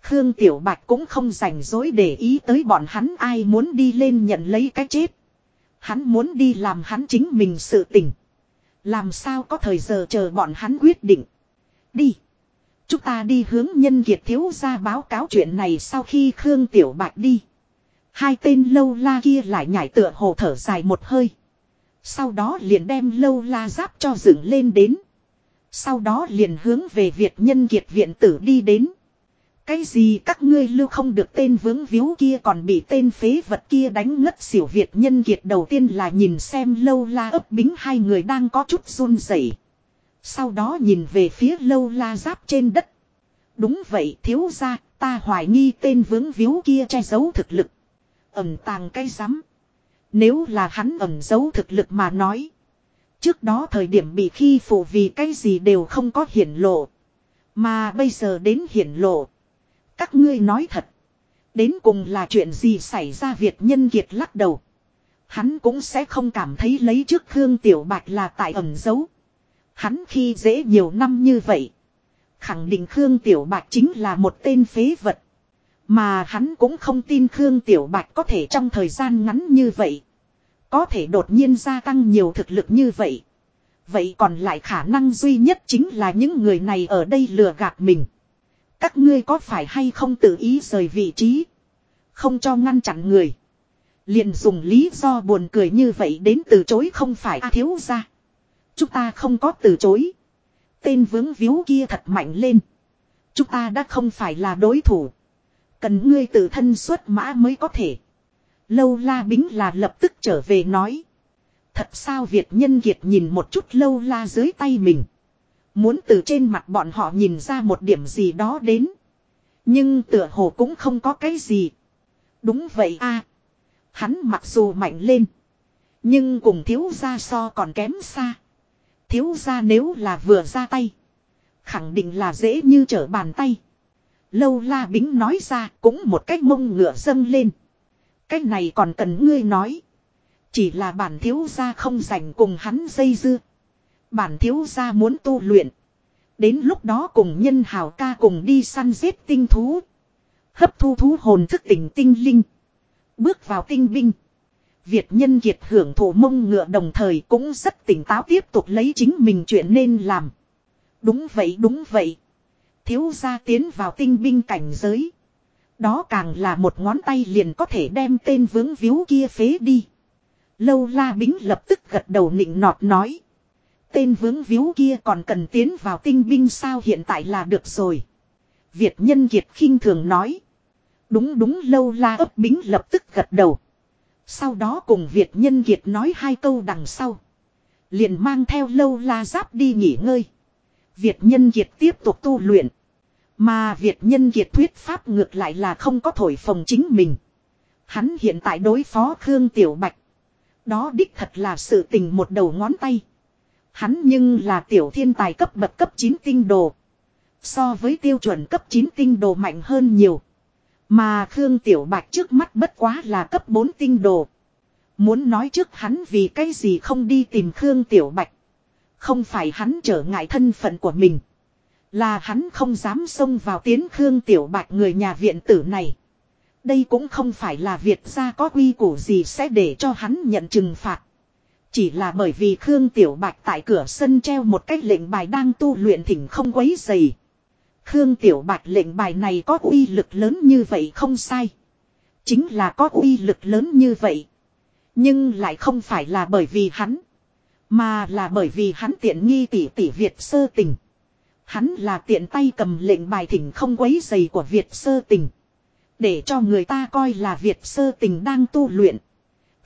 Khương Tiểu Bạch cũng không rảnh rỗi để ý tới bọn hắn ai muốn đi lên nhận lấy cái chết. Hắn muốn đi làm hắn chính mình sự tình. Làm sao có thời giờ chờ bọn hắn quyết định. Đi. Chúng ta đi hướng nhân kiệt thiếu ra báo cáo chuyện này sau khi Khương Tiểu Bạch đi. Hai tên lâu la kia lại nhảy tựa hồ thở dài một hơi. Sau đó liền đem lâu la giáp cho dựng lên đến. Sau đó liền hướng về Việt nhân kiệt viện tử đi đến. Cái gì các ngươi lưu không được tên vướng víu kia còn bị tên phế vật kia đánh ngất xỉu Việt nhân kiệt đầu tiên là nhìn xem lâu la ấp bính hai người đang có chút run rẩy. Sau đó nhìn về phía lâu la giáp trên đất. Đúng vậy, thiếu ra ta hoài nghi tên vướng víu kia che giấu thực lực. Ẩm tàng cái rắm Nếu là hắn ẩm giấu thực lực mà nói. Trước đó thời điểm bị khi phụ vì cái gì đều không có hiển lộ. Mà bây giờ đến hiển lộ. Các ngươi nói thật. Đến cùng là chuyện gì xảy ra Việt nhân kiệt lắc đầu. Hắn cũng sẽ không cảm thấy lấy trước Khương Tiểu Bạch là tại ẩn giấu. Hắn khi dễ nhiều năm như vậy. Khẳng định Khương Tiểu Bạch chính là một tên phế vật. Mà hắn cũng không tin Khương Tiểu Bạch có thể trong thời gian ngắn như vậy. Có thể đột nhiên gia tăng nhiều thực lực như vậy. Vậy còn lại khả năng duy nhất chính là những người này ở đây lừa gạt mình. Các ngươi có phải hay không tự ý rời vị trí. Không cho ngăn chặn người. liền dùng lý do buồn cười như vậy đến từ chối không phải a thiếu ra. Chúng ta không có từ chối. Tên vướng víu kia thật mạnh lên. Chúng ta đã không phải là đối thủ. Cần ngươi tự thân xuất mã mới có thể. Lâu la bính là lập tức trở về nói. Thật sao Việt nhân kiệt nhìn một chút lâu la dưới tay mình. Muốn từ trên mặt bọn họ nhìn ra một điểm gì đó đến. Nhưng tựa hồ cũng không có cái gì. Đúng vậy a Hắn mặc dù mạnh lên. Nhưng cùng thiếu gia so còn kém xa. Thiếu gia nếu là vừa ra tay. Khẳng định là dễ như trở bàn tay. Lâu la bính nói ra cũng một cách mông ngựa dâng lên. Cách này còn cần ngươi nói. Chỉ là bản thiếu gia không dành cùng hắn dây dưa. Bản thiếu gia muốn tu luyện. Đến lúc đó cùng nhân hào ca cùng đi săn giết tinh thú. Hấp thu thú hồn thức tỉnh tinh linh. Bước vào tinh binh. Việt nhân kiệt hưởng thụ mông ngựa đồng thời cũng rất tỉnh táo tiếp tục lấy chính mình chuyện nên làm. Đúng vậy đúng vậy. Thiếu gia tiến vào tinh binh cảnh giới. Đó càng là một ngón tay liền có thể đem tên vướng víu kia phế đi. Lâu la bính lập tức gật đầu nịnh nọt nói. Tên vướng víu kia còn cần tiến vào tinh binh sao hiện tại là được rồi. Việt nhân kiệt khinh thường nói. Đúng đúng lâu la ấp bính lập tức gật đầu. Sau đó cùng Việt nhân kiệt nói hai câu đằng sau. Liền mang theo lâu la giáp đi nghỉ ngơi. Việt nhân kiệt tiếp tục tu luyện. Mà Việt nhân kiệt thuyết pháp ngược lại là không có thổi phồng chính mình. Hắn hiện tại đối phó Khương Tiểu Bạch. Đó đích thật là sự tình một đầu ngón tay. Hắn nhưng là tiểu thiên tài cấp bậc cấp 9 tinh đồ. So với tiêu chuẩn cấp 9 tinh đồ mạnh hơn nhiều. Mà Khương Tiểu Bạch trước mắt bất quá là cấp 4 tinh đồ. Muốn nói trước hắn vì cái gì không đi tìm Khương Tiểu Bạch. Không phải hắn trở ngại thân phận của mình. Là hắn không dám xông vào tiến Khương Tiểu Bạch người nhà viện tử này. Đây cũng không phải là Việt gia có quy củ gì sẽ để cho hắn nhận trừng phạt. Chỉ là bởi vì Khương Tiểu Bạch tại cửa sân treo một cách lệnh bài đang tu luyện thỉnh không quấy dày. Khương Tiểu Bạch lệnh bài này có uy lực lớn như vậy không sai. Chính là có uy lực lớn như vậy. Nhưng lại không phải là bởi vì hắn. Mà là bởi vì hắn tiện nghi tỷ tỷ Việt sơ tình. Hắn là tiện tay cầm lệnh bài thỉnh không quấy dày của Việt sơ tình. Để cho người ta coi là Việt sơ tình đang tu luyện.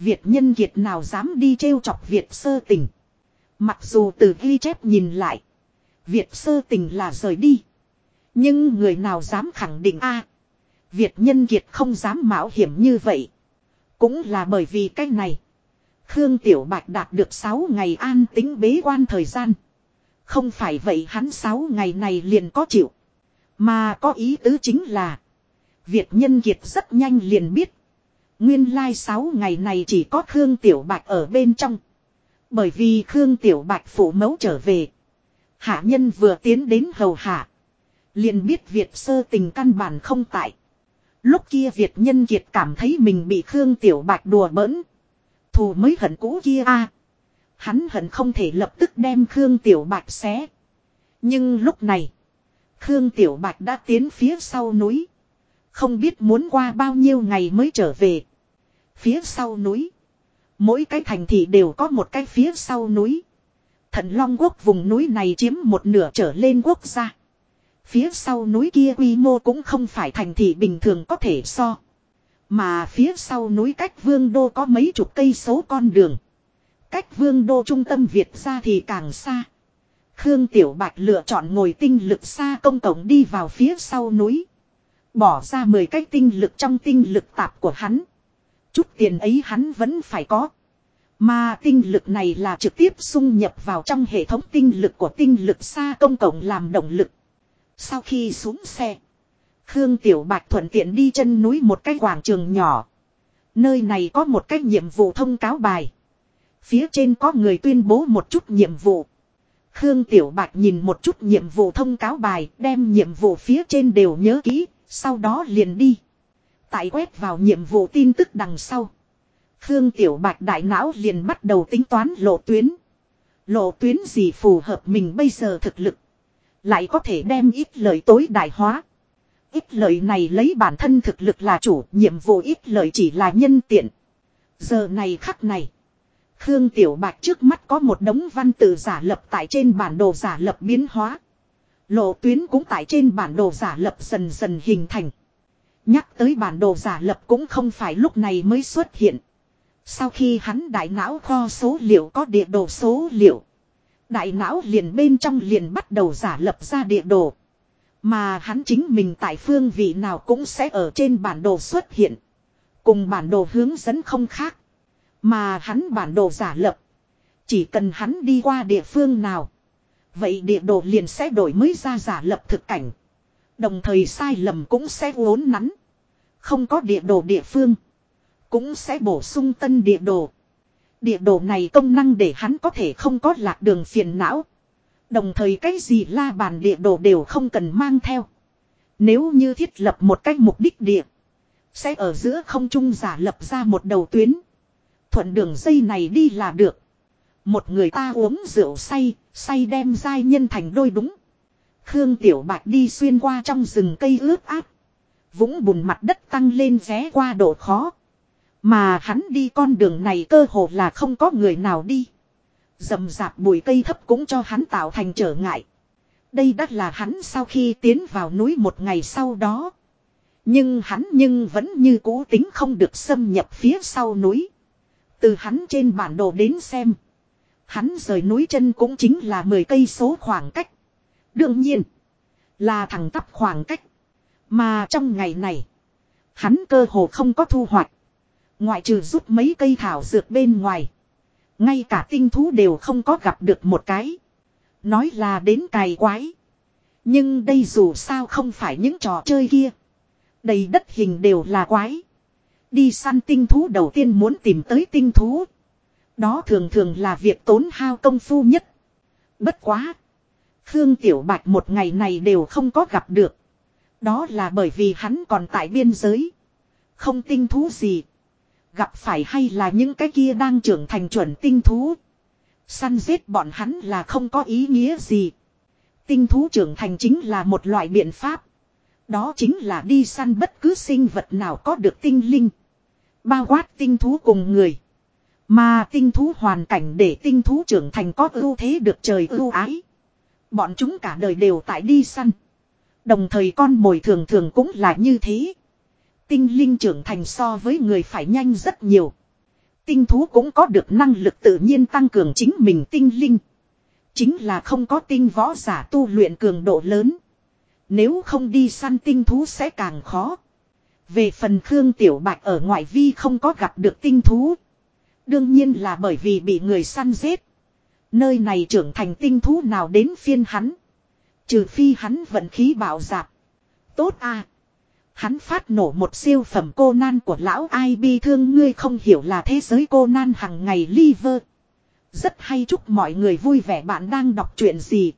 Việt nhân kiệt nào dám đi trêu chọc Việt sơ tình. Mặc dù từ ghi chép nhìn lại. Việt sơ tình là rời đi. Nhưng người nào dám khẳng định a Việt nhân kiệt không dám mạo hiểm như vậy. Cũng là bởi vì cái này. Khương Tiểu Bạch đạt được 6 ngày an tính bế quan thời gian. Không phải vậy hắn 6 ngày này liền có chịu. Mà có ý tứ chính là. Việt nhân kiệt rất nhanh liền biết. Nguyên lai like 6 ngày này chỉ có Khương Tiểu Bạch ở bên trong. Bởi vì Khương Tiểu Bạch phụ mẫu trở về. Hạ nhân vừa tiến đến hầu hạ. Liền biết Việt sơ tình căn bản không tại. Lúc kia Việt nhân kiệt cảm thấy mình bị Khương Tiểu Bạch đùa bỡn. Thù mới hận cũ kia a Hắn hận không thể lập tức đem Khương Tiểu Bạch xé. Nhưng lúc này. Khương Tiểu Bạch đã tiến phía sau núi. Không biết muốn qua bao nhiêu ngày mới trở về. Phía sau núi. Mỗi cái thành thị đều có một cái phía sau núi. Thần Long Quốc vùng núi này chiếm một nửa trở lên quốc gia. Phía sau núi kia quy mô cũng không phải thành thị bình thường có thể so. Mà phía sau núi cách vương đô có mấy chục cây số con đường. Cách vương đô trung tâm Việt ra thì càng xa. Khương Tiểu Bạch lựa chọn ngồi tinh lực xa công cộng đi vào phía sau núi. Bỏ ra 10 cái tinh lực trong tinh lực tạp của hắn. Chút tiền ấy hắn vẫn phải có. Mà tinh lực này là trực tiếp xung nhập vào trong hệ thống tinh lực của tinh lực xa công cộng làm động lực. Sau khi xuống xe. Khương Tiểu Bạch thuận tiện đi chân núi một cái quảng trường nhỏ. Nơi này có một cái nhiệm vụ thông cáo bài. Phía trên có người tuyên bố một chút nhiệm vụ. Khương Tiểu Bạch nhìn một chút nhiệm vụ thông cáo bài, đem nhiệm vụ phía trên đều nhớ kỹ, sau đó liền đi. Tại quét vào nhiệm vụ tin tức đằng sau. Khương Tiểu Bạch đại não liền bắt đầu tính toán lộ tuyến. Lộ tuyến gì phù hợp mình bây giờ thực lực. Lại có thể đem ít lợi tối đại hóa. Ít lợi này lấy bản thân thực lực là chủ, nhiệm vụ ít lợi chỉ là nhân tiện. Giờ này khắc này. Khương Tiểu Bạch trước mắt có một đống văn tự giả lập tại trên bản đồ giả lập biến hóa. Lộ tuyến cũng tại trên bản đồ giả lập dần dần hình thành. Nhắc tới bản đồ giả lập cũng không phải lúc này mới xuất hiện. Sau khi hắn đại não kho số liệu có địa đồ số liệu. Đại não liền bên trong liền bắt đầu giả lập ra địa đồ. Mà hắn chính mình tại phương vị nào cũng sẽ ở trên bản đồ xuất hiện. Cùng bản đồ hướng dẫn không khác. Mà hắn bản đồ giả lập. Chỉ cần hắn đi qua địa phương nào. Vậy địa đồ liền sẽ đổi mới ra giả lập thực cảnh. Đồng thời sai lầm cũng sẽ uốn nắn. Không có địa đồ địa phương. Cũng sẽ bổ sung tân địa đồ. Địa đồ này công năng để hắn có thể không có lạc đường phiền não. Đồng thời cái gì la bàn địa đồ đều không cần mang theo. Nếu như thiết lập một cách mục đích địa. Sẽ ở giữa không trung giả lập ra một đầu tuyến. Thuận đường dây này đi là được. Một người ta uống rượu say, say đem giai nhân thành đôi đúng. Khương Tiểu Bạch đi xuyên qua trong rừng cây ướt áp. Vũng bùn mặt đất tăng lên ré qua độ khó. Mà hắn đi con đường này cơ hồ là không có người nào đi. Dầm dạp bụi cây thấp cũng cho hắn tạo thành trở ngại. Đây đắt là hắn sau khi tiến vào núi một ngày sau đó. Nhưng hắn nhưng vẫn như cũ tính không được xâm nhập phía sau núi. Từ hắn trên bản đồ đến xem. Hắn rời núi chân cũng chính là 10 cây số khoảng cách. Đương nhiên. Là thẳng tắp khoảng cách. Mà trong ngày này. Hắn cơ hồ không có thu hoạch. Ngoại trừ rút mấy cây thảo dược bên ngoài. Ngay cả tinh thú đều không có gặp được một cái. Nói là đến cày quái. Nhưng đây dù sao không phải những trò chơi kia. Đầy đất hình đều là quái. Đi săn tinh thú đầu tiên muốn tìm tới tinh thú. Đó thường thường là việc tốn hao công phu nhất. Bất quá. Khương Tiểu Bạch một ngày này đều không có gặp được. Đó là bởi vì hắn còn tại biên giới. Không tinh thú gì. Gặp phải hay là những cái kia đang trưởng thành chuẩn tinh thú. Săn giết bọn hắn là không có ý nghĩa gì. Tinh thú trưởng thành chính là một loại biện pháp. Đó chính là đi săn bất cứ sinh vật nào có được tinh linh. Bao quát tinh thú cùng người. Mà tinh thú hoàn cảnh để tinh thú trưởng thành có ưu thế được trời ưu ái. Bọn chúng cả đời đều tại đi săn. Đồng thời con mồi thường thường cũng là như thế. Tinh linh trưởng thành so với người phải nhanh rất nhiều. Tinh thú cũng có được năng lực tự nhiên tăng cường chính mình tinh linh. Chính là không có tinh võ giả tu luyện cường độ lớn. Nếu không đi săn tinh thú sẽ càng khó. Về phần Khương Tiểu Bạch ở ngoại vi không có gặp được tinh thú. Đương nhiên là bởi vì bị người săn giết. Nơi này trưởng thành tinh thú nào đến phiên hắn. Trừ phi hắn vận khí bảo dạp. Tốt à. Hắn phát nổ một siêu phẩm cô nan của lão ai bi thương ngươi không hiểu là thế giới cô nan hằng ngày liver. Rất hay chúc mọi người vui vẻ bạn đang đọc chuyện gì.